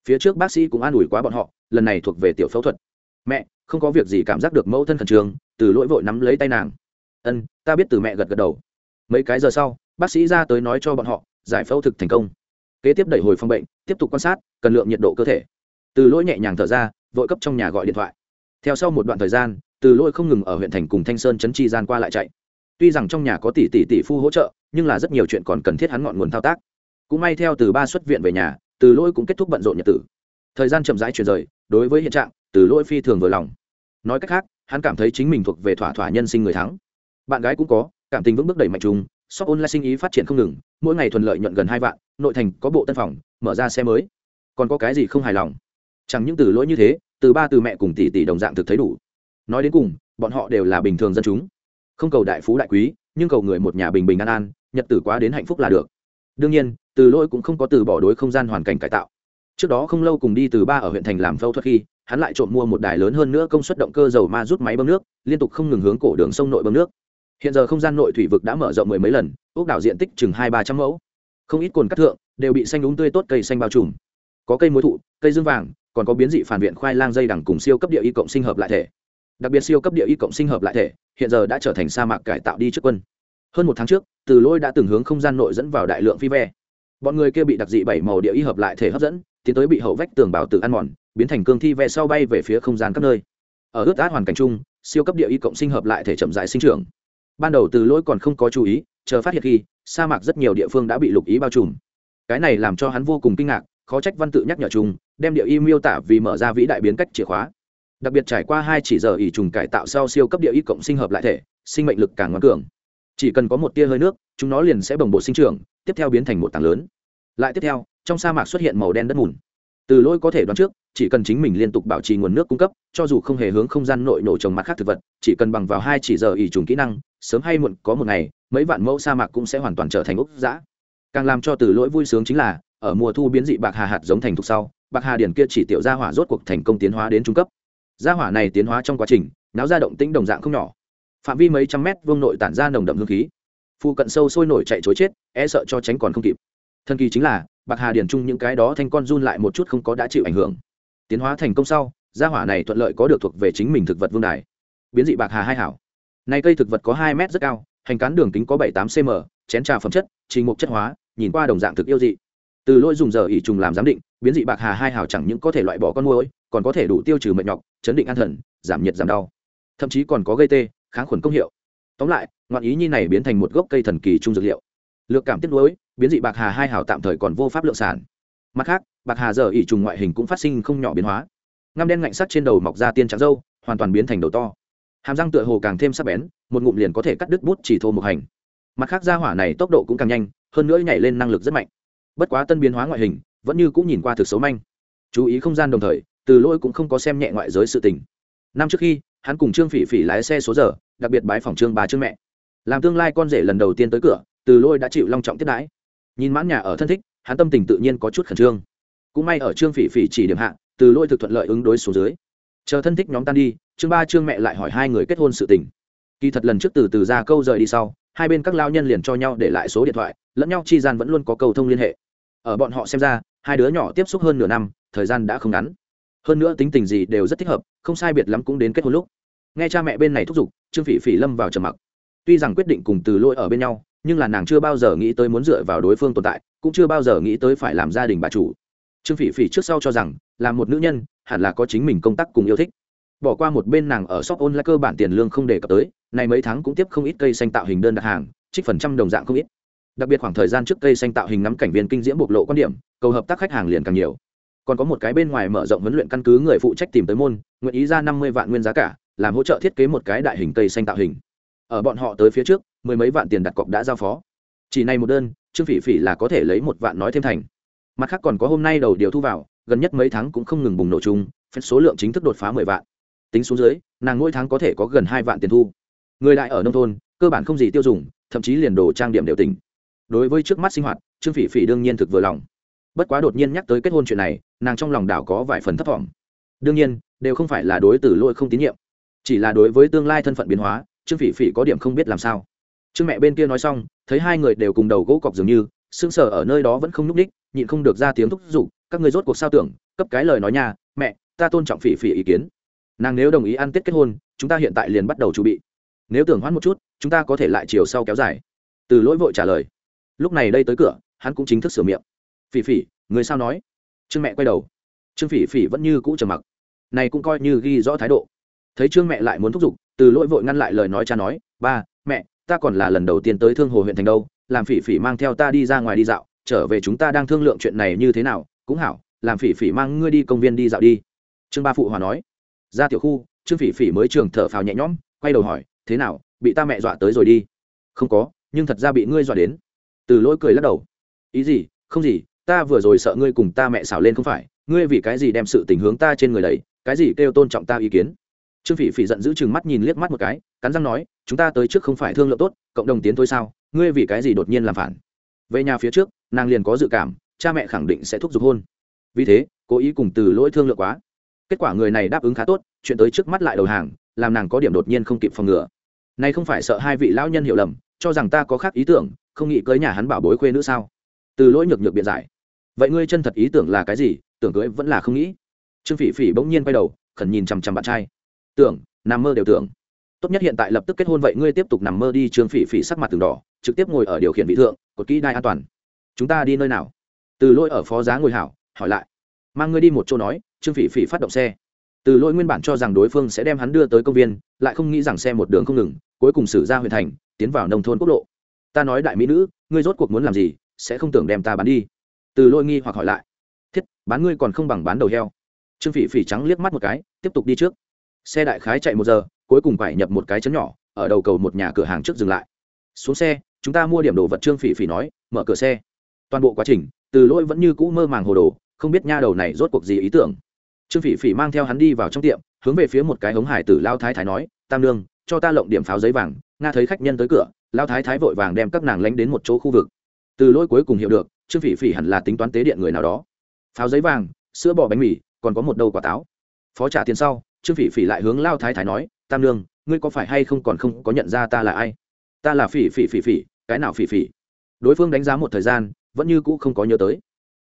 Phía trước bác sĩ cũng an ủi quá bọn họ, lần này thuộc về tiểu phẫu thuật. Mẹ không có việc gì cảm giác được mẫu thân khẩn trương, từ lỗi vội nắm lấy tay nàng. Ân, ta biết từ mẹ gật gật đầu. Mấy cái giờ sau, bác sĩ ra tới nói cho bọn họ, giải phẫu thực thành công. Kế tiếp đẩy hồi phòng bệnh, tiếp tục quan sát, cần lượng nhiệt độ cơ thể. Từ lỗi nhẹ nhàng thở ra, vội cấp trong nhà gọi điện thoại. Theo sau một đoạn thời gian, từ lỗi không ngừng ở huyện thành cùng thanh sơn chấn chi gian qua lại chạy. Tuy rằng trong nhà có tỷ tỷ tỷ phu hỗ trợ, nhưng là rất nhiều chuyện còn cần thiết hắn ngọn nguồn thao tác. Cũng may theo từ ba xuất viện về nhà, từ lỗi cũng kết thúc bận rộn nhật tử. Thời gian chậm rãi chuyển rời, đối với hiện trạng từ lỗi phi thường vừa lòng. Nói cách khác, hắn cảm thấy chính mình thuộc về thỏa thỏa nhân sinh người thắng. Bạn gái cũng có, cảm tình vững bước đẩy mạnh trùng shop online sinh ý phát triển không ngừng, mỗi ngày thuận lợi nhuận gần hai vạn, nội thành có bộ tân phòng, mở ra xe mới. Còn có cái gì không hài lòng? Chẳng những từ lỗi như thế, từ ba từ mẹ cùng tỷ tỷ đồng dạng thực thấy đủ. Nói đến cùng, bọn họ đều là bình thường dân chúng. Không cầu đại phú đại quý, nhưng cầu người một nhà bình bình an an, nhật tử quá đến hạnh phúc là được. Đương nhiên, từ lỗi cũng không có từ bỏ đối không gian hoàn cảnh cải tạo. Trước đó không lâu cùng đi từ ba ở huyện thành làm phẫu thuật khi hắn lại trộm mua một đài lớn hơn nữa công suất động cơ dầu ma rút máy bơm nước, liên tục không ngừng hướng cổ đường sông nội bơm nước. Hiện giờ không gian nội thủy vực đã mở rộng mười mấy lần ốc đảo diện tích chừng hai ba trăm mẫu. Không ít cồn cắt thượng đều bị xanh đúng tươi tốt cây xanh bao trùm. Có cây mối thụ, cây dương vàng, còn có biến dị phản viện khoai lang dây đằng cùng siêu cấp địa y cộng sinh hợp lại thể. Đặc biệt siêu cấp địa y cộng sinh hợp lại thể, hiện giờ đã trở thành sa mạc cải tạo đi trước quân. Hơn một tháng trước, từ lôi đã từng hướng không gian nội dẫn vào đại lượng phi ve. Bọn người kia bị đặc dị bảy màu địa y hợp lại thể hấp dẫn, tiến tới bị hậu vách tường bảo tử ăn mòn biến thành cương thi ve sau bay về phía không gian các nơi. Ở ướt át hoàn cảnh chung, siêu cấp địa y cộng sinh hợp lại thể chậm dại sinh trưởng. Ban đầu từ lỗi còn không có chú ý, chờ phát hiện khi, sa mạc rất nhiều địa phương đã bị lục ý bao trùm. Cái này làm cho hắn vô cùng kinh ngạc, khó trách văn tự nhắc nhở chung, đem địa y miêu tả vì mở ra vĩ đại biến cách chìa khóa. Đặc biệt trải qua hai chỉ giờ ỉ trùng cải tạo sau siêu cấp địa y cộng sinh hợp lại thể, sinh mệnh lực càng ngoan cường. Chỉ cần có một tia hơi nước, chúng nó liền sẽ bồng bộ sinh trưởng, tiếp theo biến thành một tảng lớn. Lại tiếp theo, trong sa mạc xuất hiện màu đen đất mùn từ lỗi có thể đoán trước, chỉ cần chính mình liên tục bảo trì nguồn nước cung cấp, cho dù không hề hướng không gian nội nổ trồng mặt khác thực vật, chỉ cần bằng vào hai chỉ giờ ỉ trùng kỹ năng, sớm hay muộn có một ngày, mấy vạn mẫu sa mạc cũng sẽ hoàn toàn trở thành ốc giã càng làm cho từ lỗi vui sướng chính là, ở mùa thu biến dị bạc hà hạt giống thành thục sau, bạc hà điển kia chỉ tiểu gia hỏa rốt cuộc thành công tiến hóa đến trung cấp. Gia hỏa này tiến hóa trong quá trình, náo ra động tĩnh đồng dạng không nhỏ. Phạm vi mấy trăm mét vương nội tản ra nồng đậm hương khí. Phụ cận sâu sôi nổi chạy chối chết e sợ cho tránh còn không kịp. Thần kỳ chính là bạc hà điển chung những cái đó thanh con run lại một chút không có đã chịu ảnh hưởng. Tiến hóa thành công sau, gia hỏa này thuận lợi có được thuộc về chính mình thực vật vương đài. Biến dị bạc hà hai hảo. Nay cây thực vật có hai mét rất cao, hành cán đường kính có bảy tám cm chén trà phẩm chất, trình mục chất hóa, nhìn qua đồng dạng thực yêu dị. Từ lỗi dùng giờ ỉ trùng làm giám định, biến dị bạc hà hai hảo chẳng những có thể loại bỏ con môi còn có thể đủ tiêu trừ mệt nhọc, chấn định an thần, giảm nhiệt giảm đau. Thậm chí còn có gây tê, kháng khuẩn công hiệu. Tóm lại, ngoạn ý nhi này biến thành một gốc cây thần kỳ trung dược liệu lược cảm tiếp nối biến dị bạc hà hai hảo tạm thời còn vô pháp lượng sản. Mặt khác, bạc hà giờ ỉ trùng ngoại hình cũng phát sinh không nhỏ biến hóa. Ngăm đen ngạnh sắt trên đầu mọc ra tiên trắng dâu, hoàn toàn biến thành đầu to. Hàm răng tựa hồ càng thêm sắc bén, một ngụm liền có thể cắt đứt bút chỉ thô một hành. Mặt khác ra hỏa này tốc độ cũng càng nhanh, hơn nữa nhảy lên năng lực rất mạnh. Bất quá tân biến hóa ngoại hình, vẫn như cũng nhìn qua thực xấu manh. Chú ý không gian đồng thời, từ lỗi cũng không có xem nhẹ ngoại giới sự tình. Năm trước khi, hắn cùng trương phỉ phỉ lái xe số giờ, đặc biệt bái phòng trương bà trương mẹ. Làm tương lai con rể lần đầu tiên tới cửa từ Lôi đã chịu long trọng tiếp đãi. Nhìn mãn nhà ở thân thích, hắn tâm tình tự nhiên có chút khẩn trương. Cũng may ở trương phỉ phỉ chỉ điểm hạ, từ Lôi thực thuận lợi ứng đối số dưới. Chờ thân thích nhóm tan đi, trương ba trương mẹ lại hỏi hai người kết hôn sự tình. Kỳ thật lần trước từ từ ra câu rời đi sau, hai bên các lao nhân liền cho nhau để lại số điện thoại, lẫn nhau chi gian vẫn luôn có cầu thông liên hệ. Ở bọn họ xem ra, hai đứa nhỏ tiếp xúc hơn nửa năm, thời gian đã không ngắn. Hơn nữa tính tình gì đều rất thích hợp, không sai biệt lắm cũng đến kết hôn lúc. Nghe cha mẹ bên này thúc giục, trương phỉ phỉ lâm vào trầm mặc. Tuy rằng quyết định cùng từ lỗi ở bên nhau nhưng là nàng chưa bao giờ nghĩ tới muốn dựa vào đối phương tồn tại, cũng chưa bao giờ nghĩ tới phải làm gia đình bà chủ. Trương phỉ phỉ trước sau cho rằng, là một nữ nhân, hẳn là có chính mình công tác cùng yêu thích. Bỏ qua một bên nàng ở shop online cơ bản tiền lương không đề cập tới, này mấy tháng cũng tiếp không ít cây xanh tạo hình đơn đặt hàng, trích phần trăm đồng dạng không ít. Đặc biệt khoảng thời gian trước cây xanh tạo hình ngắm cảnh viên kinh diễm bộc lộ quan điểm, cầu hợp tác khách hàng liền càng nhiều. Còn có một cái bên ngoài mở rộng huấn luyện căn cứ người phụ trách tìm tới môn, nguyện ý ra năm mươi vạn nguyên giá cả, làm hỗ trợ thiết kế một cái đại hình cây xanh tạo hình. Ở bọn họ tới phía trước mười mấy vạn tiền đặt cọc đã giao phó. Chỉ này một đơn, trương phỉ phỉ là có thể lấy một vạn nói thêm thành. Mặt khác còn có hôm nay đầu điều thu vào, gần nhất mấy tháng cũng không ngừng bùng nổ chung, phép số lượng chính thức đột phá mười vạn. Tính xuống dưới, nàng mỗi tháng có thể có gần hai vạn tiền thu. Người đại ở nông thôn, cơ bản không gì tiêu dùng, thậm chí liền đồ trang điểm đều tỉnh. Đối với trước mắt sinh hoạt, trương phỉ phỉ đương nhiên thực vừa lòng. Bất quá đột nhiên nhắc tới kết hôn chuyện này, nàng trong lòng đảo có vài phần thấp t đương nhiên, đều không phải là đối từ lỗi không tín nhiệm. Chỉ là đối với tương lai thân phận biến hóa, trương phỉ phỉ có điểm không biết làm sao trương mẹ bên kia nói xong, thấy hai người đều cùng đầu gỗ cọc dường như, sững sờ ở nơi đó vẫn không nhúc ních nhịn không được ra tiếng thúc giục, các người rốt cuộc sao tưởng, cấp cái lời nói nhà mẹ, ta tôn trọng phỉ phỉ ý kiến. Nàng nếu đồng ý ăn tết kết hôn, chúng ta hiện tại liền bắt đầu chuẩn bị. Nếu tưởng hoãn một chút, chúng ta có thể lại chiều sau kéo dài. Từ lỗi vội trả lời. Lúc này đây tới cửa, hắn cũng chính thức sửa miệng. Phỉ phỉ, người sao nói? Trương mẹ quay đầu. Trương phỉ phỉ vẫn như cũ trầm mặc. Này cũng coi như ghi rõ thái độ. Thấy trương mẹ lại muốn thúc giục, từ lỗi vội ngăn lại lời nói cha nói, ba, mẹ ta còn là lần đầu tiên tới thương hồ huyện thành đâu, làm phỉ phỉ mang theo ta đi ra ngoài đi dạo, trở về chúng ta đang thương lượng chuyện này như thế nào, cũng hảo, làm phỉ phỉ mang ngươi đi công viên đi dạo đi. Trương ba phụ hòa nói. Ra tiểu khu. Trương phỉ phỉ mới trường thở phào nhẹ nhõm, quay đầu hỏi, thế nào, bị ta mẹ dọa tới rồi đi? Không có, nhưng thật ra bị ngươi dọa đến. Từ lỗi cười lắc đầu. Ý gì, không gì, ta vừa rồi sợ ngươi cùng ta mẹ xảo lên không phải, ngươi vì cái gì đem sự tình hướng ta trên người đấy cái gì kêu tôn trọng ta ý kiến? Trương phỉ phỉ giận giữ chừng mắt nhìn liếc mắt một cái, cắn răng nói, chúng ta tới trước không phải thương lượng tốt, cộng đồng tiến thôi sao? Ngươi vì cái gì đột nhiên làm phản? Về nhà phía trước, nàng liền có dự cảm, cha mẹ khẳng định sẽ thúc giục hôn. Vì thế, cố ý cùng từ lỗi thương lượng quá. Kết quả người này đáp ứng khá tốt, chuyện tới trước mắt lại đầu hàng, làm nàng có điểm đột nhiên không kịp phòng ngừa. Nay không phải sợ hai vị lão nhân hiểu lầm, cho rằng ta có khác ý tưởng, không nghĩ cưới nhà hắn bảo bối khuê nữa sao? Từ lỗi nhược nhược biện giải. Vậy ngươi chân thật ý tưởng là cái gì? Tưởng cưới vẫn là không nghĩ. Trương phỉ phỉ bỗng nhiên quay đầu, khẩn nhìn chằm chằm bạn trai tưởng, nằm mơ đều tưởng. Tốt nhất hiện tại lập tức kết hôn vậy ngươi tiếp tục nằm mơ đi, trương phỉ phỉ sắc mặt từng đỏ, trực tiếp ngồi ở điều khiển vị thượng, cột kỹ đai an toàn. Chúng ta đi nơi nào? Từ lỗi ở phó giá ngồi hảo, hỏi lại. Mang ngươi đi một chỗ nói, trương phỉ phỉ phát động xe. Từ lỗi nguyên bản cho rằng đối phương sẽ đem hắn đưa tới công viên, lại không nghĩ rằng xe một đường không ngừng, cuối cùng xử ra huyện thành, tiến vào nông thôn quốc lộ. Ta nói đại mỹ nữ, ngươi rốt cuộc muốn làm gì, sẽ không tưởng đem ta bán đi. Từ lỗi nghi hoặc hỏi lại. Thiết, bán ngươi còn không bằng bán đầu heo. Trương phỉ phỉ trắng liếc mắt một cái, tiếp tục đi trước xe đại khái chạy một giờ, cuối cùng phải nhập một cái chấn nhỏ, ở đầu cầu một nhà cửa hàng trước dừng lại. Xuống xe, chúng ta mua điểm đồ vật trương phỉ phỉ nói, mở cửa xe. Toàn bộ quá trình, từ lỗi vẫn như cũ mơ màng hồ đồ, không biết nha đầu này rốt cuộc gì ý tưởng. Trương phỉ phỉ mang theo hắn đi vào trong tiệm, hướng về phía một cái hống hải tử lao thái thái nói, tam lương cho ta lộng điểm pháo giấy vàng. Nga thấy khách nhân tới cửa, lao thái thái vội vàng đem các nàng lánh đến một chỗ khu vực. Từ lỗi cuối cùng hiểu được, trương phỉ phỉ hẳn là tính toán tế điện người nào đó. Pháo giấy vàng, sữa bò bánh mì, còn có một đầu quả táo. Phó trả tiền sau trương phỉ phỉ lại hướng lao thái thái nói tam Nương, ngươi có phải hay không còn không có nhận ra ta là ai? Ta là phỉ phỉ phỉ phỉ cái nào phỉ phỉ? Đối phương đánh giá một thời gian vẫn như cũ không có nhớ tới.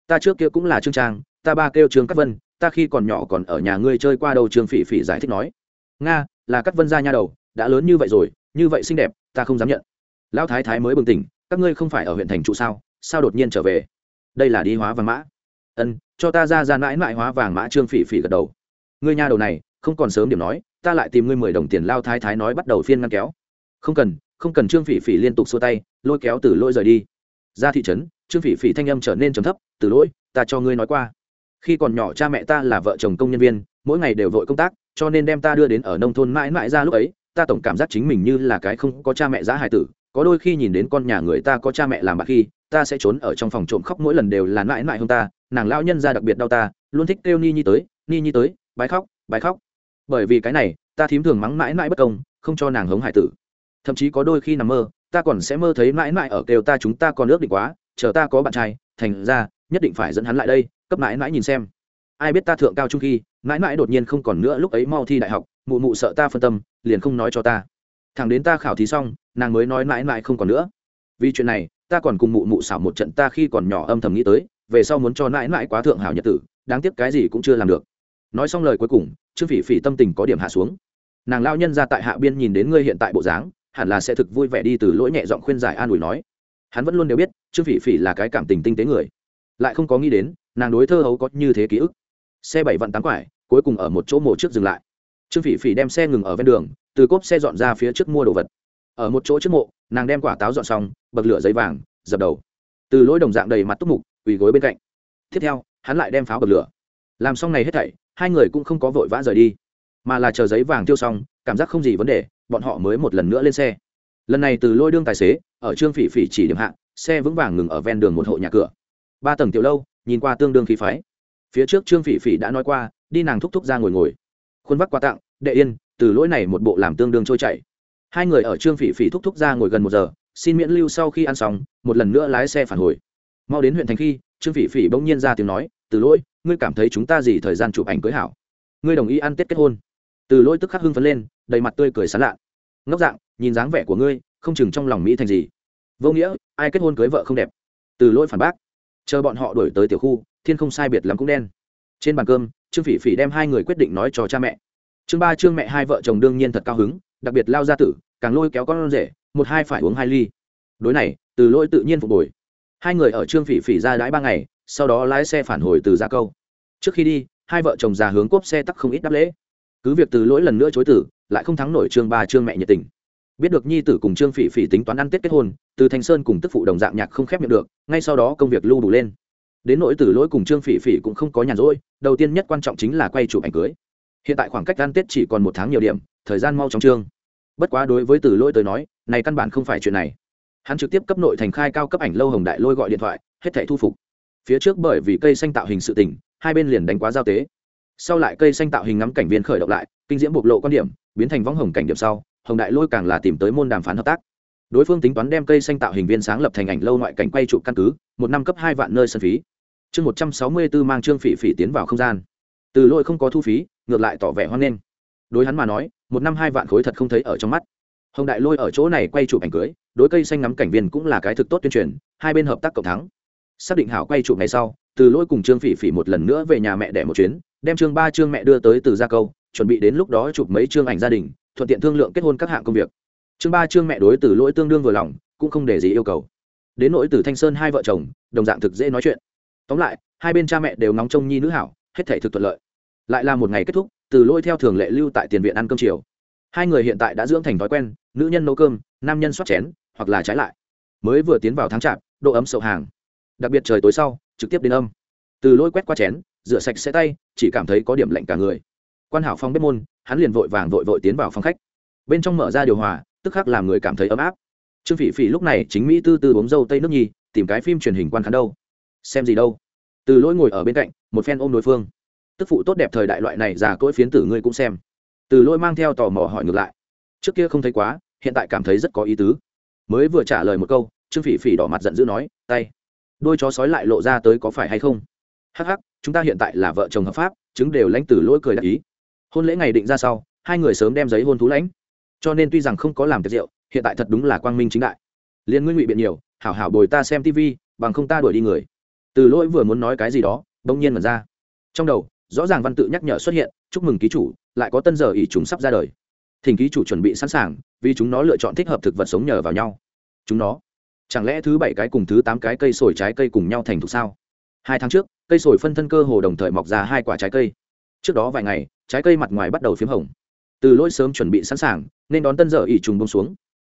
Ta trước kia cũng là trương trang ta ba kêu trương cát vân ta khi còn nhỏ còn ở nhà ngươi chơi qua đầu trương phỉ phỉ giải thích nói. Nga là cát vân ra nha đầu đã lớn như vậy rồi như vậy xinh đẹp ta không dám nhận. Lão thái thái mới bừng tỉnh các ngươi không phải ở huyện thành trụ sao? Sao đột nhiên trở về? Đây là đi hóa vàng mã. Ân cho ta ra ra mãi mãi hóa vàng mã. Trương phỉ phỉ gật đầu. Ngươi nha đầu này không còn sớm điểm nói, ta lại tìm ngươi mười đồng tiền lao thái thái nói bắt đầu phiên ngăn kéo. Không cần không cần, trương phỉ phỉ liên tục xua tay, lôi kéo từ lôi rời đi. Ra thị trấn, trương phỉ phỉ thanh âm trở nên trầm thấp, từ lỗi, ta cho ngươi nói qua. Khi còn nhỏ cha mẹ ta là vợ chồng công nhân viên, mỗi ngày đều vội công tác, cho nên đem ta đưa đến ở nông thôn mãi mãi ra lúc ấy, ta tổng cảm giác chính mình như là cái không có cha mẹ giá hài tử, có đôi khi nhìn đến con nhà người ta có cha mẹ làm bạc khi, ta sẽ trốn ở trong phòng trộm khóc mỗi lần đều là mãi mãi hơn ta, nàng lao nhân ra đặc biệt đau ta, luôn thích kêu ni nhi tới, ni nhi tới, bái khóc bái khóc bởi vì cái này, ta thím thường mắng mãi mãi bất công, không cho nàng hống hải tử. Thậm chí có đôi khi nằm mơ, ta còn sẽ mơ thấy mãi mãi ở kêu ta chúng ta còn ước định quá, chờ ta có bạn trai, thành ra, nhất định phải dẫn hắn lại đây, cấp mãi mãi nhìn xem. Ai biết ta thượng cao trung khi, mãi mãi đột nhiên không còn nữa lúc ấy mau thi đại học, mụ mụ sợ ta phân tâm, liền không nói cho ta. Thằng đến ta khảo thí xong, nàng mới nói mãi mãi không còn nữa. Vì chuyện này, ta còn cùng mụ mụ xảo một trận ta khi còn nhỏ âm thầm nghĩ tới, về sau muốn cho mãi mãi quá thượng hảo nhật tử, đáng tiếc cái gì cũng chưa làm được. Nói xong lời cuối cùng trương phỉ phỉ tâm tình có điểm hạ xuống. Nàng lao nhân ra tại hạ biên nhìn đến ngươi hiện tại bộ dáng, hẳn là sẽ thực vui vẻ đi từ lỗi nhẹ giọng khuyên giải an ủi nói. Hắn vẫn luôn đều biết, trương phỉ phỉ là cái cảm tình tinh tế người. Lại không có nghĩ đến, nàng đối thơ hấu có như thế ký ức. Xe bảy vạn tám quải, cuối cùng ở một chỗ mộ trước dừng lại. Trương phỉ phỉ đem xe ngừng ở ven đường, từ cốp xe dọn ra phía trước mua đồ vật. Ở một chỗ trước mộ, nàng đem quả táo dọn xong, bật lửa giấy vàng, dập đầu. Từ lỗi đồng dạng đầy mặt túc mục, quỳ gối bên cạnh. Tiếp theo, hắn lại đem pháo bật lửa. Làm xong này hết thảy hai người cũng không có vội vã rời đi, mà là chờ giấy vàng tiêu xong, cảm giác không gì vấn đề, bọn họ mới một lần nữa lên xe. Lần này từ lôi đương tài xế, ở trương phỉ phỉ chỉ điểm hạ, xe vững vàng ngừng ở ven đường một hộ nhà cửa. Ba tầng tiểu lâu, nhìn qua tương đương khí phái. Phía trước trương phỉ phỉ đã nói qua, đi nàng thúc thúc ra ngồi ngồi. Khuôn vác quà tặng, đệ yên, từ lỗi này một bộ làm tương đương trôi chảy. Hai người ở trương phỉ phỉ thúc thúc ra ngồi gần một giờ, xin miễn lưu sau khi ăn xong, một lần nữa lái xe phản hồi. Mau đến huyện thành khi, trương phỉ phỉ bỗng nhiên ra tiếng nói, từ lỗi ngươi cảm thấy chúng ta gì thời gian chụp ảnh cưới hảo? Ngươi đồng ý ăn tết kết hôn? Từ lỗi tức khắc hưng phấn lên, đầy mặt tươi cười sán lạ ngốc dạng, nhìn dáng vẻ của ngươi, không chừng trong lòng mỹ thành gì. Vô nghĩa, ai kết hôn cưới vợ không đẹp? Từ lỗi phản bác. Chờ bọn họ đổi tới tiểu khu, thiên không sai biệt lắm cũng đen. Trên bàn cơm, trương phỉ phỉ đem hai người quyết định nói cho cha mẹ. Chương ba trương mẹ hai vợ chồng đương nhiên thật cao hứng, đặc biệt lao ra tử, càng lôi kéo con rể, một hai phải uống hai ly. Đối này, từ lỗi tự nhiên phục hồi. Hai người ở trương phỉ phỉ ra đãi ba ngày sau đó lái xe phản hồi từ gia câu. Trước khi đi, hai vợ chồng già hướng cốp xe tắc không ít đáp lễ. Cứ việc từ lỗi lần nữa chối tử, lại không thắng nổi trương ba trương mẹ nhiệt tình. Biết được nhi tử cùng trương phỉ phỉ tính toán ăn tết kết hôn, từ thanh sơn cùng tức phụ đồng dạng nhạc không khép miệng được, ngay sau đó công việc lưu đủ lên. Đến nỗi từ lỗi cùng trương phỉ phỉ cũng không có nhàn rỗi, đầu tiên nhất quan trọng chính là quay chụp ảnh cưới. Hiện tại khoảng cách ăn tết chỉ còn một tháng nhiều điểm, thời gian mau trong trương. Bất quá đối với từ lỗi tới nói, này căn bản không phải chuyện này. Hắn trực tiếp cấp nội thành khai cao cấp ảnh lâu hồng đại lôi gọi điện thoại, hết thảy thu phục phía trước bởi vì cây xanh tạo hình sự tỉnh, hai bên liền đánh quá giao tế. Sau lại cây xanh tạo hình ngắm cảnh viên khởi động lại kinh diễm bộc lộ quan điểm biến thành võng hồng cảnh điểm sau hồng đại lôi càng là tìm tới môn đàm phán hợp tác. Đối phương tính toán đem cây xanh tạo hình viên sáng lập thành ảnh lâu ngoại cảnh quay trụ căn cứ một năm cấp hai vạn nơi sân phí. Chương một trăm sáu mươi bốn mang trương phỉ phỉ tiến vào không gian. Từ lôi không có thu phí ngược lại tỏ vẻ hoan nghênh. Đối hắn mà nói một năm hai vạn khối thật không thấy ở trong mắt. Hồng đại lôi ở chỗ này quay chụp ảnh cưới đối cây xanh ngắm cảnh viên cũng là cái thực tốt tuyên truyền hai bên hợp tác cộng thắng xác định hảo quay chụp ngày sau, từ lỗi cùng trương phỉ phỉ một lần nữa về nhà mẹ đẻ một chuyến, đem chương ba chương mẹ đưa tới từ gia câu, chuẩn bị đến lúc đó chụp mấy chương ảnh gia đình, thuận tiện thương lượng kết hôn các hạng công việc. Chương ba chương mẹ đối từ lỗi tương đương vừa lòng, cũng không để gì yêu cầu. Đến nỗi từ thanh sơn hai vợ chồng, đồng dạng thực dễ nói chuyện. Tóm lại, hai bên cha mẹ đều nóng trông nhi nữ hảo, hết thể thực thuận lợi. Lại là một ngày kết thúc, từ lỗi theo thường lệ lưu tại tiền viện ăn cơm chiều. Hai người hiện tại đã dưỡng thành thói quen, nữ nhân nấu cơm, nam nhân xoát chén, hoặc là trái lại. Mới vừa tiến vào tháng chạp, độ ấm sậu hàng đặc biệt trời tối sau, trực tiếp đến âm. Từ lỗi quét qua chén, rửa sạch sẽ tay, chỉ cảm thấy có điểm lạnh cả người. Quan hảo phong bếp môn, hắn liền vội vàng vội vội tiến vào phòng khách. Bên trong mở ra điều hòa, tức khắc làm người cảm thấy ấm áp. Trương phỉ phỉ lúc này chính mỹ tư tư uống dâu tây nước nhi tìm cái phim truyền hình quan khán đâu. Xem gì đâu. Từ lỗi ngồi ở bên cạnh, một phen ôm đối phương. Tức phụ tốt đẹp thời đại loại này, già cỗi phiến tử ngươi cũng xem. Từ lỗi mang theo tò mò hỏi ngược lại. Trước kia không thấy quá, hiện tại cảm thấy rất có ý tứ. Mới vừa trả lời một câu, trương phỉ phỉ đỏ mặt giận dữ nói, tay đôi chó sói lại lộ ra tới có phải hay không? Hắc hắc, chúng ta hiện tại là vợ chồng hợp pháp, chứng đều lãnh từ lỗi cười đại ý. Hôn lễ ngày định ra sau, hai người sớm đem giấy hôn thú lãnh. Cho nên tuy rằng không có làm tiệc rượu, hiện tại thật đúng là quang minh chính đại. Liên nguyên ngụy biện nhiều, hảo hảo bồi ta xem tv bằng không ta đuổi đi người. Từ lỗi vừa muốn nói cái gì đó, bỗng nhiên mật ra. Trong đầu, rõ ràng văn tự nhắc nhở xuất hiện, chúc mừng ký chủ, lại có tân giờ ỷ chúng sắp ra đời. Thỉnh ký chủ chuẩn bị sẵn sàng, vì chúng nó lựa chọn thích hợp thực vật sống nhờ vào nhau. Chúng nó chẳng lẽ thứ bảy cái cùng thứ tám cái cây sồi trái cây cùng nhau thành thục sao? Hai tháng trước, cây sồi phân thân cơ hồ đồng thời mọc ra hai quả trái cây. Trước đó vài ngày, trái cây mặt ngoài bắt đầu p h í m hồng. Từ lỗi sớm chuẩn bị sẵn sàng, nên đón tân dở ỉ trùng bông xuống.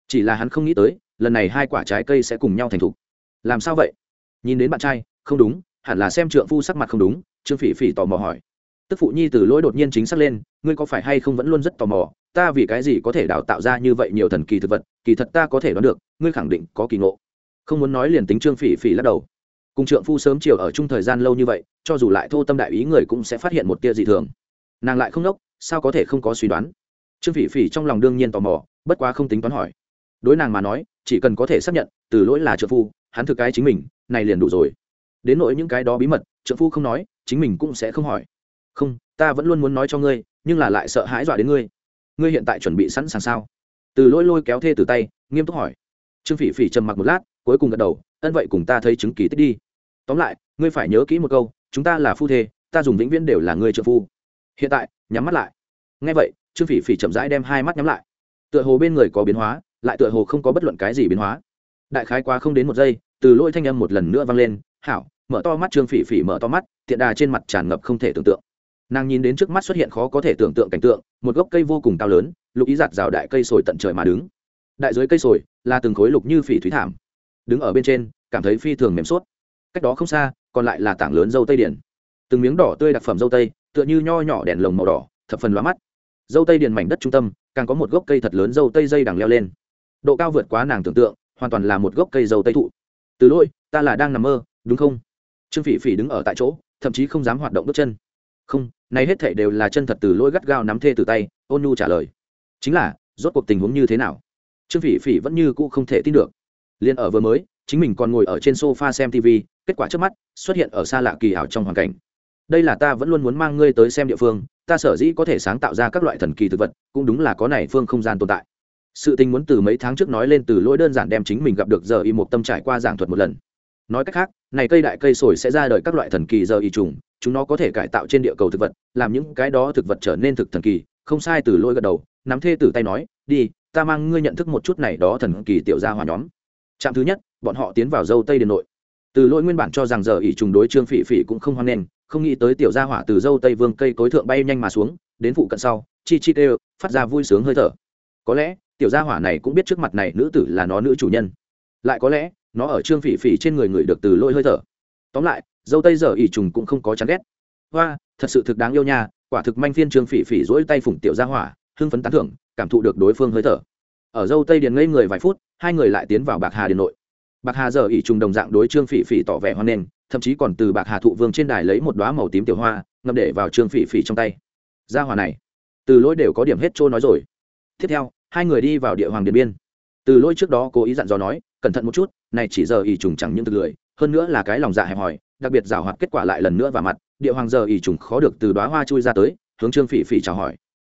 Chỉ là hắn không nghĩ tới, lần này hai quả trái cây sẽ cùng nhau thành thục. Làm sao vậy? Nhìn đến bạn trai, không đúng, hẳn là xem trượng phu sắc mặt không đúng, trương phỉ phỉ tò mò hỏi. Tức phụ nhi từ lỗi đột nhiên chính xác lên, ngươi có phải hay không vẫn luôn rất tò mò, ta vì cái gì có thể đào tạo ra như vậy nhiều thần kỳ thực vật, kỳ thật ta có thể đoán được, ngươi khẳng định có kỳ ngộ không muốn nói liền tính trương phỉ phỉ lắc đầu. Cùng trượng phu sớm chiều ở chung thời gian lâu như vậy, cho dù lại thô tâm đại ý người cũng sẽ phát hiện một tia dị thường. Nàng lại không đốc sao có thể không có suy đoán? Trương phỉ phỉ trong lòng đương nhiên tò mò, bất quá không tính toán hỏi. Đối nàng mà nói, chỉ cần có thể xác nhận, từ lỗi là trượng phu, hắn thực cái chính mình, này liền đủ rồi. Đến nỗi những cái đó bí mật, trượng phu không nói, chính mình cũng sẽ không hỏi. Không, ta vẫn luôn muốn nói cho ngươi, nhưng là lại sợ hãi dọa đến ngươi. Ngươi hiện tại chuẩn bị sẵn sàng sao? Từ lỗi lôi kéo thê từ tay, nghiêm túc hỏi. Trương phỉ phỉ trầm mặc một lát cuối cùng gật đầu, ân vậy cùng ta thấy chứng kỳ tích đi. Tóm lại, ngươi phải nhớ kỹ một câu, chúng ta là phu thê, ta dùng vĩnh viễn đều là ngươi trợ phu. Hiện tại, nhắm mắt lại. Ngay vậy, trương phỉ phỉ chậm rãi đem hai mắt nhắm lại. Tựa hồ bên người có biến hóa, lại tựa hồ không có bất luận cái gì biến hóa. Đại khái quá không đến một giây, từ lỗi thanh âm một lần nữa vang lên, hảo, mở to mắt. Trương phỉ phỉ mở to mắt tiện đà trên mặt tràn ngập không thể tưởng tượng. Nàng nhìn đến trước mắt xuất hiện khó có thể tưởng tượng cảnh tượng, một gốc cây vô cùng cao lớn, lục ý giặt rào đại cây sồi tận trời mà đứng. Đại dưới cây sồi là từng khối lục như phỉ thúy thảm đứng ở bên trên, cảm thấy phi thường mềm suốt. Cách đó không xa, còn lại là tảng lớn dâu tây điển. Từng miếng đỏ tươi đặc phẩm dâu tây, tựa như nho nhỏ đèn lồng màu đỏ, thập phần lóa mắt. Dâu tây điền mảnh đất trung tâm, càng có một gốc cây thật lớn dâu tây dây đằng leo lên. Độ cao vượt quá nàng tưởng tượng, hoàn toàn là một gốc cây dâu tây thụ. Từ lôi ta là đang nằm mơ, đúng không? Trương phỉ phỉ đứng ở tại chỗ, thậm chí không dám hoạt động bước chân. Không nay hết thảy đều là chân thật từ lôi gắt gao nắm thê từ tay, ôn nhu trả lời. Chính là, rốt cuộc tình huống như thế nào? Trương phỉ phỉ vẫn như cũ không thể tin được liền ở vừa mới, chính mình còn ngồi ở trên sofa xem tv kết quả trước mắt, xuất hiện ở xa lạ kỳ ảo trong hoàn cảnh. Đây là ta vẫn luôn muốn mang ngươi tới xem địa phương, ta sở dĩ có thể sáng tạo ra các loại thần kỳ thực vật, cũng đúng là có này phương không gian tồn tại. Sự tình muốn từ mấy tháng trước nói lên từ lỗi đơn giản đem chính mình gặp được giờ y một tâm trải qua giảng thuật một lần. Nói cách khác, này cây đại cây sồi sẽ ra đời các loại thần kỳ giờ y trùng, chúng nó có thể cải tạo trên địa cầu thực vật, làm những cái đó thực vật trở nên thực thần kỳ, không sai từ lỗi gật đầu, nắm thê tử tay nói, đi, ta mang ngươi nhận thức một chút này đó thần kỳ tiểu gia hỏa nhóm trạm thứ nhất, bọn họ tiến vào dâu tây điền nội. Từ lỗi nguyên bản cho rằng giờ ỷ trùng đối trương phỉ phỉ cũng không hoan nghênh, không nghĩ tới tiểu gia hỏa từ dâu tây vương cây cối thượng bay nhanh mà xuống, đến phụ cận sau, chi chi kêu, phát ra vui sướng hơi thở. Có lẽ, tiểu gia hỏa này cũng biết trước mặt này nữ tử là nó nữ chủ nhân. Lại có lẽ, nó ở trương phỉ phỉ trên người người được từ Lỗi hơi thở. Tóm lại, dâu tây giờ ỷ trùng cũng không có chán ghét. Hoa, thật sự thực đáng yêu nha, quả thực manh phiên trương phỉ phỉ dỗi tay phủng tiểu gia hỏa, hưng phấn tán thưởng, cảm thụ được đối phương hơi thở ở dâu tây điền ngây người vài phút, hai người lại tiến vào bạc hà điền nội. Bạc hà giờ ỉ trùng đồng dạng đối trương phỉ phỉ tỏ vẻ hoan nghênh, thậm chí còn từ bạc hà thụ vương trên đài lấy một đoá màu tím tiểu hoa ngâm để vào trương phỉ phỉ trong tay. Gia hỏa này, từ lỗi đều có điểm hết trôi nói rồi. Tiếp theo, hai người đi vào địa hoàng điện biên. Từ lỗi trước đó cố ý dặn dò nói, cẩn thận một chút, này chỉ giờ ỉ trùng chẳng những thực lười, hơn nữa là cái lòng dạ hẹp hòi, đặc biệt giảo hoạt kết quả lại lần nữa vào mặt, địa hoàng giờ ỉ trùng khó được từ đoá hoa chui ra tới, hướng trương phỉ phỉ chào hỏi.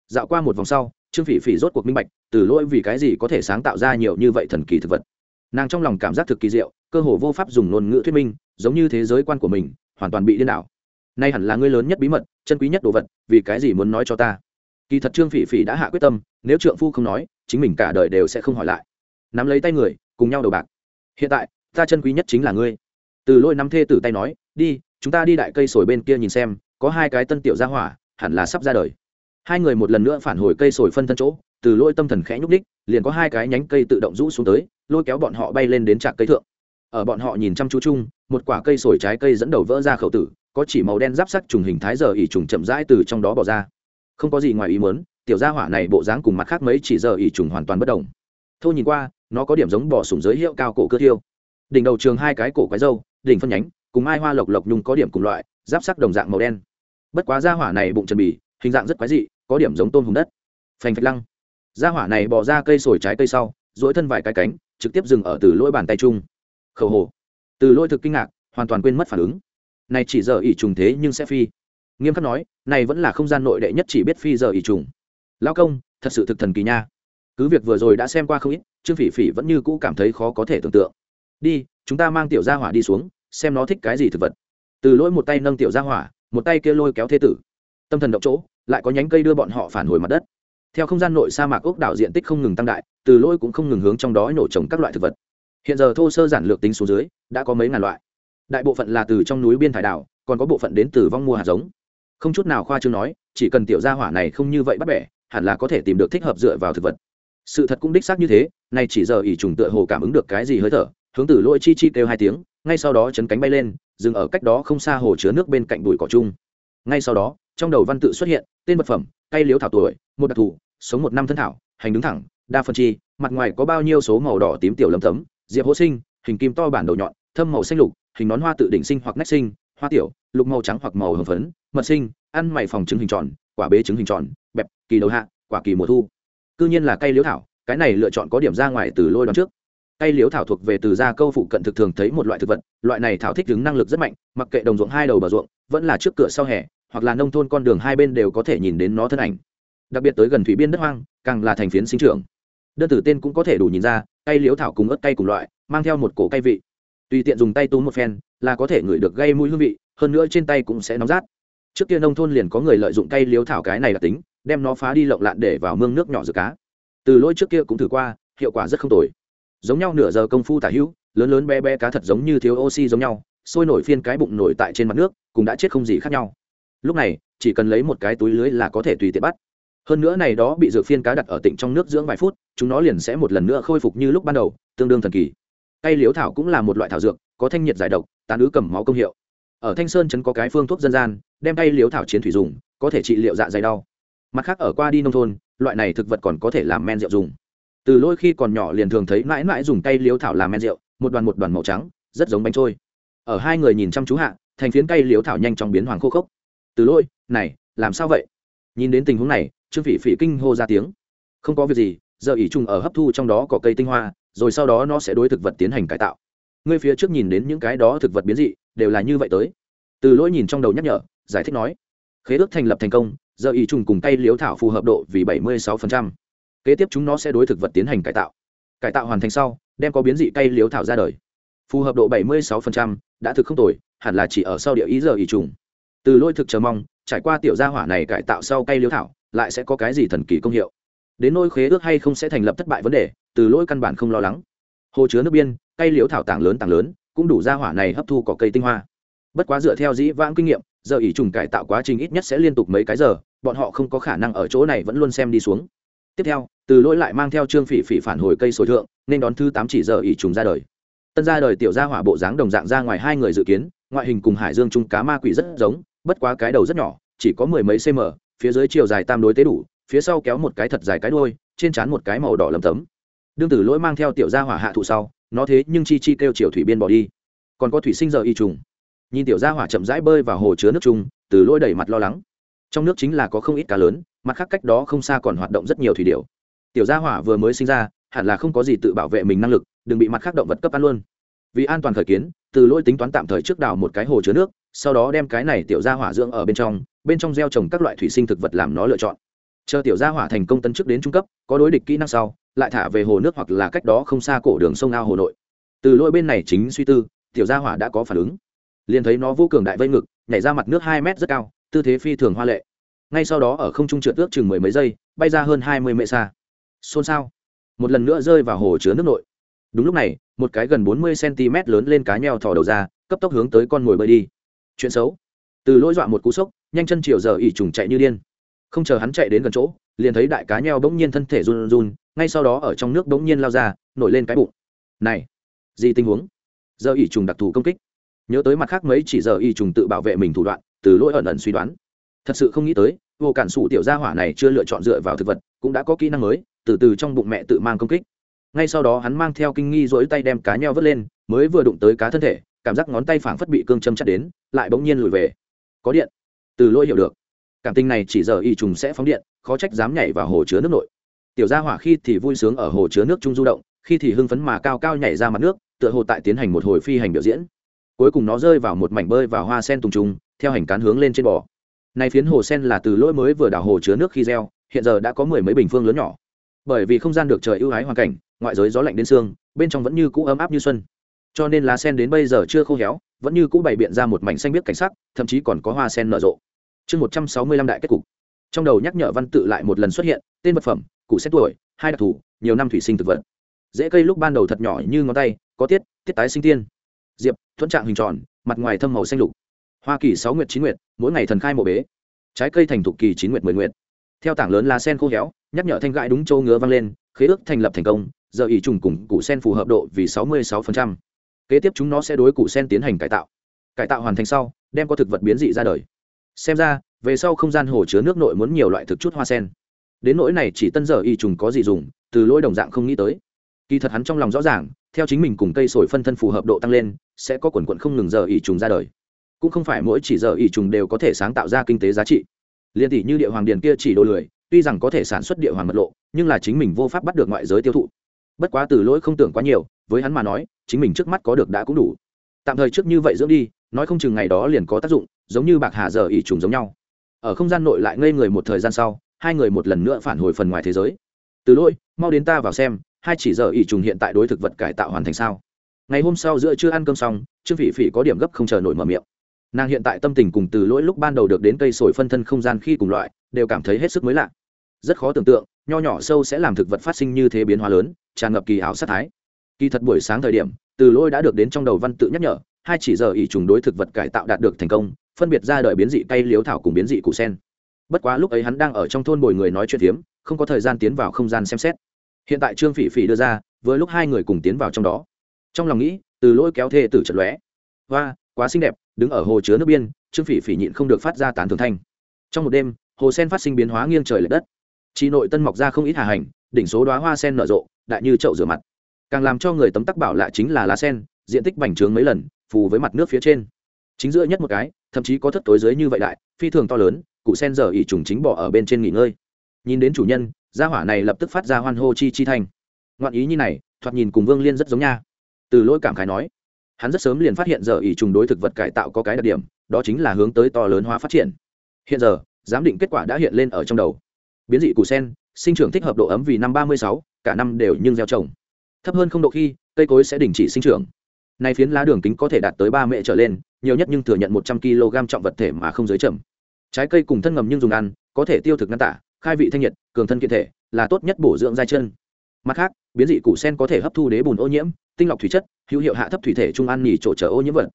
Dạo qua một vòng sau, trương phỉ phỉ rốt cuộc minh bạch từ lỗi vì cái gì có thể sáng tạo ra nhiều như vậy thần kỳ thực vật. Nàng trong lòng cảm giác thực kỳ diệu, cơ hồ vô pháp dùng ngôn ngữ thuyết minh, giống như thế giới quan của mình, hoàn toàn bị điên đảo. Nay hẳn là ngươi lớn nhất bí mật, chân quý nhất đồ vật, vì cái gì muốn nói cho ta? Kỳ thật trương phỉ phỉ đã hạ quyết tâm, nếu trượng phu không nói, chính mình cả đời đều sẽ không hỏi lại. Nắm lấy tay người, cùng nhau đầu bạc. Hiện tại, ta chân quý nhất chính là ngươi. Từ lôi nắm thê tử tay nói, đi, chúng ta đi đại cây sồi bên kia nhìn xem, có hai cái tân tiểu ra hỏa, hẳn là sắp ra đời hai người một lần nữa phản hồi cây sồi phân thân chỗ, từ lôi tâm thần khẽ nhúc đích liền có hai cái nhánh cây tự động rũ xuống tới, lôi kéo bọn họ bay lên đến trạc cây thượng. Ở bọn họ nhìn chăm chú chung, một quả cây sồi trái cây dẫn đầu vỡ ra khẩu tử, có chỉ màu đen giáp sắc trùng hình thái giờ ỉ trùng chậm rãi từ trong đó bỏ ra. Không có gì ngoài ý muốn, tiểu gia hỏa này bộ dáng cùng mặt khác mấy chỉ giờ ỉ trùng hoàn toàn bất đồng. Thôi nhìn qua, nó có điểm giống bỏ sủng giới hiệu cao cổ cơ thiêu. Đỉnh đầu trường hai cái cổ quái dâu đỉnh phân nhánh, cùng ai hoa lộc lộc nhung có điểm cùng loại, giáp sắc đồng dạng màu đen. Bất quá gia hỏa này bụng trần bì hình dạng rất quái dị, có điểm giống tôm hùng đất. Phanh phạch lăng. Gia hỏa này bỏ ra cây sồi trái cây sau dỗi thân vài cái cánh, trực tiếp dừng ở từ lỗi bàn tay chung. Khẩu hồ. Từ lỗi thực kinh ngạc, hoàn toàn quên mất phản ứng. Này chỉ giờ ỉ trùng thế nhưng sẽ phi. Nghiêm khắc nói, này vẫn là không gian nội đệ nhất chỉ biết phi giờ ỉ trùng. Lao công, thật sự thực thần kỳ nha. Cứ việc vừa rồi đã xem qua không ít, trương phỉ phỉ vẫn như cũ cảm thấy khó có thể tưởng tượng. Đi, chúng ta mang tiểu gia hỏa đi xuống, xem nó thích cái gì thực vật. Từ lỗi một tay nâng tiểu gia hỏa, một tay kia lôi kéo thế tử tâm thần động chỗ, lại có nhánh cây đưa bọn họ phản hồi mặt đất. Theo không gian nội sa mạc ốc đảo diện tích không ngừng tăng đại, từ lỗi cũng không ngừng hướng trong đó nổ trồng các loại thực vật. Hiện giờ thô sơ giản lược tính số dưới, đã có mấy ngàn loại. Đại bộ phận là từ trong núi biên thải đảo, còn có bộ phận đến từ vong mua hạt giống. Không chút nào khoa chương nói, chỉ cần tiểu gia hỏa này không như vậy bắt bẻ, hẳn là có thể tìm được thích hợp dựa vào thực vật. Sự thật cũng đích xác như thế, nay chỉ giờ ỉ trùng tựa hồ cảm ứng được cái gì hơi thở, hướng từ lỗi chi chi kêu hai tiếng, ngay sau đó chấn cánh bay lên, dừng ở cách đó không xa hồ chứa nước bên cạnh bụi cỏ chung. Ngay sau đó trong đầu văn tự xuất hiện, tên vật phẩm, cây liếu thảo tuổi, một đặc thù, sống một năm thân thảo, hành đứng thẳng, đa phần chi, mặt ngoài có bao nhiêu số màu đỏ tím tiểu lấm tấm, diệp hỗ sinh, hình kim to bản đầu nhọn, thâm màu xanh lục, hình nón hoa tự đỉnh sinh hoặc nách sinh, hoa tiểu, lục màu trắng hoặc màu hồng phấn, mật sinh, ăn mày phòng trứng hình tròn, quả bế trứng hình tròn, bẹp, kỳ đầu hạ, quả kỳ mùa thu. Cư nhiên là cây liễu thảo, cái này lựa chọn có điểm ra ngoài từ lôi đón trước. Cây liễu thảo thuộc về từ gia câu phụ cận thực thường thấy một loại thực vật, loại này thảo thích đứng năng lực rất mạnh, mặc kệ đồng ruộng hai đầu bờ ruộng, vẫn là trước cửa sau hè hoặc là nông thôn con đường hai bên đều có thể nhìn đến nó thân ảnh. Đặc biệt tới gần thủy biên đất hoang, càng là thành phiến sinh trưởng. Đơn tử tên cũng có thể đủ nhìn ra, cây liễu thảo cùng ớt cây cùng loại, mang theo một cổ cây vị. Tùy tiện dùng tay túm một phen, là có thể ngửi được gây mũi hương vị, hơn nữa trên tay cũng sẽ nóng rát. Trước kia nông thôn liền có người lợi dụng cây liễu thảo cái này đặc tính, đem nó phá đi lộng lạn để vào mương nước nhỏ giữa cá. Từ lỗi trước kia cũng thử qua, hiệu quả rất không tồi. Giống nhau nửa giờ công phu tả hữu, lớn lớn bé bé cá thật giống như thiếu oxy giống nhau, sôi nổi phiên cái bụng nổi tại trên mặt nước, cũng đã chết không gì khác nhau lúc này, chỉ cần lấy một cái túi lưới là có thể tùy tiện bắt. Hơn nữa này đó bị dược phiên cá đặt ở tỉnh trong nước dưỡng vài phút, chúng nó liền sẽ một lần nữa khôi phục như lúc ban đầu, tương đương thần kỳ. Cây liếu thảo cũng là một loại thảo dược, có thanh nhiệt giải độc tàn ứ cầm máu công hiệu. Ở thanh sơn chấn có cái phương thuốc dân gian, đem cây liếu thảo chiến thủy dùng, có thể trị liệu dạ dày đau. Mặt khác ở qua đi nông thôn, loại này thực vật còn có thể làm men rượu dùng. Từ lôi khi còn nhỏ liền thường thấy mãi mãi dùng cây liếu thảo làm men rượu, một đoàn một đoàn màu trắng, rất giống bánh trôi. Ở hai người nhìn chăm chú hạ, thành phiến cây liếu thảo nhanh chóng biến hoàng khô khốc từ lôi này làm sao vậy? Nhìn đến tình huống này trương phỉ phỉ kinh hô ra tiếng. Không có việc gì giờ ỉ trùng ở hấp thu trong đó có cây tinh hoa rồi sau đó nó sẽ đối thực vật tiến hành cải tạo. Ngươi phía trước nhìn đến những cái đó thực vật biến dị đều là như vậy tới. Từ lỗi nhìn trong đầu nhắc nhở giải thích nói. Khế ước thành lập thành công giờ ỉ trùng cùng cây liếu thảo phù hợp độ vì 76%. kế tiếp chúng nó sẽ đối thực vật tiến hành cải tạo. Cải tạo hoàn thành sau đem có biến dị cây liếu thảo ra đời. Phù hợp độ 76%, đã thực không tồi hẳn là chỉ ở sau địa ý giờ ý trùng từ lôi thực chờ mong, trải qua tiểu gia hỏa này cải tạo sau cây liêu thảo, lại sẽ có cái gì thần kỳ công hiệu. Đến nôi khế ước hay không sẽ thành lập thất bại vấn đề, từ lỗi căn bản không lo lắng. Hồ chứa nước biên, cây liễu thảo tảng lớn tảng lớn, cũng đủ ra hỏa này hấp thu cỏ cây tinh hoa. Bất quá dựa theo dĩ vãng kinh nghiệm, giờ ỉ trùng cải tạo quá trình ít nhất sẽ liên tục mấy cái giờ, bọn họ không có khả năng ở chỗ này vẫn luôn xem đi xuống. Tiếp theo, từ lỗi lại mang theo trương phỉ phỉ phản hồi cây sồi thượng, nên đón thứ tám chỉ giờ ỉ trùng ra đời. Tân ra đời tiểu gia hỏa bộ dáng đồng dạng ra ngoài hai người dự kiến, ngoại hình cùng hải dương trung cá ma quỷ rất giống bất quá cái đầu rất nhỏ, chỉ có mười mấy cm phía dưới chiều dài tam đối tế đủ, phía sau kéo một cái thật dài cái đuôi, trên trán một cái màu đỏ lầm tấm. Đương tử lỗi mang theo tiểu gia hỏa hạ thụ sau, nó thế nhưng chi chi kêu chiều thủy biên bỏ đi. Còn có thủy sinh giờ y trùng. Nhìn tiểu gia hỏa chậm rãi bơi vào hồ chứa nước chung từ lỗi đẩy mặt lo lắng. Trong nước chính là có không ít cá lớn, mặt khác cách đó không xa còn hoạt động rất nhiều thủy điệu tiểu gia hỏa vừa mới sinh ra, hẳn là không có gì tự bảo vệ mình năng lực, đừng bị mặt khác động vật cấp ăn luôn. Vì an toàn khởi kiến từ lỗi tính toán tạm thời trước đào một cái hồ chứa nước sau đó đem cái này tiểu gia hỏa dưỡng ở bên trong bên trong gieo trồng các loại thủy sinh thực vật làm nó lựa chọn. Chờ tiểu gia hỏa thành công tân chức đến trung cấp, có đối địch kỹ năng sau, lại thả về hồ nước hoặc là cách đó không xa cổ đường sông ao hồ nội. Từ lỗi bên này chính suy tư, tiểu gia hỏa đã có phản ứng. Liền thấy nó vô cường đại vây ngực, nhảy ra mặt nước hai mét rất cao, tư thế phi thường hoa lệ. Ngay sau đó ở không trung trượt ước chừng mười mấy giây, bay ra hơn hai mươi mệ xa. Xôn xao. Một lần nữa rơi vào hồ chứa nước nội. Đúng lúc này, một cái gần bốn mươi cm lớn lên cá nheo thò đầu ra, cấp tốc hướng tới con mồi bơi đi chuyện xấu. Từ lỗi dọa một cú sốc, nhanh chân chiều giờ ỉ trùng chạy như điên. Không chờ hắn chạy đến gần chỗ, liền thấy đại cá nheo bỗng nhiên thân thể run run, ngay sau đó ở trong nước bỗng nhiên lao ra, nổi lên cái bụng. Này, gì tình huống? Giờ ỉ trùng đặc thù công kích. Nhớ tới mặt khác mấy chỉ giờ ỉ trùng tự bảo vệ mình thủ đoạn, từ lỗi ẩn ẩn suy đoán. Thật sự không nghĩ tới, vô cản sụ tiểu gia hỏa này chưa lựa chọn dựa vào thực vật, cũng đã có kỹ năng mới, từ từ trong bụng mẹ tự mang công kích. Ngay sau đó hắn mang theo kinh nghi dỗi tay đem cá nheo vớt lên, mới vừa đụng tới cá thân thể cảm giác ngón tay phảng phất bị cương châm chặt đến, lại bỗng nhiên lùi về. Có điện. Từ lỗi hiểu được. Cảm tình này chỉ giờ y trùng sẽ phóng điện, khó trách dám nhảy vào hồ chứa nước nội. Tiểu gia hỏa khi thì vui sướng ở hồ chứa nước trung du động, khi thì hưng phấn mà cao cao nhảy ra mặt nước, tựa hồ tại tiến hành một hồi phi hành biểu diễn. Cuối cùng nó rơi vào một mảnh bơi vào hoa sen tùng trùng, theo hành cán hướng lên trên bò. Này phiến hồ sen là từ lỗi mới vừa đào hồ chứa nước khi gieo, hiện giờ đã có mười mấy bình phương lớn nhỏ. Bởi vì không gian được trời ưu ái hoàn cảnh, ngoại giới gió lạnh đến xương, bên trong vẫn như cũ ấm áp như xuân cho nên lá sen đến bây giờ chưa khô héo, vẫn như cũ bày biện ra một mảnh xanh biếc cảnh sắc, thậm chí còn có hoa sen nở rộ. Chương một trăm sáu mươi lăm đại kết cục. Trong đầu nhắc nhở văn tự lại một lần xuất hiện, tên vật phẩm cụ xét tuổi, hai đặc thù, nhiều năm thủy sinh thực vật. Dễ cây lúc ban đầu thật nhỏ như ngón tay, có tiết tiết tái sinh tiên. Diệp, thuẫn trạng hình tròn, mặt ngoài thâm màu xanh lục. Hoa kỳ sáu nguyệt chín nguyệt, mỗi ngày thần khai mộ bế. Trái cây thành thục kỳ chín nguyệt mười nguyệt. Theo tảng lớn lá sen khô héo, nhắc nhở thanh gãi đúng châu ngứa vang lên, khế ước thành lập thành công, giờ ỷ trùng cùng củ sen phù hợp độ vì sáu mươi sáu phần trăm kế tiếp chúng nó sẽ đối củ sen tiến hành cải tạo. Cải tạo hoàn thành sau, đem có thực vật biến dị ra đời. Xem ra, về sau không gian hồ chứa nước nội muốn nhiều loại thực chút hoa sen. Đến nỗi này chỉ tân giờ y trùng có gì dùng từ lỗi đồng dạng không nghĩ tới. Kỳ thật hắn trong lòng rõ ràng, theo chính mình cùng cây sồi phân thân phù hợp độ tăng lên, sẽ có quần quận không ngừng giờ y trùng ra đời. Cũng không phải mỗi chỉ giờ y trùng đều có thể sáng tạo ra kinh tế giá trị. Liên tỷ như địa hoàng điền kia chỉ đồ lười, tuy rằng có thể sản xuất địa hoàng mật lộ, nhưng là chính mình vô pháp bắt được ngoại giới tiêu thụ. Bất quá từ lỗi không tưởng quá nhiều, với hắn mà nói chính mình trước mắt có được đã cũng đủ. Tạm thời trước như vậy dưỡng đi, nói không chừng ngày đó liền có tác dụng, giống như bạc hà giờ ỉ trùng giống nhau. Ở không gian nội lại ngây người một thời gian sau, hai người một lần nữa phản hồi phần ngoài thế giới. Từ lỗi, mau đến ta vào xem, hai chỉ giờ ỉ trùng hiện tại đối thực vật cải tạo hoàn thành sao? Ngày hôm sau giữa chưa ăn cơm xong, trương phỉ phỉ có điểm gấp không chờ nổi mở miệng. Nàng hiện tại tâm tình cùng từ lỗi lúc ban đầu được đến cây sồi phân thân không gian khi cùng loại, đều cảm thấy hết sức mới lạ. Rất khó tưởng tượng, nho nhỏ sâu sẽ làm thực vật phát sinh như thế biến hóa lớn, tràn ngập kỳ ảo sát thái kỳ thật buổi sáng thời điểm, từ lỗi đã được đến trong đầu văn tự nhắc nhở, hai chỉ giờ ỉ trùng đối thực vật cải tạo đạt được thành công, phân biệt ra đời biến dị cây liếu thảo cùng biến dị củ sen. Bất quá lúc ấy hắn đang ở trong thôn bồi người nói chuyện phiếm, không có thời gian tiến vào không gian xem xét. Hiện tại trương phỉ phỉ đưa ra với lúc hai người cùng tiến vào trong đó. Trong lòng nghĩ, từ lỗi kéo thê tử trận lóe. Và quá xinh đẹp, đứng ở hồ chứa nước biên, trương phỉ phỉ nhịn không được phát ra tán thường thanh. Trong một đêm, hồ sen phát sinh biến hóa nghiêng trời l ệ đất. Chị nội tân mọc ra không ít hà hành, đỉnh số đoá hoa sen nở rộ, đại như chậu rửa mặt càng làm cho người tấm tắc bảo lạ chính là lá sen, diện tích bành trướng mấy lần, phù với mặt nước phía trên. Chính giữa nhất một cái, thậm chí có thất tối dưới như vậy đại, phi thường to lớn, cụ sen giờ ỉ trùng chính bỏ ở bên trên nghỉ ngơi. Nhìn đến chủ nhân, gia hỏa này lập tức phát ra hoan hô chi chi thanh. Ngoạn ý như này, thoạt nhìn cùng vương liên rất giống nha. Từ lỗi cảm khái nói, hắn rất sớm liền phát hiện giờ ỉ trùng đối thực vật cải tạo có cái đặc điểm, đó chính là hướng tới to lớn hóa phát triển. Hiện giờ, giám định kết quả đã hiện lên ở trong đầu. Biến dị củ sen, sinh trưởng thích hợp độ ấm vì năm ba mươi sáu, cả năm đều nhưng gieo trồng thấp hơn không độ khi, cây cối sẽ đình chỉ sinh trưởng. Nay phiến lá đường kính có thể đạt tới ba mệ trở lên, nhiều nhất nhưng thừa nhận một trăm kg trọng vật thể mà không dưới trầm. Trái cây cùng thân ngầm nhưng dùng ăn, có thể tiêu thực ngăn tả, khai vị thanh nhiệt, cường thân kiện thể, là tốt nhất bổ dưỡng dai chân. Mặt khác, biến dị củ sen có thể hấp thu đế bùn ô nhiễm, tinh lọc thủy chất, hữu hiệu hạ thấp thủy thể trung ăn nhỉ chỗ trở ô nhiễm vật.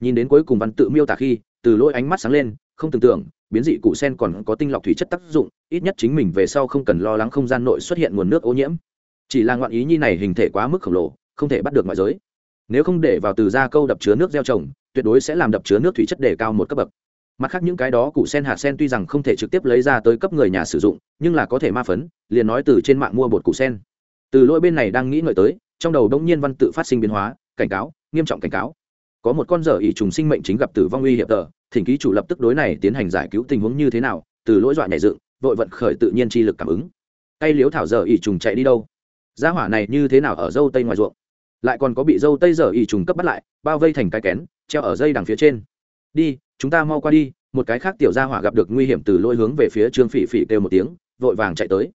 Nhìn đến cuối cùng văn tự miêu tả khi, từ lỗi ánh mắt sáng lên, không tưởng tượng, biến dị củ sen còn có tinh lọc thủy chất tác dụng, ít nhất chính mình về sau không cần lo lắng không gian nội xuất hiện nguồn nước ô nhiễm chỉ là ngoạn ý nhi này hình thể quá mức khổng lồ, không thể bắt được ngoại giới. Nếu không để vào từ ra câu đập chứa nước gieo trồng, tuyệt đối sẽ làm đập chứa nước thủy chất đề cao một cấp bậc. Mặt khác những cái đó củ sen hạt sen tuy rằng không thể trực tiếp lấy ra tới cấp người nhà sử dụng, nhưng là có thể ma phấn, liền nói từ trên mạng mua bột củ sen. Từ lỗi bên này đang nghĩ ngợi tới, trong đầu đông nhiên văn tự phát sinh biến hóa, cảnh cáo, nghiêm trọng cảnh cáo. Có một con dở ỉ trùng sinh mệnh chính gặp tử vong uy hiểm tờ, thỉnh ký chủ lập tức đối này tiến hành giải cứu tình huống như thế nào, từ lỗi dọa nhảy dựng, vội vận khởi tự nhiên chi lực cảm ứng. Tay liếu thảo dở ỉ trùng chạy đi đâu? Gia hỏa này như thế nào ở dâu tây ngoài ruộng? Lại còn có bị dâu tây dở ỉ trùng cấp bắt lại, bao vây thành cái kén, treo ở dây đằng phía trên. Đi, chúng ta mau qua đi, một cái khác tiểu gia hỏa gặp được nguy hiểm từ lôi hướng về phía trương phỉ phỉ kêu một tiếng, vội vàng chạy tới.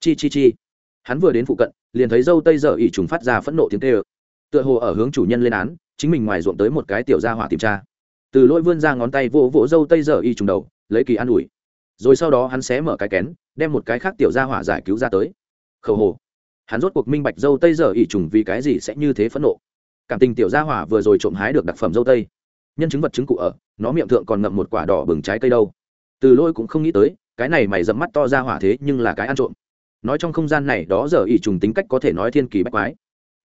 Chi chi chi. Hắn vừa đến phụ cận, liền thấy dâu tây dở ỉ trùng phát ra phẫn nộ tiếng kêu. Tựa hồ ở hướng chủ nhân lên án, chính mình ngoài ruộng tới một cái tiểu gia hỏa tìm tra. Từ lôi vươn ra ngón tay vỗ vỗ dâu tây dở ỉ trùng đầu, lấy kỳ an ủi. Rồi sau đó hắn xé mở cái kén, đem một cái khác tiểu gia hỏa giải cứu ra tới. Khẩu hồ hắn rốt cuộc minh bạch dâu tây giờ ỉ trùng vì cái gì sẽ như thế phẫn nộ. Cảm tình tiểu gia hỏa vừa rồi trộm hái được đặc phẩm dâu tây. Nhân chứng vật chứng cụ ở, nó miệng thượng còn ngậm một quả đỏ bừng trái cây đâu. Từ lôi cũng không nghĩ tới, cái này mày dẫm mắt to ra hỏa thế nhưng là cái ăn trộm. Nói trong không gian này đó giờ ỉ trùng tính cách có thể nói thiên kỳ bách quái.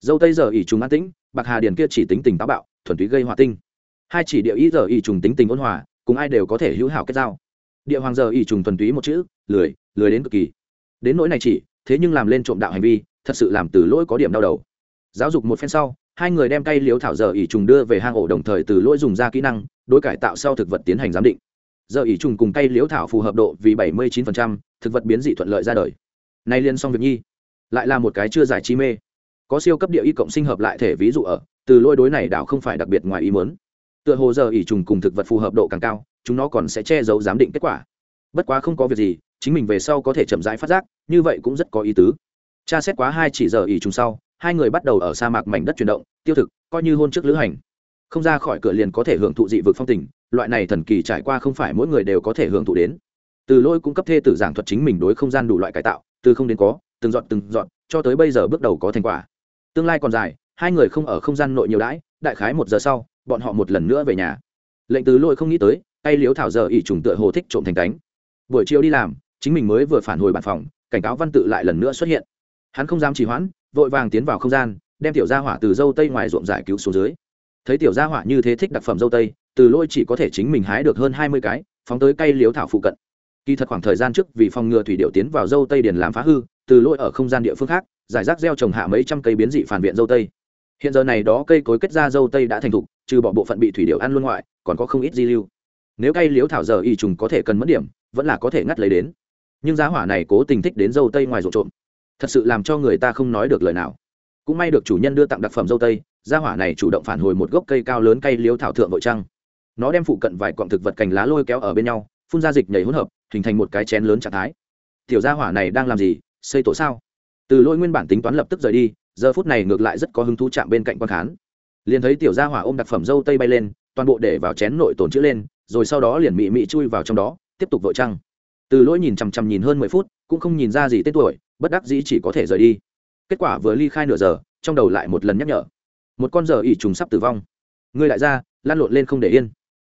Dâu tây giờ ỉ trùng an tĩnh, bạc hà điền kia chỉ tính tình táo bạo, thuần túy gây hỏa tinh. Hai chỉ địa ý giờ ỉ trùng tính tình ôn hòa, cùng ai đều có thể hữu hảo kết giao. Địa hoàng giờ ỉ trùng thuần túy một chữ, lười lười đến cực kỳ. Đến nỗi này chỉ, thế nhưng làm lên trộm đạo hành vi thật sự làm từ lỗi có điểm đau đầu. Giáo dục một phen sau hai người đem cây liếu thảo giờ ỉ trùng đưa về hang ổ đồng thời từ lỗi dùng ra kỹ năng đối cải tạo sau thực vật tiến hành giám định. Giờ ỉ trùng cùng cây liếu thảo phù hợp độ vì bảy mươi 79%, thực vật biến dị thuận lợi ra đời. Nay liên xong việc nhi. Lại là một cái chưa giải chi mê. Có siêu cấp địa y cộng sinh hợp lại thể ví dụ ở từ lôi đối này đảo không phải đặc biệt ngoài ý muốn. Tựa hồ giờ ỉ trùng cùng thực vật phù hợp độ càng cao chúng nó còn sẽ che giấu giám định kết quả. Bất quá không có việc gì chính mình về sau có thể chậm rãi phát giác như vậy cũng rất có ý tứ tra xét quá hai chỉ giờ ỉ trùng sau, hai người bắt đầu ở sa mạc mảnh đất chuyển động, tiêu thực, coi như hôn trước lữ hành. Không ra khỏi cửa liền có thể hưởng thụ dị vực phong tình, loại này thần kỳ trải qua không phải mỗi người đều có thể hưởng thụ đến. Từ lôi cung cấp thê tử giảng thuật chính mình đối không gian đủ loại cải tạo, từ không đến có, từng dọn từng dọn cho tới bây giờ bước đầu có thành quả. Tương lai còn dài, hai người không ở không gian nội nhiều đãi, đại khái một giờ sau, bọn họ một lần nữa về nhà. Lệnh từ lôi không nghĩ tới, tay liếu thảo giờ ỉ trùng tựa hồ thích trộm thành cánh. Buổi chiều đi làm, chính mình mới vừa phản hồi bàn phòng, cảnh cáo văn tự lại lần nữa xuất hiện hắn không dám trì hoãn, vội vàng tiến vào không gian, đem tiểu gia hỏa từ dâu tây ngoài ruộng giải cứu xuống dưới. Thấy tiểu gia hỏa như thế thích đặc phẩm dâu tây, từ lôi chỉ có thể chính mình hái được hơn hai mươi cái, phóng tới cây liếu thảo phụ cận. Kỳ thật khoảng thời gian trước, vì phòng ngừa thủy điệu tiến vào dâu tây điền làm phá hư, từ lôi ở không gian địa phương khác, giải rác gieo trồng hạ mấy trăm cây biến dị phản viện dâu tây. Hiện giờ này đó cây cối kết ra dâu tây đã thành thục, trừ bỏ bộ phận bị thủy điệu ăn luôn ngoại, còn có không ít di lưu. Nếu cây liếu thảo giờ y trùng có thể cần mất điểm, vẫn là có thể ngắt lấy đến. Nhưng giá hỏa này cố tình thích đến dâu tây ngoài ruộng trộm thật sự làm cho người ta không nói được lời nào. Cũng may được chủ nhân đưa tặng đặc phẩm dâu tây, gia hỏa này chủ động phản hồi một gốc cây cao lớn cây liếu thảo thượng vội trăng. Nó đem phụ cận vài cọng thực vật cành lá lôi kéo ở bên nhau, phun ra dịch nhảy hỗn hợp, hình thành một cái chén lớn trạng thái. Tiểu gia hỏa này đang làm gì, xây tổ sao? Từ lôi nguyên bản tính toán lập tức rời đi, giờ phút này ngược lại rất có hứng thú chạm bên cạnh quan khán. Liền thấy tiểu gia hỏa ôm đặc phẩm dâu tây bay lên, toàn bộ để vào chén nội tồn chữ lên, rồi sau đó liền mị mị chui vào trong đó, tiếp tục vội trăng. Từ lỗi nhìn chằm chằm nhìn hơn mười phút, cũng không nhìn ra gì tên tuổi bất đắc dĩ chỉ có thể rời đi. Kết quả vừa ly khai nửa giờ, trong đầu lại một lần nhắc nhở. Một con giờ ỉ trùng sắp tử vong. Người lại ra lan lộn lên không để yên.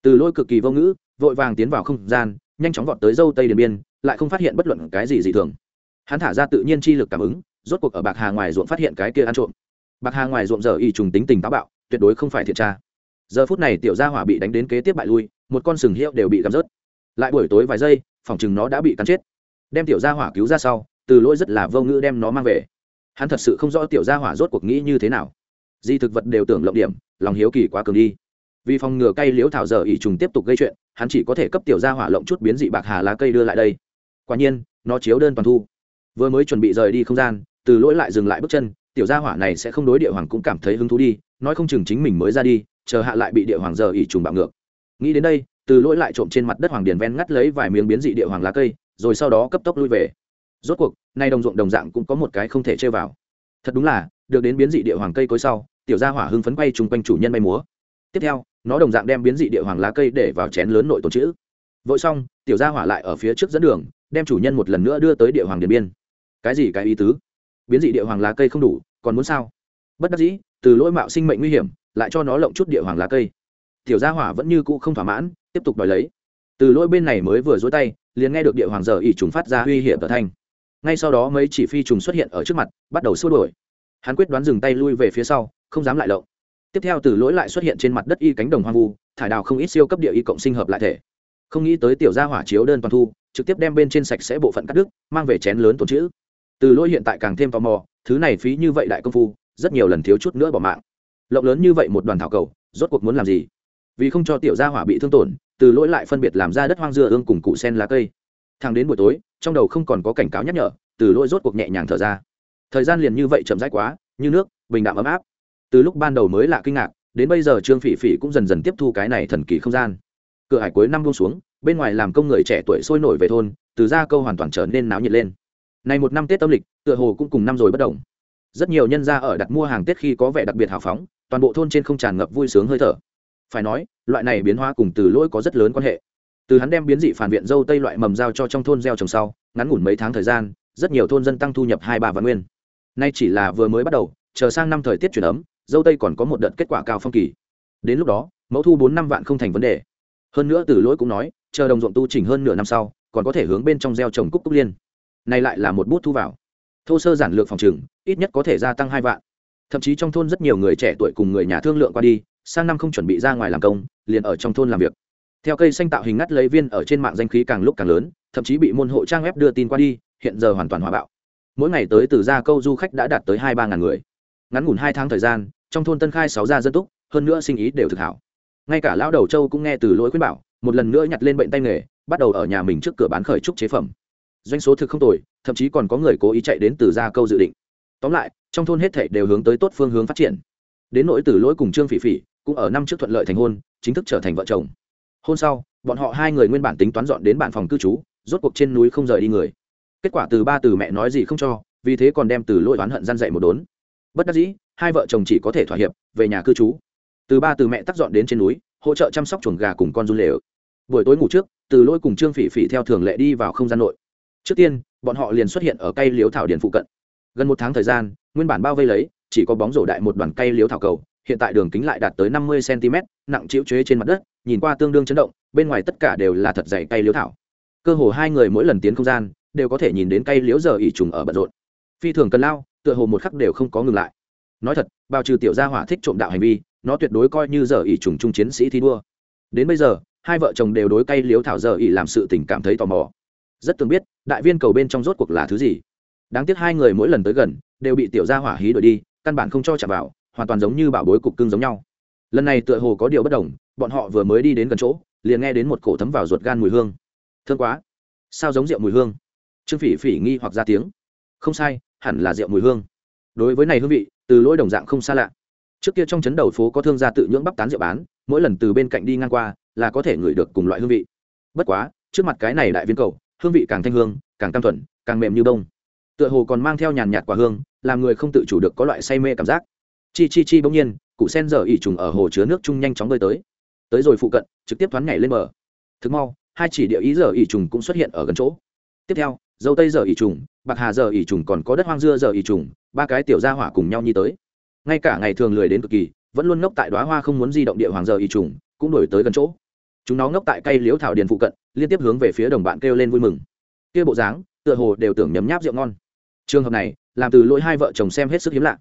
Từ lôi cực kỳ vô ngữ, vội vàng tiến vào không gian, nhanh chóng vọt tới dâu tây điện biên, lại không phát hiện bất luận cái gì dị thường. Hắn thả ra tự nhiên chi lực cảm ứng, rốt cuộc ở bạc hà ngoài ruộng phát hiện cái kia ăn trộm. Bạc hà ngoài ruộng giờ ỉ trùng tính tình táo bạo, tuyệt đối không phải thiệt tra. Giờ phút này tiểu gia hỏa bị đánh đến kế tiếp bại lui, một con sừng hiệu đều bị gắm rớt. Lại buổi tối vài giây, phòng chừng nó đã bị cắn chết. Đem tiểu gia hỏa cứu ra sau từ lỗi rất là vô ngữ đem nó mang về. Hắn thật sự không rõ tiểu gia hỏa rốt cuộc nghĩ như thế nào. Di thực vật đều tưởng lộng điểm, lòng hiếu kỳ quá cường đi. Vì phòng ngừa cây liễu thảo giờ ỉ trùng tiếp tục gây chuyện, hắn chỉ có thể cấp tiểu gia hỏa lộng chút biến dị bạc hà lá cây đưa lại đây. Quả nhiên, nó chiếu đơn toàn thu. Vừa mới chuẩn bị rời đi không gian, từ lỗi lại dừng lại bước chân, tiểu gia hỏa này sẽ không đối địa hoàng cũng cảm thấy hứng thú đi, nói không chừng chính mình mới ra đi, chờ hạ lại bị địa hoàng giờ ỉ trùng bạo ngược. Nghĩ đến đây, từ lỗi lại trộm trên mặt đất hoàng điền ven ngắt lấy vài miếng biến dị địa hoàng lá cây, rồi sau đó cấp tốc lui về rốt cuộc, nay đồng ruộng đồng dạng cũng có một cái không thể chơi vào. Thật đúng là, được đến biến dị địa hoàng cây cối sau, tiểu gia hỏa hưng phấn quay chung quanh chủ nhân bay múa. Tiếp theo, nó đồng dạng đem biến dị địa hoàng lá cây để vào chén lớn nội tồn chữ. Vội xong, tiểu gia hỏa lại ở phía trước dẫn đường, đem chủ nhân một lần nữa đưa tới địa hoàng điện biên. Cái gì cái ý tứ? Biến dị địa hoàng lá cây không đủ, còn muốn sao? Bất đắc dĩ, từ lỗi mạo sinh mệnh nguy hiểm, lại cho nó lộng chút địa hoàng lá cây. Tiểu gia hỏa vẫn như cũ không thỏa mãn, tiếp tục đòi lấy. Từ lỗi bên này mới vừa dối tay, liền nghe được địa hoàng giờ ỉ trùng phát ra uy hiểm tờ thanh ngay sau đó mấy chỉ phi trùng xuất hiện ở trước mặt, bắt đầu xua đổi hắn quyết đoán dừng tay lui về phía sau, không dám lại lộng. Tiếp theo từ lỗi lại xuất hiện trên mặt đất y cánh đồng hoang vu, thải đào không ít siêu cấp địa y cộng sinh hợp lại thể. Không nghĩ tới tiểu gia hỏa chiếu đơn toàn thu, trực tiếp đem bên trên sạch sẽ bộ phận cắt đứt, mang về chén lớn tồn chữ. Từ lỗi hiện tại càng thêm tò mò, thứ này phí như vậy đại công phu, rất nhiều lần thiếu chút nữa bỏ mạng. Lộng lớn như vậy một đoàn thảo cầu, rốt cuộc muốn làm gì? Vì không cho tiểu gia hỏa bị thương tổn, từ lỗi lại phân biệt làm ra đất hoang dưa ương cùng cụ sen lá cây thang đến buổi tối, trong đầu không còn có cảnh cáo nhắc nhở, từ lỗi rốt cuộc nhẹ nhàng thở ra. Thời gian liền như vậy chậm rãi quá, như nước, bình đạm ấm áp. Từ lúc ban đầu mới lạ kinh ngạc, đến bây giờ trương phỉ phỉ cũng dần dần tiếp thu cái này thần kỳ không gian. Cửa hải cuối năm buông xuống, bên ngoài làm công người trẻ tuổi sôi nổi về thôn, từ ra câu hoàn toàn trở nên náo nhiệt lên. Này một năm tết âm lịch, tựa hồ cũng cùng năm rồi bất đồng. Rất nhiều nhân gia ở đặt mua hàng tết khi có vẻ đặc biệt hào phóng, toàn bộ thôn trên không tràn ngập vui sướng hơi thở. Phải nói, loại này biến hóa cùng từ lỗi có rất lớn quan hệ từ hắn đem biến dị phản viện dâu tây loại mầm giao cho trong thôn gieo trồng sau, ngắn ngủn mấy tháng thời gian, rất nhiều thôn dân tăng thu nhập hai ba vạn nguyên. Nay chỉ là vừa mới bắt đầu, chờ sang năm thời tiết chuyển ấm, dâu tây còn có một đợt kết quả cao phong kỳ. Đến lúc đó, mẫu thu bốn năm vạn không thành vấn đề. Hơn nữa từ lỗi cũng nói, chờ đồng ruộng tu chỉnh hơn nửa năm sau, còn có thể hướng bên trong gieo trồng cúc cúc liên. Này lại là một bút thu vào. Thô sơ giản lược phòng trừng, ít nhất có thể gia tăng hai vạn. Thậm chí trong thôn rất nhiều người trẻ tuổi cùng người nhà thương lượng qua đi, sang năm không chuẩn bị ra ngoài làm công, liền ở trong thôn làm việc theo cây xanh tạo hình ngắt lấy viên ở trên mạng danh khí càng lúc càng lớn, thậm chí bị môn hộ trang web đưa tin qua đi, hiện giờ hoàn toàn hòa bạo. Mỗi ngày tới từ Gia câu du khách đã đạt tới hai ba ngàn người. Ngắn ngủn hai tháng thời gian, trong thôn tân khai sáu gia dân túc, hơn nữa sinh ý đều thực hảo. Ngay cả lão đầu châu cũng nghe từ lỗi khuyên bảo, một lần nữa nhặt lên bệnh tay nghề, bắt đầu ở nhà mình trước cửa bán khởi trúc chế phẩm. Doanh số thực không tồi, thậm chí còn có người cố ý chạy đến từ gia câu dự định. Tóm lại, trong thôn hết thảy đều hướng tới tốt phương hướng phát triển. Đến nỗi từ lỗi cùng trương phỉ phỉ, cũng ở năm trước thuận lợi thành hôn, chính thức trở thành vợ chồng hôn sau, bọn họ hai người nguyên bản tính toán dọn đến bản phòng cư trú, rốt cuộc trên núi không rời đi người. Kết quả từ ba từ mẹ nói gì không cho, vì thế còn đem từ lỗi oán hận gian dậy một đốn. Bất đắc dĩ, hai vợ chồng chỉ có thể thỏa hiệp, về nhà cư trú. Từ ba từ mẹ tắt dọn đến trên núi, hỗ trợ chăm sóc chuồng gà cùng con run lều. Buổi tối ngủ trước, từ lỗi cùng trương phỉ phỉ theo thường lệ đi vào không gian nội. Trước tiên, bọn họ liền xuất hiện ở cây liếu thảo điền phụ cận. Gần một tháng thời gian, nguyên bản bao vây lấy, chỉ có bóng rổ đại một đoàn cây liếu thảo cầu hiện tại đường kính lại đạt tới năm mươi cm, nặng chịu chế trên mặt đất, nhìn qua tương đương chấn động, bên ngoài tất cả đều là thật dày cây liễu thảo. Cơ hồ hai người mỗi lần tiến không gian, đều có thể nhìn đến cây liễu giờ ỉ trùng ở bận rộn. Phi thường cần lao, tựa hồ một khắc đều không có ngừng lại. Nói thật, bao trừ tiểu gia hỏa thích trộm đạo hành vi, nó tuyệt đối coi như giờ ỉ trùng trung chiến sĩ thi đua. Đến bây giờ, hai vợ chồng đều đối cây liễu thảo giờ ỉ làm sự tình cảm thấy tò mò. Rất tưởng biết, đại viên cầu bên trong rốt cuộc là thứ gì. Đáng tiếc hai người mỗi lần tới gần, đều bị tiểu gia hỏa hí đuổi đi, căn bản không cho chạm vào hoàn toàn giống như bảo bối cục cưng giống nhau. Lần này tựa hồ có điều bất đồng, bọn họ vừa mới đi đến gần chỗ, liền nghe đến một cổ thấm vào ruột gan mùi hương. Thương quá. Sao giống rượu mùi hương? Trương phỉ phỉ nghi hoặc ra tiếng. Không sai, hẳn là rượu mùi hương. Đối với này hương vị, từ lỗi đồng dạng không xa lạ. Trước kia trong chấn đầu phố có thương gia tự nhưỡng bắp tán rượu bán, mỗi lần từ bên cạnh đi ngang qua là có thể ngửi được cùng loại hương vị. Bất quá, trước mặt cái này đại viên cầu, hương vị càng thanh hương, càng cam thuận càng mềm như bông. Tựa hồ còn mang theo nhàn nhạt quả hương, làm người không tự chủ được có loại say mê cảm giác chi chi chi bỗng nhiên, cụ sen giờ ỉ trùng ở hồ chứa nước chung nhanh chóng bơi tới. Tới rồi phụ cận, trực tiếp thoáng nhảy lên bờ. Thực mau, hai chỉ địa ý giờ ỉ trùng cũng xuất hiện ở gần chỗ. Tiếp theo, dâu tây giờ ỉ trùng, bạc hà giờ ỉ trùng còn có đất hoang dưa giờ ỉ trùng, ba cái tiểu gia hỏa cùng nhau nhi tới. Ngay cả ngày thường lười đến cực kỳ, vẫn luôn ngốc tại đoá hoa không muốn di động địa hoàng giờ ỉ trùng, cũng đổi tới gần chỗ. Chúng nó ngốc tại cây liếu thảo điền phụ cận, liên tiếp hướng về phía đồng bạn kêu lên vui mừng. Kia bộ dáng, tựa hồ đều tưởng nhấm nháp rượu ngon. Trường hợp này, làm từ lỗi hai vợ chồng xem hết sức hiếm lạ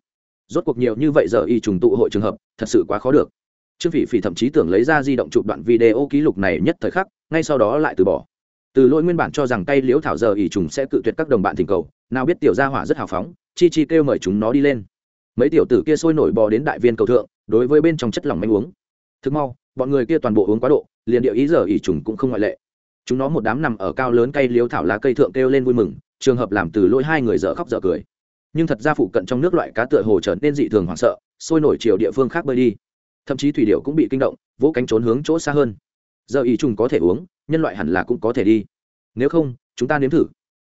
rốt cuộc nhiều như vậy giờ y trùng tụ hội trường hợp, thật sự quá khó được. Trương phỉ phỉ thậm chí tưởng lấy ra di động chụp đoạn video ký lục này nhất thời khắc, ngay sau đó lại từ bỏ. Từ lỗi nguyên bản cho rằng tay liễu thảo giờ ỉ trùng sẽ cự tuyệt các đồng bạn thỉnh cầu, nào biết tiểu gia hỏa rất hào phóng, chi chi kêu mời chúng nó đi lên. Mấy tiểu tử kia sôi nổi bò đến đại viên cầu thượng, đối với bên trong chất lỏng manh uống. Thực mau, bọn người kia toàn bộ uống quá độ, liền điệu ý giờ ỉ trùng cũng không ngoại lệ. Chúng nó một đám nằm ở cao lớn cây liếu thảo lá cây thượng kêu lên vui mừng, trường hợp làm từ lỗi hai người dở khóc dở cười nhưng thật ra phụ cận trong nước loại cá tựa hồ trở nên dị thường hoảng sợ, sôi nổi chiều địa phương khác bơi đi. Thậm chí thủy điệu cũng bị kinh động, vỗ cánh trốn hướng chỗ xa hơn. Giờ ý trùng có thể uống, nhân loại hẳn là cũng có thể đi. Nếu không, chúng ta nếm thử.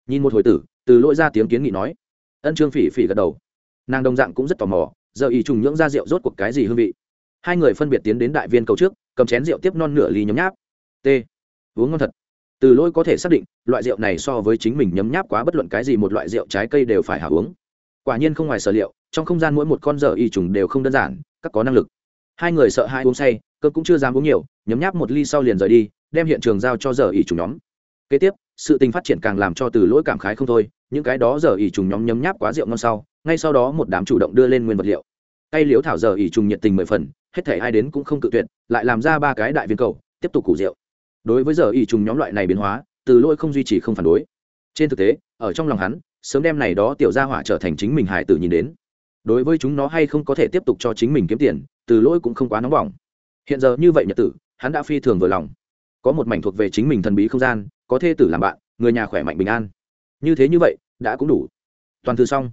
Nhìn một hồi tử, từ lỗi ra tiếng kiến nghị nói. Ân trương phỉ phỉ gật đầu. Nàng đồng dạng cũng rất tò mò, giờ ý trùng nhưỡng ra rượu rốt cuộc cái gì hương vị. Hai người phân biệt tiến đến đại viên cầu trước, cầm chén rượu tiếp non nửa ly nhấm nháp. T. Uống ngon thật. Từ lỗi có thể xác định, loại rượu này so với chính mình nhấm nháp quá bất luận cái gì một loại rượu trái cây đều phải hào uống quả nhiên không ngoài sở liệu, trong không gian mỗi một con dở y trùng đều không đơn giản, các có năng lực. Hai người sợ hai uống say, cơ cũng chưa dám uống nhiều, nhấm nháp một ly sau liền rời đi, đem hiện trường giao cho dở y trùng nhóm. Kế tiếp, sự tình phát triển càng làm cho từ lỗi cảm khái không thôi, những cái đó dở y trùng nhóm nhấm nháp quá rượu ngon sau, ngay sau đó một đám chủ động đưa lên nguyên vật liệu. Tay liếu thảo dở y trùng nhiệt tình mười phần, hết thể ai đến cũng không cự tuyệt, lại làm ra ba cái đại viên cầu, tiếp tục củ rượu. Đối với giờ y trùng nhóm loại này biến hóa, từ lỗi không duy trì không phản đối. Trên thực tế, ở trong lòng hắn sớm đem này đó tiểu gia hỏa trở thành chính mình hải tử nhìn đến. Đối với chúng nó hay không có thể tiếp tục cho chính mình kiếm tiền, từ lỗi cũng không quá nóng bỏng. Hiện giờ như vậy nhật tử, hắn đã phi thường vừa lòng. Có một mảnh thuộc về chính mình thần bí không gian, có thê tử làm bạn, người nhà khỏe mạnh bình an. Như thế như vậy, đã cũng đủ. Toàn thư xong.